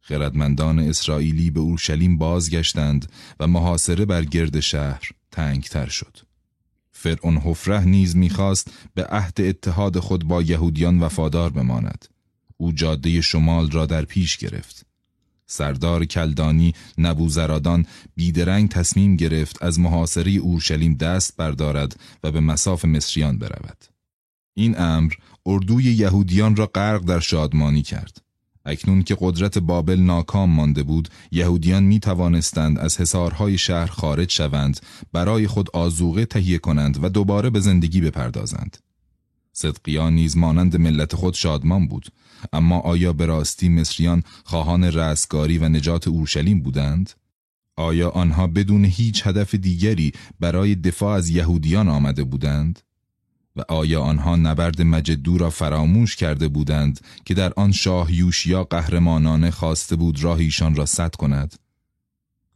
خردمندان اسرائیلی به اورشلیم بازگشتند و محاصره بر گرد شهر تنگتر شد. فرعون حفره نیز می‌خواست به عهد اتحاد خود با یهودیان وفادار بماند. او جاده شمال را در پیش گرفت. سردار کلدانی نبوزرادان بیدرنگ تصمیم گرفت از محاصره اورشلیم دست بردارد و به مساف مصریان برود. این امر اردوی یهودیان را غرق در شادمانی کرد. اکنون که قدرت بابل ناکام مانده بود یهودیان می توانستند از حصارهای شهر خارج شوند برای خود آزوغه تهیه کنند و دوباره به زندگی بپردازند. صدقیا نیز مانند ملت خود شادمان بود. اما آیا به راستی مصریان خواهان رستگاری و نجات اورشلیم بودند؟ آیا آنها بدون هیچ هدف دیگری برای دفاع از یهودیان آمده بودند؟ و آیا آنها نبرد مجدو را فراموش کرده بودند که در آن شاه یوشیا قهرمانانه خواسته بود راهیشان را سد کند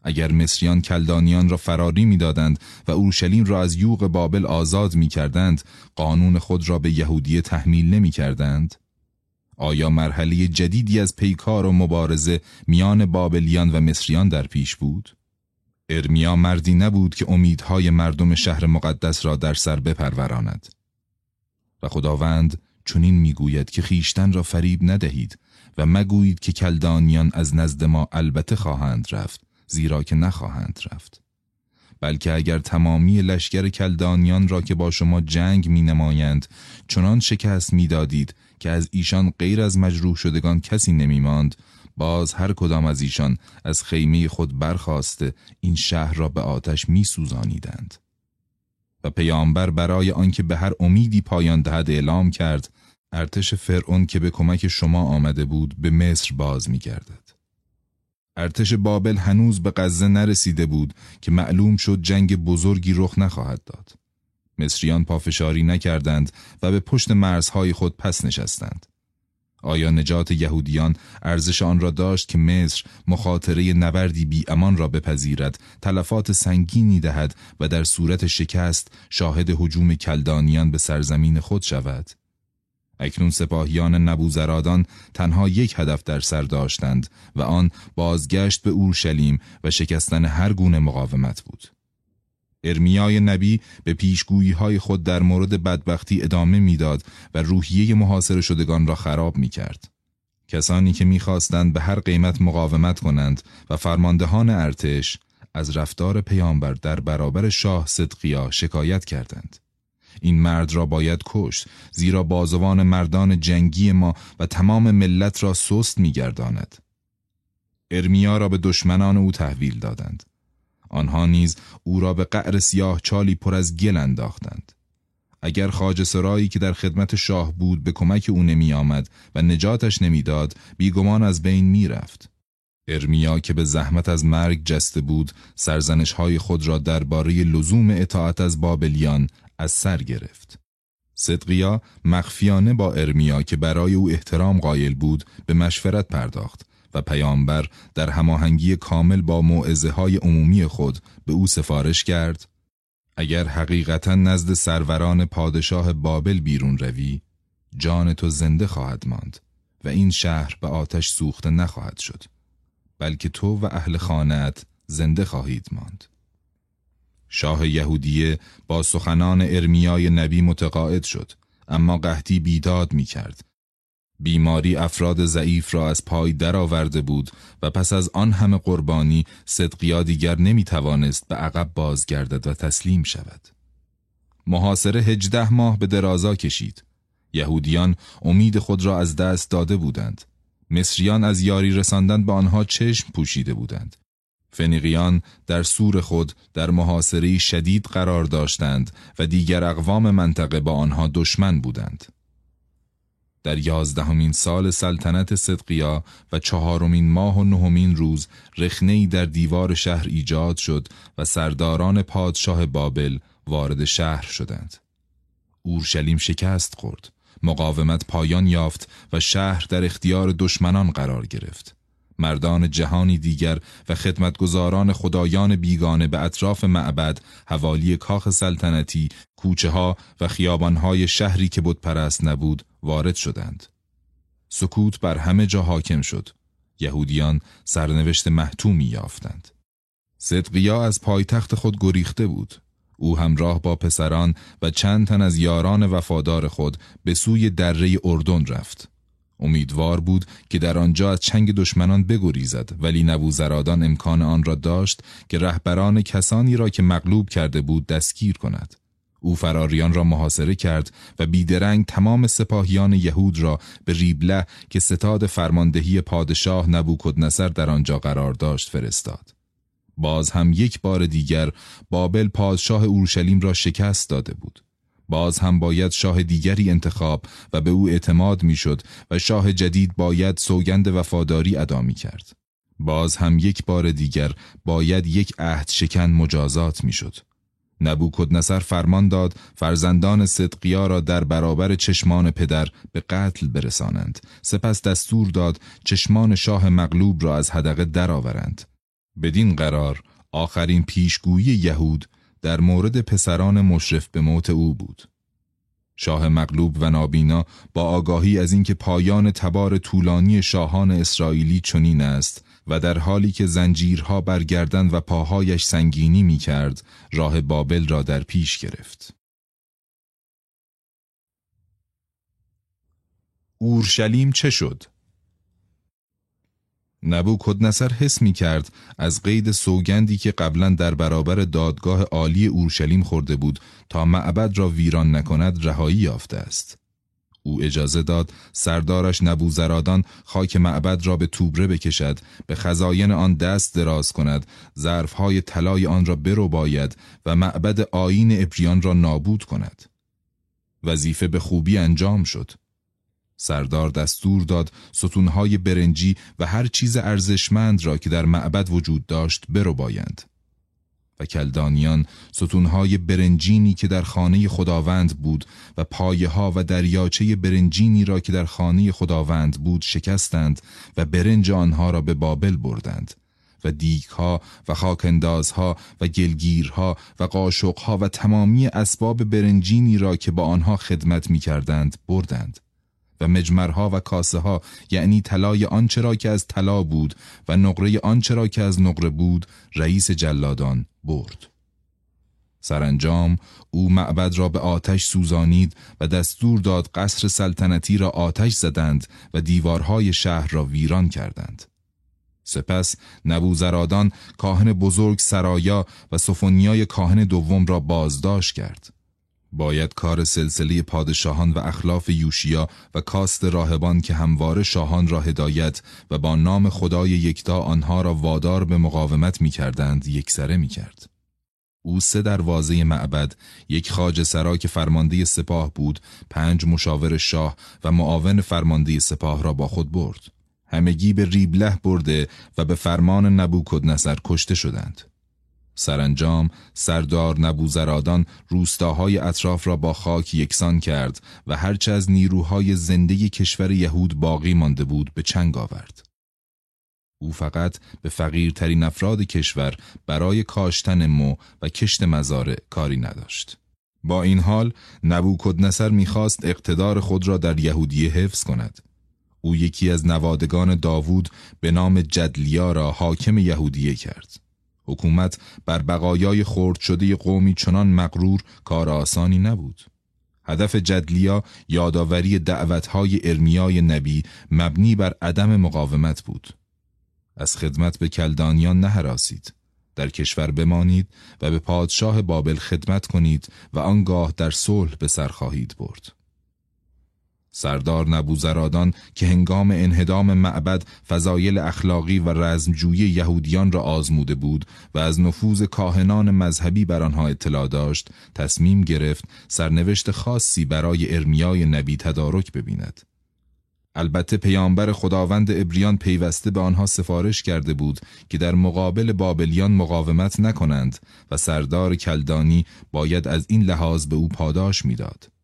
اگر مصریان کلدانیان را فراری می‌دادند و اورشلیم را از یوغ بابل آزاد می کردند قانون خود را به یهودیه تحمیل نمی کردند؟ آیا مرحله جدیدی از پیکار و مبارزه میان بابلیان و مصریان در پیش بود؟ ارمیا مردی نبود که امیدهای مردم شهر مقدس را در سر بپروراند و خداوند چنین می‌گوید که خیشتن را فریب ندهید و مگویید که کلدانیان از نزد ما البته خواهند رفت زیرا که نخواهند رفت بلکه اگر تمامی لشکر کلدانیان را که با شما جنگ می نمایند چنان شکست می دادید که از ایشان غیر از مجروح شدگان کسی نمی ماند باز هر کدام از ایشان از خیمه خود برخواسته این شهر را به آتش می سوزانیدند. و پیامبر برای آنکه به هر امیدی پایان دهد اعلام کرد ارتش فرعون که به کمک شما آمده بود به مصر باز می گردد. ارتش بابل هنوز به غزه نرسیده بود که معلوم شد جنگ بزرگی رخ نخواهد داد. مصریان پافشاری نکردند و به پشت مرزهای خود پس نشستند. آیا نجات یهودیان ارزش آن را داشت که مصر مخاطره نبردی بی امان را بپذیرد تلفات سنگینی دهد و در صورت شکست شاهد حجوم کلدانیان به سرزمین خود شود؟ اکنون سپاهیان نبوزرادان تنها یک هدف در سر داشتند و آن بازگشت به اورشلیم و شکستن هر گونه مقاومت بود. ارمیای نبی به پیشگویی های خود در مورد بدبختی ادامه می‌داد و روحیه محاصره شدگان را خراب می کرد. کسانی که می‌خواستند به هر قیمت مقاومت کنند و فرماندهان ارتش از رفتار پیامبر در برابر شاه صدقیا شکایت کردند. این مرد را باید کشت زیرا بازوان مردان جنگی ما و تمام ملت را سست میگرداند. ارمیا را به دشمنان او تحویل دادند. آنها نیز او را به قعر سیاه چالی پر از گل انداختند. اگر خاج سرایی که در خدمت شاه بود به کمک او نمی آمد و نجاتش نمی‌داد بیگمان از بین می رفت. ارمیا که به زحمت از مرگ جسته بود سرزنش های خود را درباره لزوم اطاعت از بابلیان از سر گرفت. صدقیا مخفیانه با ارمیا که برای او احترام قائل بود به مشورت پرداخت و پیامبر در هماهنگی کامل با معزه های عمومی خود به او سفارش کرد اگر حقیقتا نزد سروران پادشاه بابل بیرون روی جان تو زنده خواهد ماند و این شهر به آتش سوخته نخواهد شد بلکه تو و اهل خانت زنده خواهید ماند. شاه یهودیه با سخنان ارمیای نبی متقاعد شد اما قحطی بیداد می کرد بیماری افراد ضعیف را از پای درآورده بود و پس از آن همه قربانی صدقیا دیگر نمی توانست به عقب بازگردد و تسلیم شود. محاصره هجده ماه به درازا کشید. یهودیان امید خود را از دست داده بودند. مصریان از یاری رساندن به آنها چشم پوشیده بودند. فنیقیان در سور خود در محاصره شدید قرار داشتند و دیگر اقوام منطقه با آنها دشمن بودند. در یازدهمین سال سلطنت صدقیا و چهارمین ماه و نهمین روز رخنه‌ای در دیوار شهر ایجاد شد و سرداران پادشاه بابل وارد شهر شدند. اورشلیم شکست خورد. مقاومت پایان یافت و شهر در اختیار دشمنان قرار گرفت. مردان جهانی دیگر و خدمتگزاران خدایان بیگانه به اطراف معبد حوالی کاخ سلطنتی کوچه ها و خیابان های شهری که بود پرست نبود وارد شدند. سکوت بر همه جا حاکم شد. یهودیان سرنوشت محتومی یافتند. صدقیا از پایتخت خود گریخته بود. او همراه با پسران و چند تن از یاران وفادار خود به سوی دره اردن رفت. امیدوار بود که در آنجا از چنگ دشمنان بگریزد ولی نبوزرادان امکان آن را داشت که رهبران کسانی را که مغلوب کرده بود دستگیر کند. او فراریان را محاصره کرد و بیدرنگ تمام سپاهیان یهود را به ریبله که ستاد فرماندهی پادشاه نبوکدنصر در آنجا قرار داشت فرستاد. باز هم یک بار دیگر بابل پادشاه اورشلیم را شکست داده بود. باز هم باید شاه دیگری انتخاب و به او اعتماد می‌شد و شاه جدید باید سوگند وفاداری ادا می کرد. باز هم یک بار دیگر باید یک عهد شکن مجازات می‌شد. نبوکدنصر فرمان داد فرزندان صدقیا را در برابر چشمان پدر به قتل برسانند سپس دستور داد چشمان شاه مغلوب را از حدقه درآورند بدین قرار آخرین پیشگویی یهود در مورد پسران مشرف به موت او بود شاه مغلوب و نابینا با آگاهی از اینکه پایان تبار طولانی شاهان اسرائیلی چنین است و در حالی که زنجیرها برگردن و پاهایش سنگینی می کرد راه بابل را در پیش گرفت. اورشلیم چه شد؟ نبو کدنسر حس می کرد از قید سوگندی که قبلا در برابر دادگاه عالی اورشلیم خورده بود تا معبد را ویران نکند رهایی یافته است. او اجازه داد سردارش نبوزرادان خاک معبد را به توبره بکشد به خزاین آن دست دراز کند ظرفهای طلای آن را برو باید و معبد آین ابریان را نابود کند وظیفه به خوبی انجام شد سردار دستور داد ستونهای برنجی و هر چیز ارزشمند را که در معبد وجود داشت برو بایند و کلدانیان ستونهای برنجینی که در خانه خداوند بود و پایه ها و دریاچه برنجینی را که در خانه خداوند بود شکستند و برنج آنها را به بابل بردند و دیگها و خاکندازها و گلگیرها و قاشقها و تمامی اسباب برنجینی را که با آنها خدمت می کردند بردند. و مجمرها و کاسه ها یعنی طلای آنچه را که از طلا بود و نقره آنچه را که از نقره بود رئیس جلادان برد. سرانجام او معبد را به آتش سوزانید و دستور داد قصر سلطنتی را آتش زدند و دیوارهای شهر را ویران کردند. سپس نبوزرادان کاهن بزرگ سرایا و سفونیای کاهن دوم را بازداشت کرد. باید کار سلسله پادشاهان و اخلاف یوشیا و کاست راهبان که همواره شاهان را هدایت و با نام خدای یکتا آنها را وادار به مقاومت می کردند یکسره می کرد. او سه دروازه معبد، یک خاج سرا که فرمانده سپاه بود، پنج مشاور شاه و معاون فرمانده سپاه را با خود برد. همگی به ریبله برده و به فرمان نبوکد نصر کشته شدند. سرانجام سردار نبوزرادان روستاهای اطراف را با خاک یکسان کرد و هرچه از نیروهای زنده کشور یهود باقی مانده بود به چنگ آورد. او فقط به فقیرترین افراد کشور برای کاشتن مو و کشت مزارع کاری نداشت. با این حال نبوکدنصر می‌خواست اقتدار خود را در یهودیه حفظ کند. او یکی از نوادگان داوود به نام جدلیا را حاکم یهودیه کرد. حکومت بر بقایای خرد شده قومی چنان مغرور کار آسانی نبود. هدف جدلیا یادآوری دعوتهای ارمیای نبی مبنی بر عدم مقاومت بود. از خدمت به کلدانیان نهراسید. در کشور بمانید و به پادشاه بابل خدمت کنید و آنگاه در صلح به سر خواهید برد. سردار نبوزرادان که هنگام انهدام معبد فضایل اخلاقی و رزمجویی یهودیان را آزموده بود و از نفوذ کاهنان مذهبی بر آنها اطلاع داشت تصمیم گرفت سرنوشت خاصی برای ارمیای نبی تدارک ببیند البته پیامبر خداوند ابریان پیوسته به آنها سفارش کرده بود که در مقابل بابلیان مقاومت نکنند و سردار کلدانی باید از این لحاظ به او پاداش می‌داد.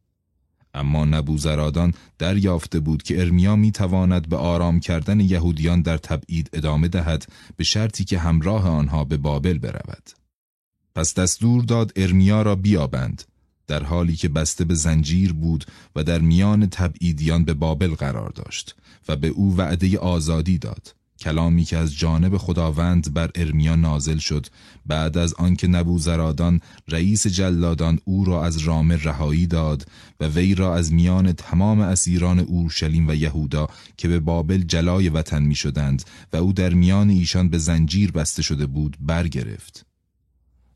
اما نبوزرادان دریافته بود که ارمیا می تواند به آرام کردن یهودیان در تبعید ادامه دهد به شرطی که همراه آنها به بابل برود. پس دستور داد ارمیا را بیابند در حالی که بسته به زنجیر بود و در میان تبعیدیان به بابل قرار داشت و به او وعده آزادی داد. کلامی که از جانب خداوند بر ارمیا نازل شد. بعد از آنکه نبوزرادان رئیس جلادان او را از رام رهایی داد و وی را از میان تمام اسیران اورشلیم و یهودا که به بابل جلای وطن می شدند و او در میان ایشان به زنجیر بسته شده بود برگرفت.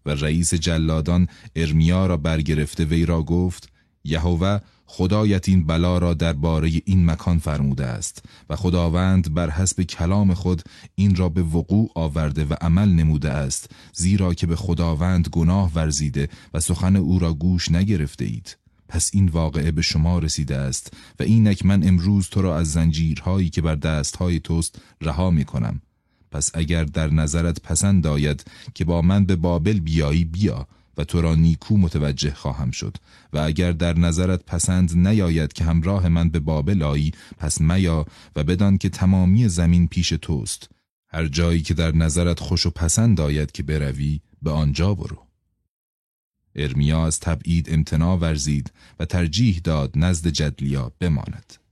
و رئیس جلادان ارمیا را برگرفته وی را گفت یهوه خدایت این بلا را درباره این مکان فرموده است و خداوند بر حسب کلام خود این را به وقوع آورده و عمل نموده است زیرا که به خداوند گناه ورزیده و سخن او را گوش نگرفته اید. پس این واقعه به شما رسیده است و اینک من امروز تو را از زنجیرهایی که بر دستهای توست رها می کنم پس اگر در نظرت پسند آید که با من به بابل بیایی بیا. و تو را نیکو متوجه خواهم شد. و اگر در نظرت پسند نیاید که همراه من به بابل آیی پس میا و بدان که تمامی زمین پیش توست. هر جایی که در نظرت خوش و پسند آید که بروی به آنجا برو. ارمیا از تبعید امتناع ورزید و ترجیح داد نزد جدلیا بماند.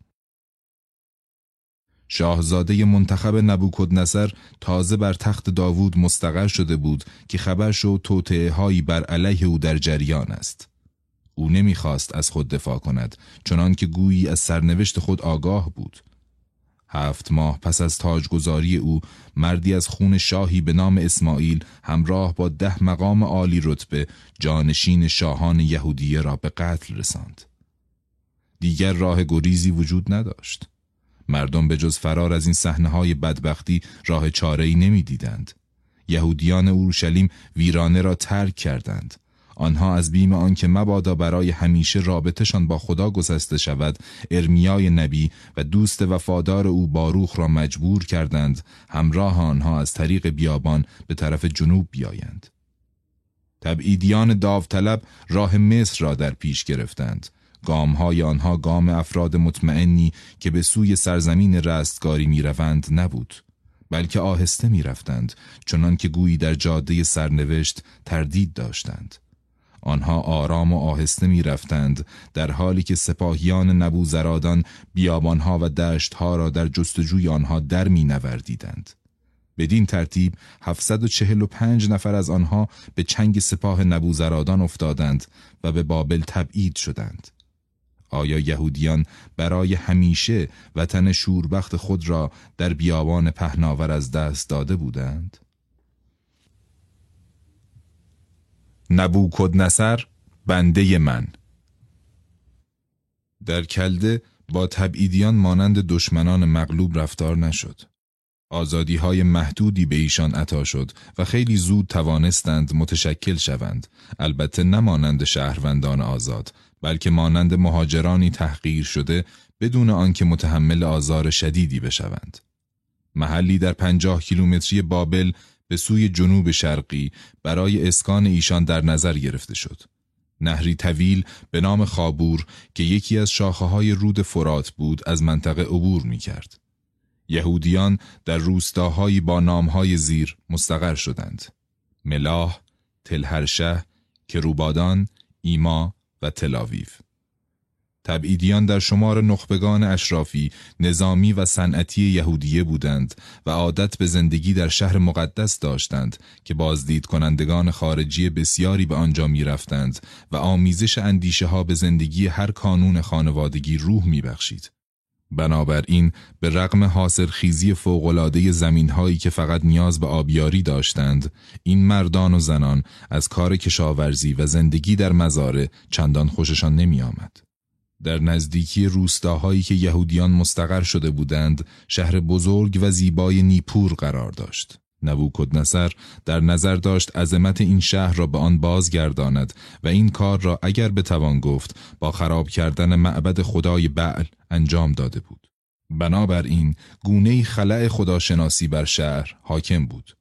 شاهزاده منتخب نبوکدنصر تازه بر تخت داوود مستقر شده بود که خبر شد توطعه هایی بر علیه او در جریان است. او نمی‌خواست از خود دفاع کند چنان که گویی از سرنوشت خود آگاه بود. هفت ماه پس از تاجگذاری او مردی از خون شاهی به نام اسماعیل همراه با ده مقام عالی رتبه جانشین شاهان یهودیه را به قتل رساند. دیگر راه گریزی وجود نداشت. مردم به جز فرار از این صحنه های بدبختی راه چاره ای نمی دیدند. یهودیان اورشلیم ویرانه را ترک کردند. آنها از بیم آنکه مبادا برای همیشه رابطشان با خدا گسسته شود ارمیای نبی و دوست وفادار او باروخ را مجبور کردند همراه آنها از طریق بیابان به طرف جنوب بیایند تبعیدیان داوطلب راه مصر را در پیش گرفتند های آنها گام افراد مطمئنی که به سوی سرزمین رستگاری می‌روند نبود بلکه آهسته می‌رفتند چنان که گویی در جاده سرنوشت تردید داشتند آنها آرام و آهسته می رفتند در حالی که سپاهیان نبوزرادان بیابانها و دشتها را در جستجوی آنها در می نوردیدند. بدین ترتیب 745 نفر از آنها به چنگ سپاه نبوزرادان افتادند و به بابل تبعید شدند. آیا یهودیان برای همیشه وطن شوربخت خود را در بیابان پهناور از دست داده بودند؟ نبوکد نصر بنده من در کلده با تبعیدیان مانند دشمنان مغلوب رفتار نشد. آزادی های محدودی به ایشان عطا شد و خیلی زود توانستند متشکل شوند البته نمانند شهروندان آزاد بلکه مانند مهاجرانی تحقیر شده بدون آنکه متحمل آزار شدیدی بشوند. محلی در پنجاه کیلومتری بابل به سوی جنوب شرقی برای اسکان ایشان در نظر گرفته شد. نهری طویل به نام خابور که یکی از شاخه های رود فرات بود از منطقه عبور می کرد. یهودیان در روستاهایی با نامهای زیر مستقر شدند. ملاح، تلهرشه، کروبادان، ایما و تلاویف. تبعیدیان در شمار نخبگان اشرافی، نظامی و صنعتی یهودیه بودند و عادت به زندگی در شهر مقدس داشتند که بازدید کنندگان خارجی بسیاری به آنجا می رفتند و آمیزش اندیشه ها به زندگی هر کانون خانوادگی روح می بخشید. بنابراین به رغم حاصل خیزی فوقلاده زمین هایی که فقط نیاز به آبیاری داشتند این مردان و زنان از کار کشاورزی و زندگی در مزاره چندان خوششان نمی آمد. در نزدیکی روستاهایی که یهودیان مستقر شده بودند شهر بزرگ و زیبای نیپور قرار داشت. نبوکدنصر در نظر داشت عظمت این شهر را به آن بازگرداند و این کار را اگر بتوان گفت با خراب کردن معبد خدای بعل انجام داده بود. بنابراین گونه خلع خداشناسی بر شهر حاکم بود.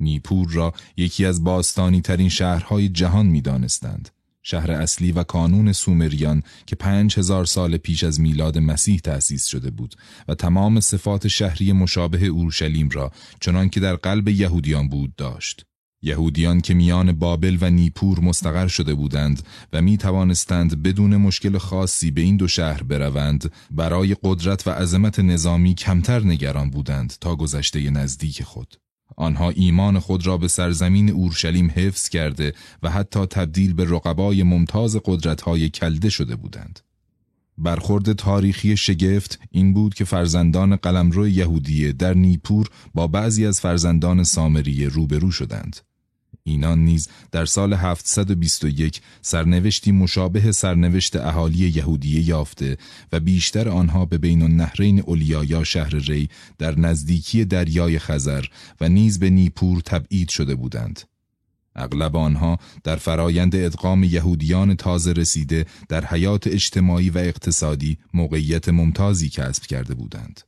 نیپور را یکی از باستانی ترین شهرهای جهان می دانستند. شهر اصلی و کانون سومریان که پنج هزار سال پیش از میلاد مسیح تأسیس شده بود و تمام صفات شهری مشابه اورشلیم را چنان که در قلب یهودیان بود داشت. یهودیان که میان بابل و نیپور مستقر شده بودند و می توانستند بدون مشکل خاصی به این دو شهر بروند برای قدرت و عظمت نظامی کمتر نگران بودند تا گذشته نزدیک خود. آنها ایمان خود را به سرزمین اورشلیم حفظ کرده و حتی تبدیل به رقبای ممتاز قدرتهای کلده شده بودند. برخورد تاریخی شگفت این بود که فرزندان قلمرو یهودیه در نیپور با بعضی از فرزندان سامریه روبرو شدند. اینان نیز در سال 721 سرنوشتی مشابه سرنوشت اهالی یهودیه یافته و بیشتر آنها به بین النهرین اولیایا شهر ری در نزدیکی دریای خزر و نیز به نیپور تبعید شده بودند. اغلب آنها در فرایند ادغام یهودیان تازه رسیده در حیات اجتماعی و اقتصادی موقعیت ممتازی کسب کرده بودند.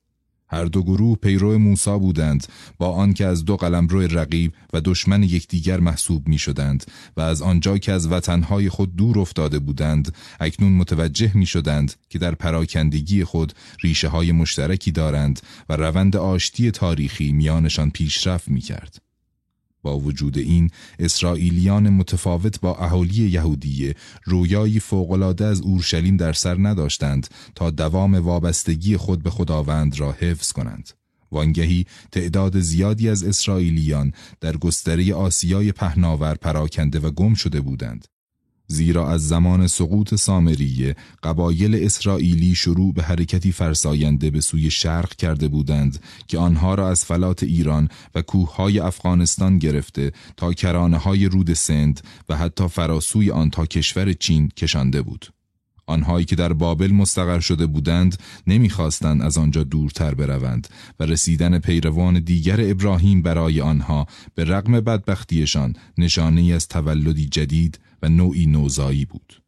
هر دو گروه پیرو موسا بودند با آنکه از دو قلمرو رقیب و دشمن یکدیگر محسوب می شدند و از آنجا که از وطنهای خود دور افتاده بودند اکنون متوجه می شدند که در پراکندگی خود ریشه های مشترکی دارند و روند آشتی تاریخی میانشان پیشرفت می کرد. با وجود این اسرائیلیان متفاوت با اهالی یهودیه رویایی فوقالعاده از اورشلیم در سر نداشتند تا دوام وابستگی خود به خداوند را حفظ کنند. وانگهی تعداد زیادی از اسرائیلیان در گستره آسیای پهناور پراکنده و گم شده بودند. زیرا از زمان سقوط سامریه قبایل اسرائیلی شروع به حرکتی فرساینده به سوی شرق کرده بودند که آنها را از فلات ایران و کوههای افغانستان گرفته تا کرانه های رود سند و حتی فراسوی آن تا کشور چین کشانده بود. آنهایی که در بابل مستقر شده بودند نمی‌خواستند از آنجا دورتر بروند و رسیدن پیروان دیگر ابراهیم برای آنها به رغم بدبختیشان نشانه از تولدی جدید و نوعی نوزایی بود.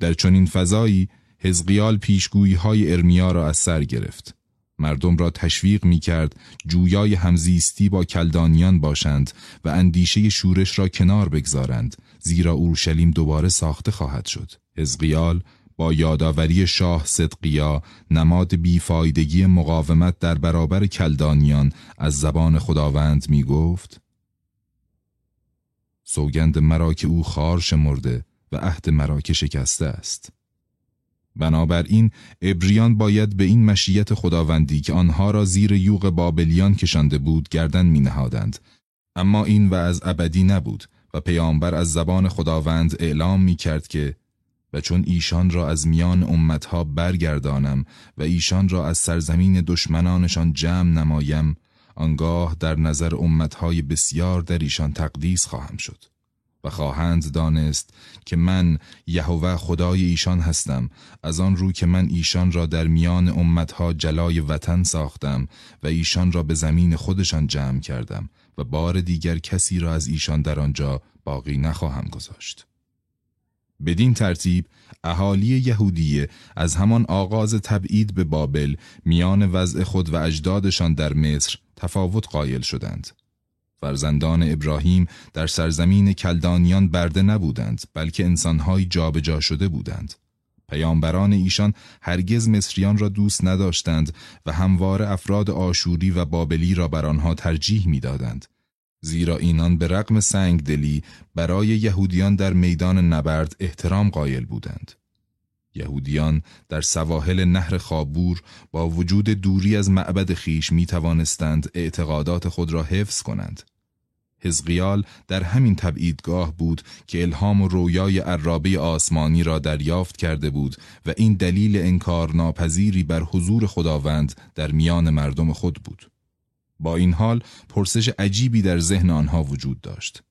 در چنین فضایی حزقیال پیشگویی های ارمیا را از سر گرفت. مردم را تشویق می کرد جویای همزیستی با کلدانیان باشند و اندیشه شورش را کنار بگذارند زیرا اورشلیم دوباره ساخته خواهد شد. حزقیال با یادآوری شاه صدقیا نماد بیفایدگی مقاومت در برابر کلدانیان از زبان خداوند می گفت سوگند مرا که او خار شمرده و عهد مرا که شکسته است. بنابراین ابریان باید به این مشیت خداوندی که آنها را زیر یوغ بابلیان کشانده بود گردن می نهادند. اما این و از ابدی نبود و پیامبر از زبان خداوند اعلام می کرد که و چون ایشان را از میان امتها برگردانم و ایشان را از سرزمین دشمنانشان جمع نمایم آنگاه در نظر امتهای بسیار در ایشان تقدیس خواهم شد و خواهند دانست که من یهوه خدای ایشان هستم از آن رو که من ایشان را در میان امتها جلای وطن ساختم و ایشان را به زمین خودشان جمع کردم و بار دیگر کسی را از ایشان در آنجا باقی نخواهم گذاشت. بدین ترتیب اهالی یهودیه از همان آغاز تبعید به بابل میان وضع خود و اجدادشان در مصر تفاوت قائل شدند. فرزندان ابراهیم در سرزمین کلدانیان برده نبودند بلکه انسانهایی جابجا شده بودند. پیامبران ایشان هرگز مصریان را دوست نداشتند و هموار افراد آشوری و بابلی را بر آنها ترجیح می‌دادند. زیرا اینان به رغم سنگ دلی برای یهودیان در میدان نبرد احترام قائل بودند. یهودیان در سواحل نهر خابور با وجود دوری از معبد خیش می توانستند اعتقادات خود را حفظ کنند. حزقیال در همین تبعیدگاه بود که الهام و رویای عرابه آسمانی را دریافت کرده بود و این دلیل انکار ناپذیری بر حضور خداوند در میان مردم خود بود. با این حال پرسش عجیبی در ذهن آنها وجود داشت.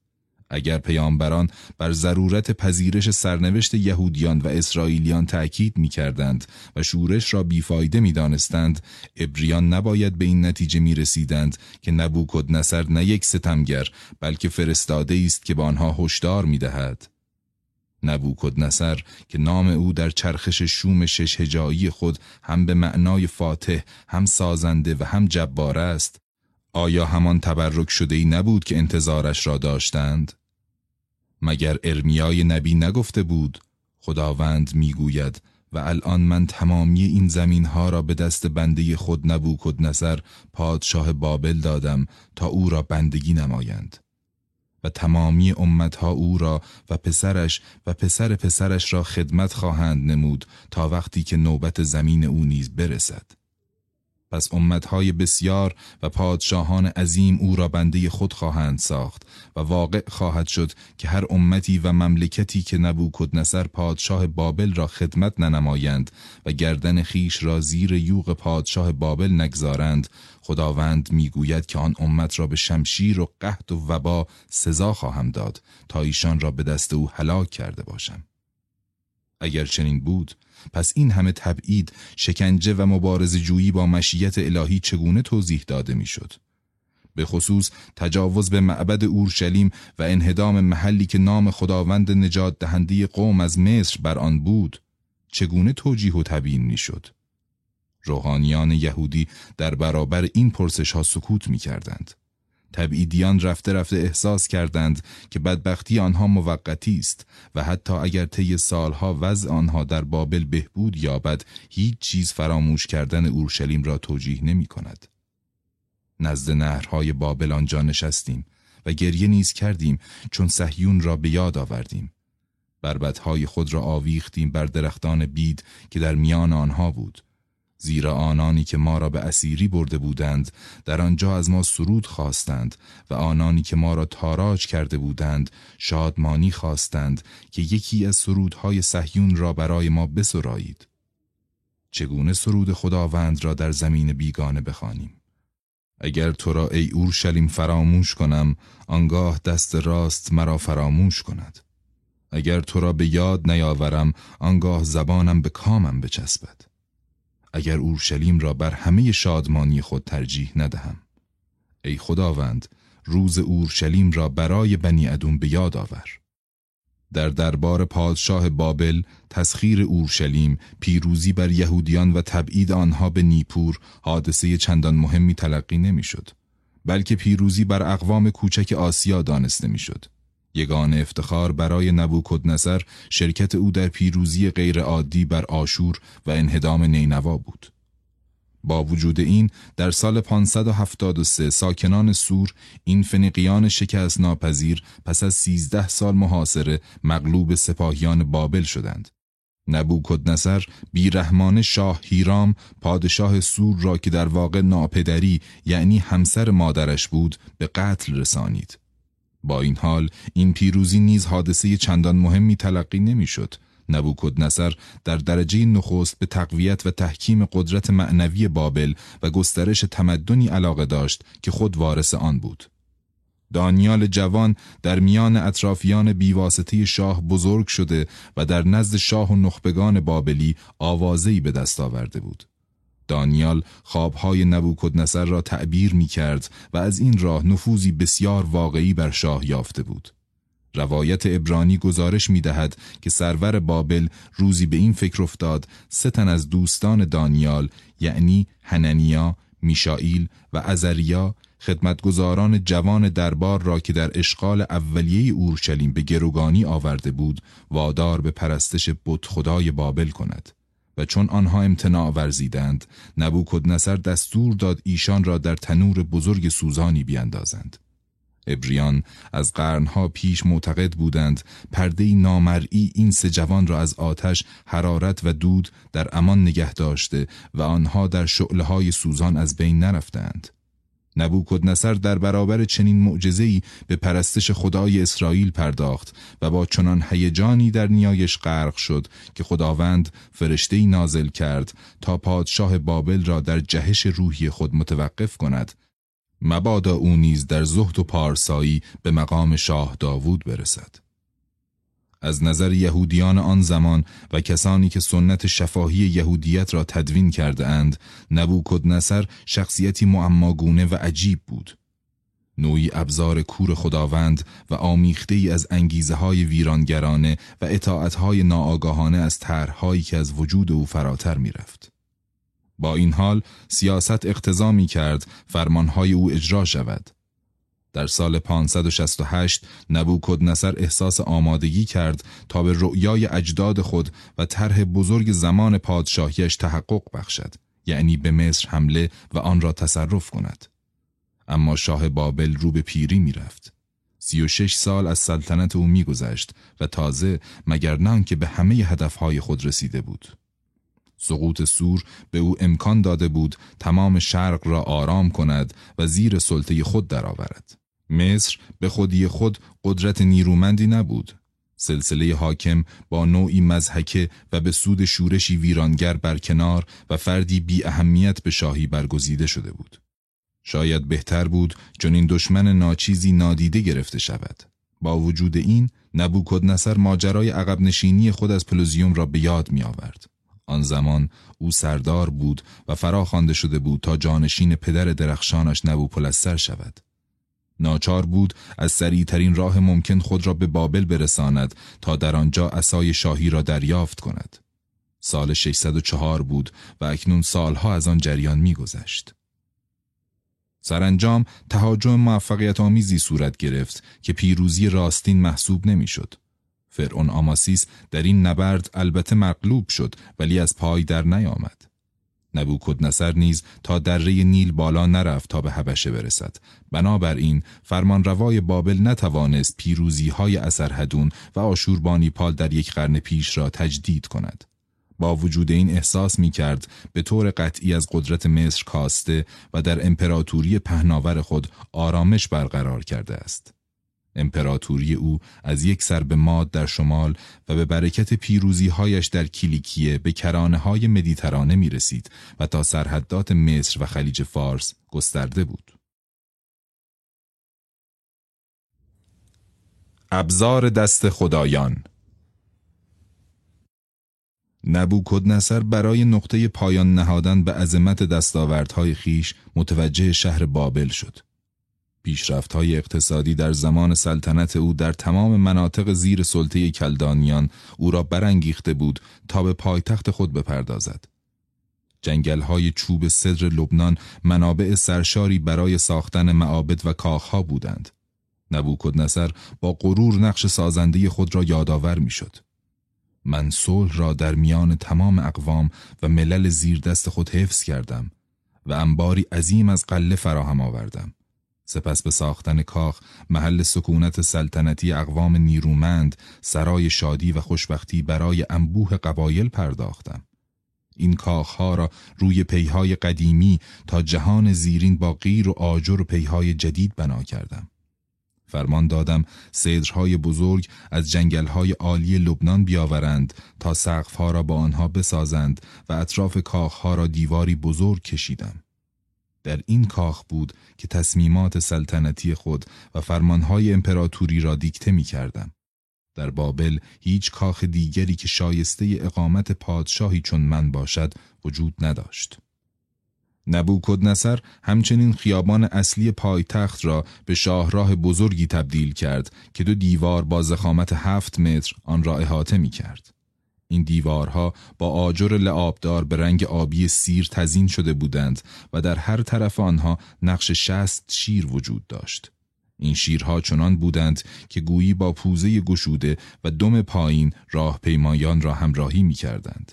اگر پیامبران بر ضرورت پذیرش سرنوشت یهودیان و اسرائیلیان تأکید می کردند و شورش را بیفایده می دانستند، ابریان نباید به این نتیجه می رسیدند که نبوکد نصر نه یک ستمگر بلکه فرستاده است که به آنها هشدار می دهد. نبوکد نصر که نام او در چرخش شوم شش هجایی خود هم به معنای فاتح هم سازنده و هم جبار است آیا همان تبرک شده ای نبود که انتظارش را داشتند؟ مگر ارمیای نبی نگفته بود؟ خداوند می‌گوید و الان من تمامی این زمین ها را به دست بنده خود نبوکد نظر پادشاه بابل دادم تا او را بندگی نمایند. و تمامی امتها او را و پسرش و پسر پسرش را خدمت خواهند نمود تا وقتی که نوبت زمین او نیز برسد. پس امتهای بسیار و پادشاهان عظیم او را بنده خود خواهند ساخت و واقع خواهد شد که هر امتی و مملکتی که نبوکد نصر پادشاه بابل را خدمت ننمایند و گردن خیش را زیر یوغ پادشاه بابل نگذارند خداوند می‌گوید که آن امت را به شمشیر و قحط و وبا سزا خواهم داد تا ایشان را به دست او هلاک کرده باشم. اگر چنین بود پس این همه تبعید شکنجه و مبارز جویی با مشیت الهی چگونه توضیح داده می‌شد؟ به خصوص تجاوز به معبد اورشلیم و انهدام محلی که نام خداوند نجات دهنده قوم از مصر بر آن بود چگونه توجیه و تبیین می‌شد؟ روحانیان یهودی در برابر این پرسش ها سکوت می کردند. تبعیدیان رفته رفته احساس کردند که بدبختی آنها موقتی است و حتی اگر طی سالها وضع آنها در بابل بهبود یابد هیچ چیز فراموش کردن اورشلیم را توجیه نمی کند. نزد نهرهای بابل آنجا نشستیم و گریه نیز کردیم چون صهیون را به یاد آوردیم. بربدهای خود را آویختیم بر درختان بید که در میان آنها بود زیرا آنانی که ما را به اسیری برده بودند در آنجا از ما سرود خواستند و آنانی که ما را تاراج کرده بودند شادمانی خواستند که یکی از سرودهای صهیون را برای ما بسرایید. چگونه سرود خداوند را در زمین بیگانه بخوانیم؟ اگر تو را ای اورشلیم فراموش کنم آنگاه دست راست مرا فراموش کند. اگر تو را به یاد نیاورم آنگاه زبانم به کامم بچسبد. اگر اورشلیم را بر همه شادمانی خود ترجیح ندهم. ای خداوند روز اورشلیم را برای بنی ادون به یاد آور. در دربار پادشاه بابل تسخیر اورشلیم پیروزی بر یهودیان و تبعید آنها به نیپور حادثه چندان مهمی تلقی نمی‌شد بلکه پیروزی بر اقوام کوچک آسیا دانسته می‌شد. یگان افتخار برای نبوکدنصر شرکت او در پیروزی غیرعادی بر آشور و انهدام نینوا بود. با وجود این در سال 573 ساکنان سور این فنیقیان شکست ناپذیر پس از 13 سال محاصره مغلوب سپاهیان بابل شدند. نبوکدنصر بیرحمان شاه هیرام پادشاه سور را که در واقع ناپدری یعنی همسر مادرش بود به قتل رسانید. با این حال این پیروزی نیز حادثه چندان مهمی تلقی نمی‌شد. نبوکد نصر در درجه نخست به تقویت و تحکیم قدرت معنوی بابل و گسترش تمدنی علاقه داشت که خود وارث آن بود. دانیال جوان در میان اطرافیان بیواسطه شاه بزرگ شده و در نزد شاه و نخبگان بابلی آوازهی به دست آورده بود. دانیال خوابهای نبوکدنصر را تعبیر می کرد و از این راه نفوذی بسیار واقعی بر شاه یافته بود. روایت ابرانی گزارش می دهد که سرور بابل روزی به این فکر افتاد سه تن از دوستان دانیال یعنی هننیا، میشائیل و ازریا خدمتگزاران جوان دربار را که در اشغال اولیه اورشلیم به گروگانی آورده بود وادار به پرستش بت خدای بابل کند. و چون آنها امتناع ورزیدند نبوکدنصر دستور داد ایشان را در تنور بزرگ سوزانی بیاندازند ابریان از قرنها پیش معتقد بودند پرده نامرئی این سه جوان را از آتش، حرارت و دود در امان نگه داشته و آنها در شعله های سوزان از بین نرفتند. نبوکدنصر در برابر چنین معجزه‌ای به پرستش خدای اسرائیل پرداخت و با چنان هیجانی در نیایش غرق شد که خداوند فرشته‌ای نازل کرد تا پادشاه بابل را در جهش روحی خود متوقف کند. مبادا او نیز در زهد و پارسایی به مقام شاه داوود برسد. از نظر یهودیان آن زمان و کسانی که سنت شفاهی یهودیت را تدوین کرده اند نبوکد نصر شخصیتی معماگونه و عجیب بود. نوعی ابزار کور خداوند و آمیخته ای از انگیزه های ویرانگرانه و اطاعت های ناآگاهانه از طرحهایی که از وجود او فراتر می رفت. با این حال سیاست اقتضا می کرد فرمانهای او اجرا شود در سال 568 نبوکد نصر احساس آمادگی کرد تا به رؤیای اجداد خود و طرح بزرگ زمان پادشاهیش تحقق بخشد یعنی به مصر حمله و آن را تصرف کند اما شاه بابل رو به پیری می رفت. سی و شش سال از سلطنت او میگذشت و تازه مگر نه که به همه هدفهای خود رسیده بود سقوط سور به او امکان داده بود تمام شرق را آرام کند و زیر سلطه خود درآورد. مصر به خودی خود قدرت نیرومندی نبود. سلسله حاکم با نوعی مزحکه و به سود شورشی ویرانگر برکنار و فردی بی اهمیت به شاهی برگزیده شده بود. شاید بهتر بود چون این دشمن ناچیزی نادیده گرفته شود. با وجود این نبوکدنصر ماجرای عقب نشینی خود از پلوزیوم را به یاد می آورد. آن زمان او سردار بود و فراخوانده شده بود تا جانشین پدر درخشانش نبوپلستر شود. ناچار بود از سریعترین راه ممکن خود را به بابل برساند تا در آنجا اسای شاهی را دریافت کند. سال 604 بود و اکنون سالها از آن جریان میگذشت. سرانجام تهاجم موفقیت آمیزی صورت گرفت که پیروزی راستین محسوب نمی‌شد. فرعون آماسیس در این نبرد البته مغلوب شد ولی از پای در نیامد. نبوکدنصر نیز تا دره نیل بالا نرفت تا به حبشه برسد. بنابراین فرمانروای بابل نتوانست پیروزی های اثرهدون و آشوربانی پال در یک قرن پیش را تجدید کند. با وجود این احساس می کرد به طور قطعی از قدرت مصر کاسته و در امپراتوری پهناور خود آرامش برقرار کرده است. امپراتوری او از یک سر به ماد در شمال و به برکت پیروزی هایش در کلیکیه به کرانه های مدیترانه می رسید و تا سرحدات مصر و خلیج فارس گسترده بود. ابزار دست خدایان نبوکدنصر برای نقطه پایان نهادن به عظمت دستاوردهای خیش متوجه شهر بابل شد. پیشرفت های اقتصادی در زمان سلطنت او در تمام مناطق زیر سلطه کلدانیان او را برانگیخته بود تا به پایتخت خود بپردازد. جنگل های چوب صدر لبنان منابع سرشاری برای ساختن معابد و کاخها بودند. نبوکدنصر با غرور نقش سازنده خود را یادآور می‌شد. من صلح را در میان تمام اقوام و ملل زیر دست خود حفظ کردم و انباری عظیم از قله فراهم آوردم. سپس به ساختن کاخ محل سکونت سلطنتی اقوام نیرومند سرای شادی و خوشبختی برای انبوه قبایل پرداختم. این کاخها را روی پیهای قدیمی تا جهان زیرین با غیر و آجر و پیهای جدید بنا کردم. فرمان دادم صدرهای بزرگ از جنگلهای عالی لبنان بیاورند تا سقفها را با آنها بسازند و اطراف کاخها را دیواری بزرگ کشیدم. در این کاخ بود که تصمیمات سلطنتی خود و فرمانهای امپراتوری را دیکته می کردم. در بابل هیچ کاخ دیگری که شایسته اقامت پادشاهی چون من باشد وجود نداشت. نبوکدنصر همچنین خیابان اصلی پایتخت را به شاهراه بزرگی تبدیل کرد که دو دیوار با زخامت هفت متر آن را احاطه می کرد. این دیوارها با آجر لعابدار به رنگ آبی سیر تزین شده بودند و در هر طرف آنها نقش شست شیر وجود داشت. این شیرها چنان بودند که گویی با پوزه گشوده و دم پایین راه پیمایان را همراهی می کردند.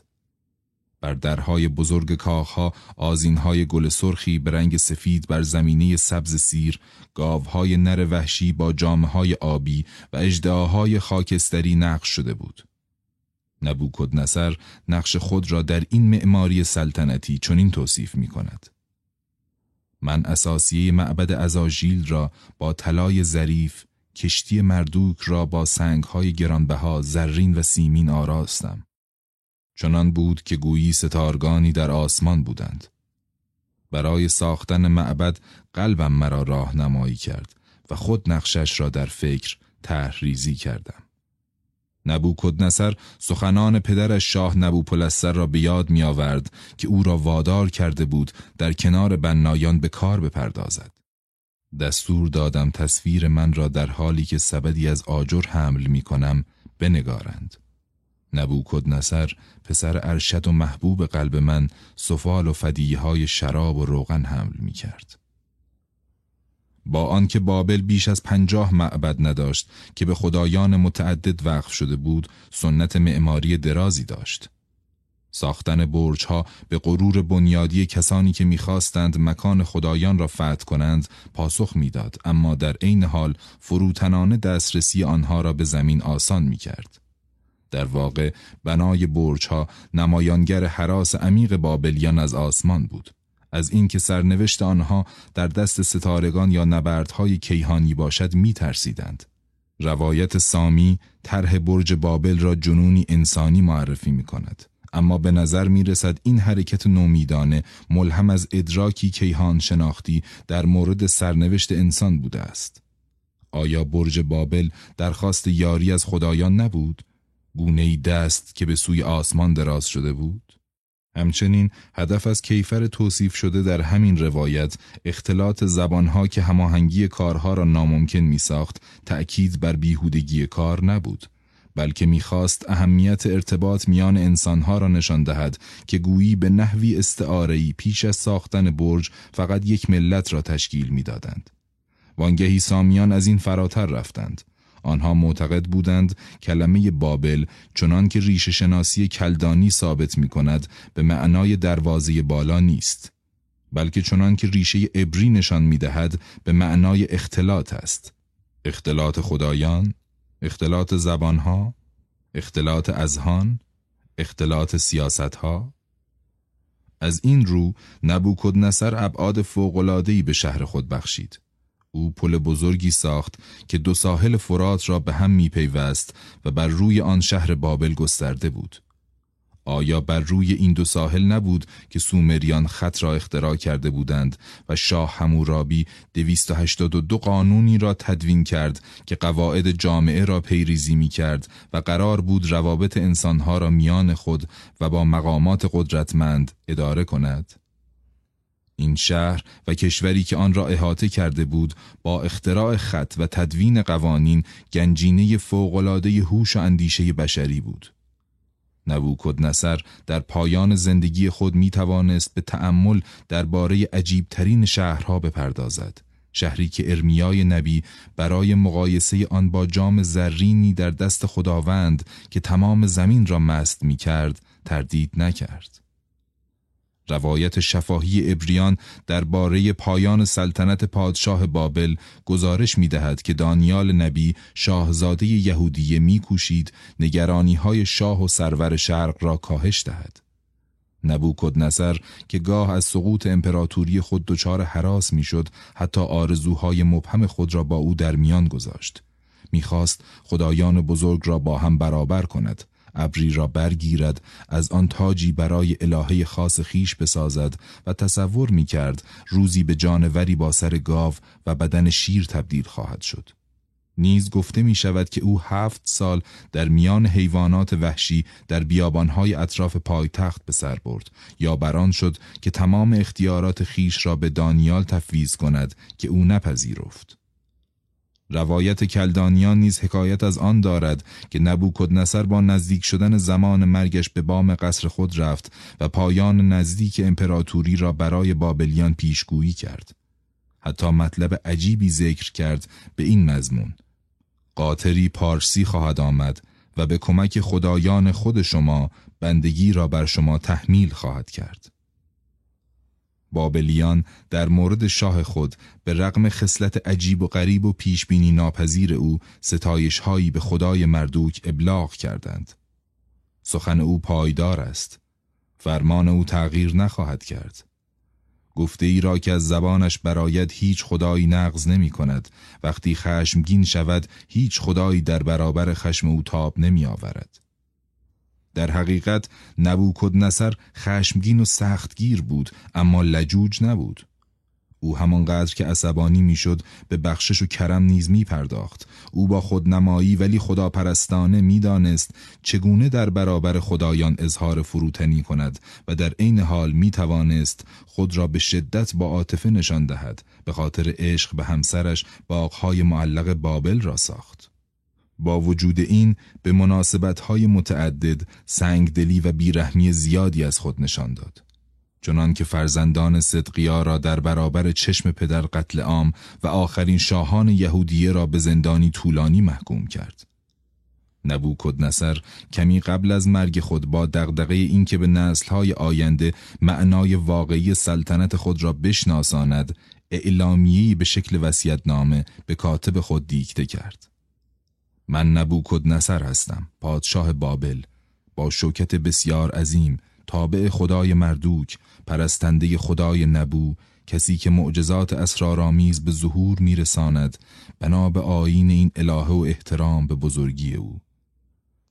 بر درهای بزرگ کاخها آزینهای گل سرخی به رنگ سفید بر زمینه سبز سیر، گاوهای نر وحشی با جامهای آبی و اجدهاهای خاکستری نقش شده بود. نبوکدنصر نقش خود را در این معماری سلطنتی چنین توصیف می کند. من اساسیه معبد ازاژیل را با طلای ظریف، کشتی مردوک را با سنگهای گرانبها زرین و سیمین آراستم. چنان بود که گویی ستارگانی در آسمان بودند. برای ساختن معبد قلبم مرا راهنمایی کرد و خود نقشش را در فکر تحریزی کردم. نبوکدنصر سخنان پدرش شاه نبوپلستر را به یاد می آورد که او را وادار کرده بود در کنار بنایان به کار بپردازد. دستور دادم تصویر من را در حالی که سبدی از آجر حمل می کنم بنگارند. نبوکدنصر پسر ارشد و محبوب قلب من سفال و فدیه های شراب و روغن حمل می کرد. با آنکه بابل بیش از پنجاه معبد نداشت که به خدایان متعدد وقف شده بود سنت معماری درازی داشت. ساختن برج ها به غرور بنیادی کسانی که می‌خواستند مکان خدایان را فتح کنند پاسخ می‌داد اما در عین حال فروتنانه دسترسی آنها را به زمین آسان می‌کرد. در واقع بنای برجها نمایانگر حراس عمیق بابلیان از آسمان بود. از اینکه سرنوشت آنها در دست ستارگان یا نبردهای کیهانی باشد می ترسیدند. روایت سامی طرح برج بابل را جنونی انسانی معرفی می کند. اما به نظر می رسد این حرکت نومیدانه ملهم از ادراکی کیهان شناختی در مورد سرنوشت انسان بوده است. آیا برج بابل درخواست یاری از خدایان نبود؟ گونه ای دست که به سوی آسمان دراز شده بود؟ همچنین هدف از کیفر توصیف شده در همین روایت اختلاط زبانها که هماهنگی کارها را ناممکن می ساخت تأکید بر بیهودگی کار نبود بلکه می‌خواست اهمیت ارتباط میان انسانها را نشان دهد که گویی به نحوی استعارهی پیش از ساختن برج فقط یک ملت را تشکیل می‌دادند. وانگهی سامیان از این فراتر رفتند. آنها معتقد بودند کلمه بابل چنان که ریش شناسی کلدانی ثابت می کند به معنای دروازه بالا نیست بلکه چنان که ریشه ابری نشان می دهد به معنای اختلاط است. اختلاط خدایان اختلاط زبانها اختلاط ازهان اختلاط سیاستها. از این رو نبوکد نصر ابعاد فوقلادهی به شهر خود بخشید. او پل بزرگی ساخت که دو ساحل فرات را به هم میپیوست و بر روی آن شهر بابل گسترده بود. آیا بر روی این دو ساحل نبود که سومریان خط را اختراع کرده بودند و شاه همورابی دو قانونی را تدوین کرد که قواعد جامعه را پیریزی می کرد و قرار بود روابط انسانها را میان خود و با مقامات قدرتمند اداره کند؟ این شهر و کشوری که آن را احاطه کرده بود با اختراع خط و تدوین قوانین گنجینه فوقلاده هوش و اندیشه بشری بود. نبوکد نصر در پایان زندگی خود می توانست به تأمل درباره عجیبترین شهرها بپردازد. شهری که ارمیای نبی برای مقایسه آن با جام زرینی در دست خداوند که تمام زمین را مست می کرد تردید نکرد. روایت شفاهی ابریان درباره پایان سلطنت پادشاه بابل گزارش می دهد که دانیال نبی شاهزاده یهودیه می کوشید نگرانی شاه و سرور شرق را کاهش دهد. نبوکد نصر که گاه از سقوط امپراتوری خود دچار حراس می‌شد حتی آرزوهای مبهم خود را با او در میان گذاشت می‌خواست خدایان بزرگ را با هم برابر کند ابری را برگیرد از آن تاجی برای الهه خاص خیش بسازد و تصور می کرد روزی به جانوری با سر گاو و بدن شیر تبدیل خواهد شد. نیز گفته می شود که او هفت سال در میان حیوانات وحشی در بیابانهای اطراف پایتخت به سر برد یا بران شد که تمام اختیارات خیش را به دانیال تفویض کند که او نپذیرفت. روایت کلدانیان نیز حکایت از آن دارد که نبوکدنصر با نزدیک شدن زمان مرگش به بام قصر خود رفت و پایان نزدیک امپراتوری را برای بابلیان پیشگویی کرد. حتی مطلب عجیبی ذکر کرد به این مضمون. قاطری پارسی خواهد آمد و به کمک خدایان خود شما بندگی را بر شما تحمیل خواهد کرد. بابلیان در مورد شاه خود به رغم خصلت عجیب و غریب و پیشبینی ناپذیر او ستایش هایی به خدای مردوک ابلاغ کردند. سخن او پایدار است. فرمان او تغییر نخواهد کرد. گفته ای را که از زبانش براید هیچ خدایی نقض نمی کند وقتی خشمگین شود هیچ خدایی در برابر خشم او تاب نمی آورد. در حقیقت نبوکد نصر خشمگین و سختگیر بود اما لجوج نبود او همانقدر که عصبانی می‌شد به بخشش و کرم نیز می پرداخت. او با خودنمایی ولی خداپرستانه می‌دانست چگونه در برابر خدایان اظهار فروتنی کند و در عین حال می توانست خود را به شدت با عاطفه نشان دهد به خاطر عشق به همسرش باغهای معلق بابل را ساخت. با وجود این به مناسبتهای متعدد سنگدلی و بیرحمی زیادی از خود نشان داد. چنان که فرزندان صدقیا را در برابر چشم پدر قتل عام و آخرین شاهان یهودیه را به زندانی طولانی محکوم کرد. نبوکد نصر کمی قبل از مرگ خود با دغدغه اینکه به نسلهای آینده معنای واقعی سلطنت خود را بشناساند اعلامیه‌ای به شکل وصیت‌نامه به کاتب خود دیکته کرد. من نبوکد نصر هستم پادشاه بابل. با شوکت بسیار عظیم تابع خدای مردوک پرستنده خدای نبو کسی که معجزات اسرارآمیز به ظهور میرساند. بنا به آیین این الهه و احترام به بزرگی او.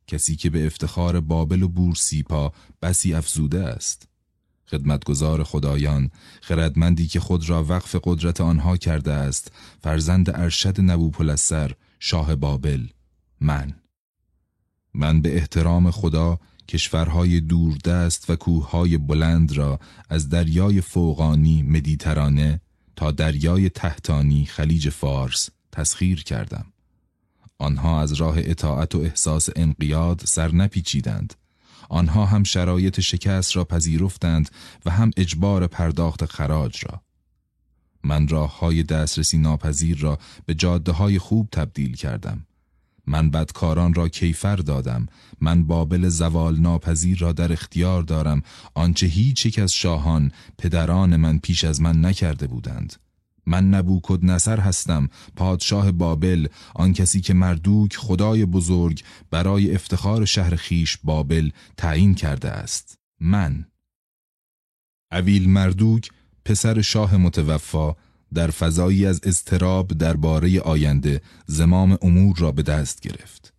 کسی که به افتخار بابل و بورسیپا بسی افزوده است. خدمتگزار خدایان خردمندی که خود را وقف قدرت آنها کرده است فرزند ارشد نبوپلسر شاه بابل. من من به احترام خدا کشورهای دوردست و کوههای بلند را از دریای فوقانی مدیترانه تا دریای تحتانی خلیج فارس تسخیر کردم. آنها از راه اطاعت و احساس انقیاد سر نپیچیدند. آنها هم شرایط شکست را پذیرفتند و هم اجبار پرداخت خراج را. من راه های دسترسی ناپذیر را به جاده های خوب تبدیل کردم. من بدکاران را کیفر دادم. من بابل زوال ناپذیر را در اختیار دارم. آنچه هیچ یک از شاهان پدران من پیش از من نکرده بودند. من نبوکد نصر هستم پادشاه بابل آن کسی که مردوک خدای بزرگ برای افتخار شهر خیش بابل تعیین کرده است. من. اویل مردوک پسر شاه متوفا در فضایی از اضطراب درباره آینده زمام امور را به دست گرفت.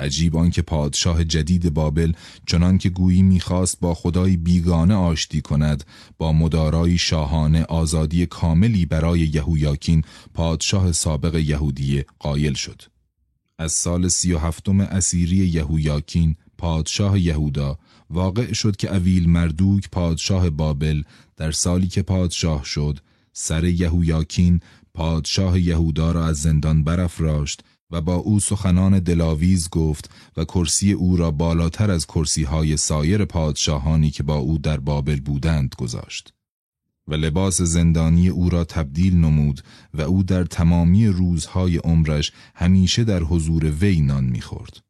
عجیب آنکه پادشاه جدید بابل چنان که گویی می‌خواست با خدای بیگانه آشتی کند با مدارای شاهانه آزادی کاملی برای یهویاکین پادشاه سابق یهودیه قایل شد. از سال سی و هفتم اسیری یهویاکین پادشاه یهودا واقع شد که اویل مردوک پادشاه بابل در سالی که پادشاه شد سر یهویاکین پادشاه یهودا را از زندان برافراشت و با او سخنان دلاویز گفت و کرسی او را بالاتر از کرسی های سایر پادشاهانی که با او در بابل بودند گذاشت. و لباس زندانی او را تبدیل نمود و او در تمامی روزهای عمرش همیشه در حضور وی نان می‌خورد.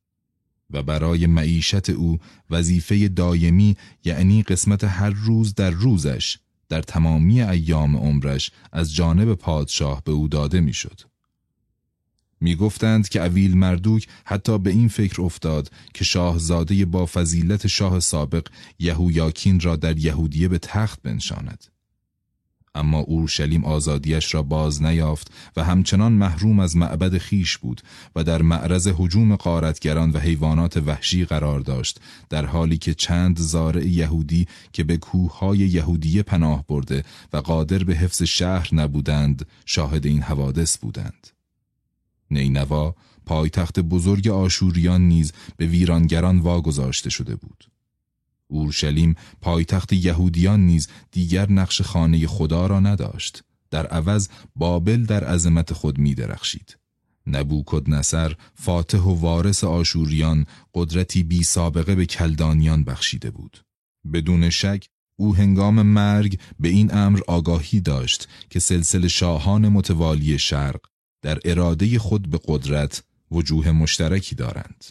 و برای معیشت او وظیفه دایمی یعنی قسمت هر روز در روزش در تمامی ایام عمرش از جانب پادشاه به او داده می‌شد. می گفتند که اویل مردوک حتی به این فکر افتاد که شاهزاده با فضیلت شاه سابق یهویاکین را در یهودیه به تخت بنشاند. اما اورشلیم آزادیش را باز نیافت و همچنان محروم از معبد خیش بود و در معرض حجوم قارتگران و حیوانات وحشی قرار داشت در حالی که چند زارع یهودی که به کوههای یهودیه پناه برده و قادر به حفظ شهر نبودند شاهد این حوادث بودند. نینوا پایتخت بزرگ آشوریان نیز به ویرانگران واگذاشته شده بود. اورشلیم پایتخت یهودیان نیز دیگر نقش خانه خدا را نداشت. در عوض بابل در عظمت خود می درخشید نبوکد نصر فاتح و وارث آشوریان قدرتی بی سابقه به کلدانیان بخشیده بود. بدون شک او هنگام مرگ به این امر آگاهی داشت که سلسله شاهان متوالی شرق در اراده خود به قدرت وجوه مشترکی دارند.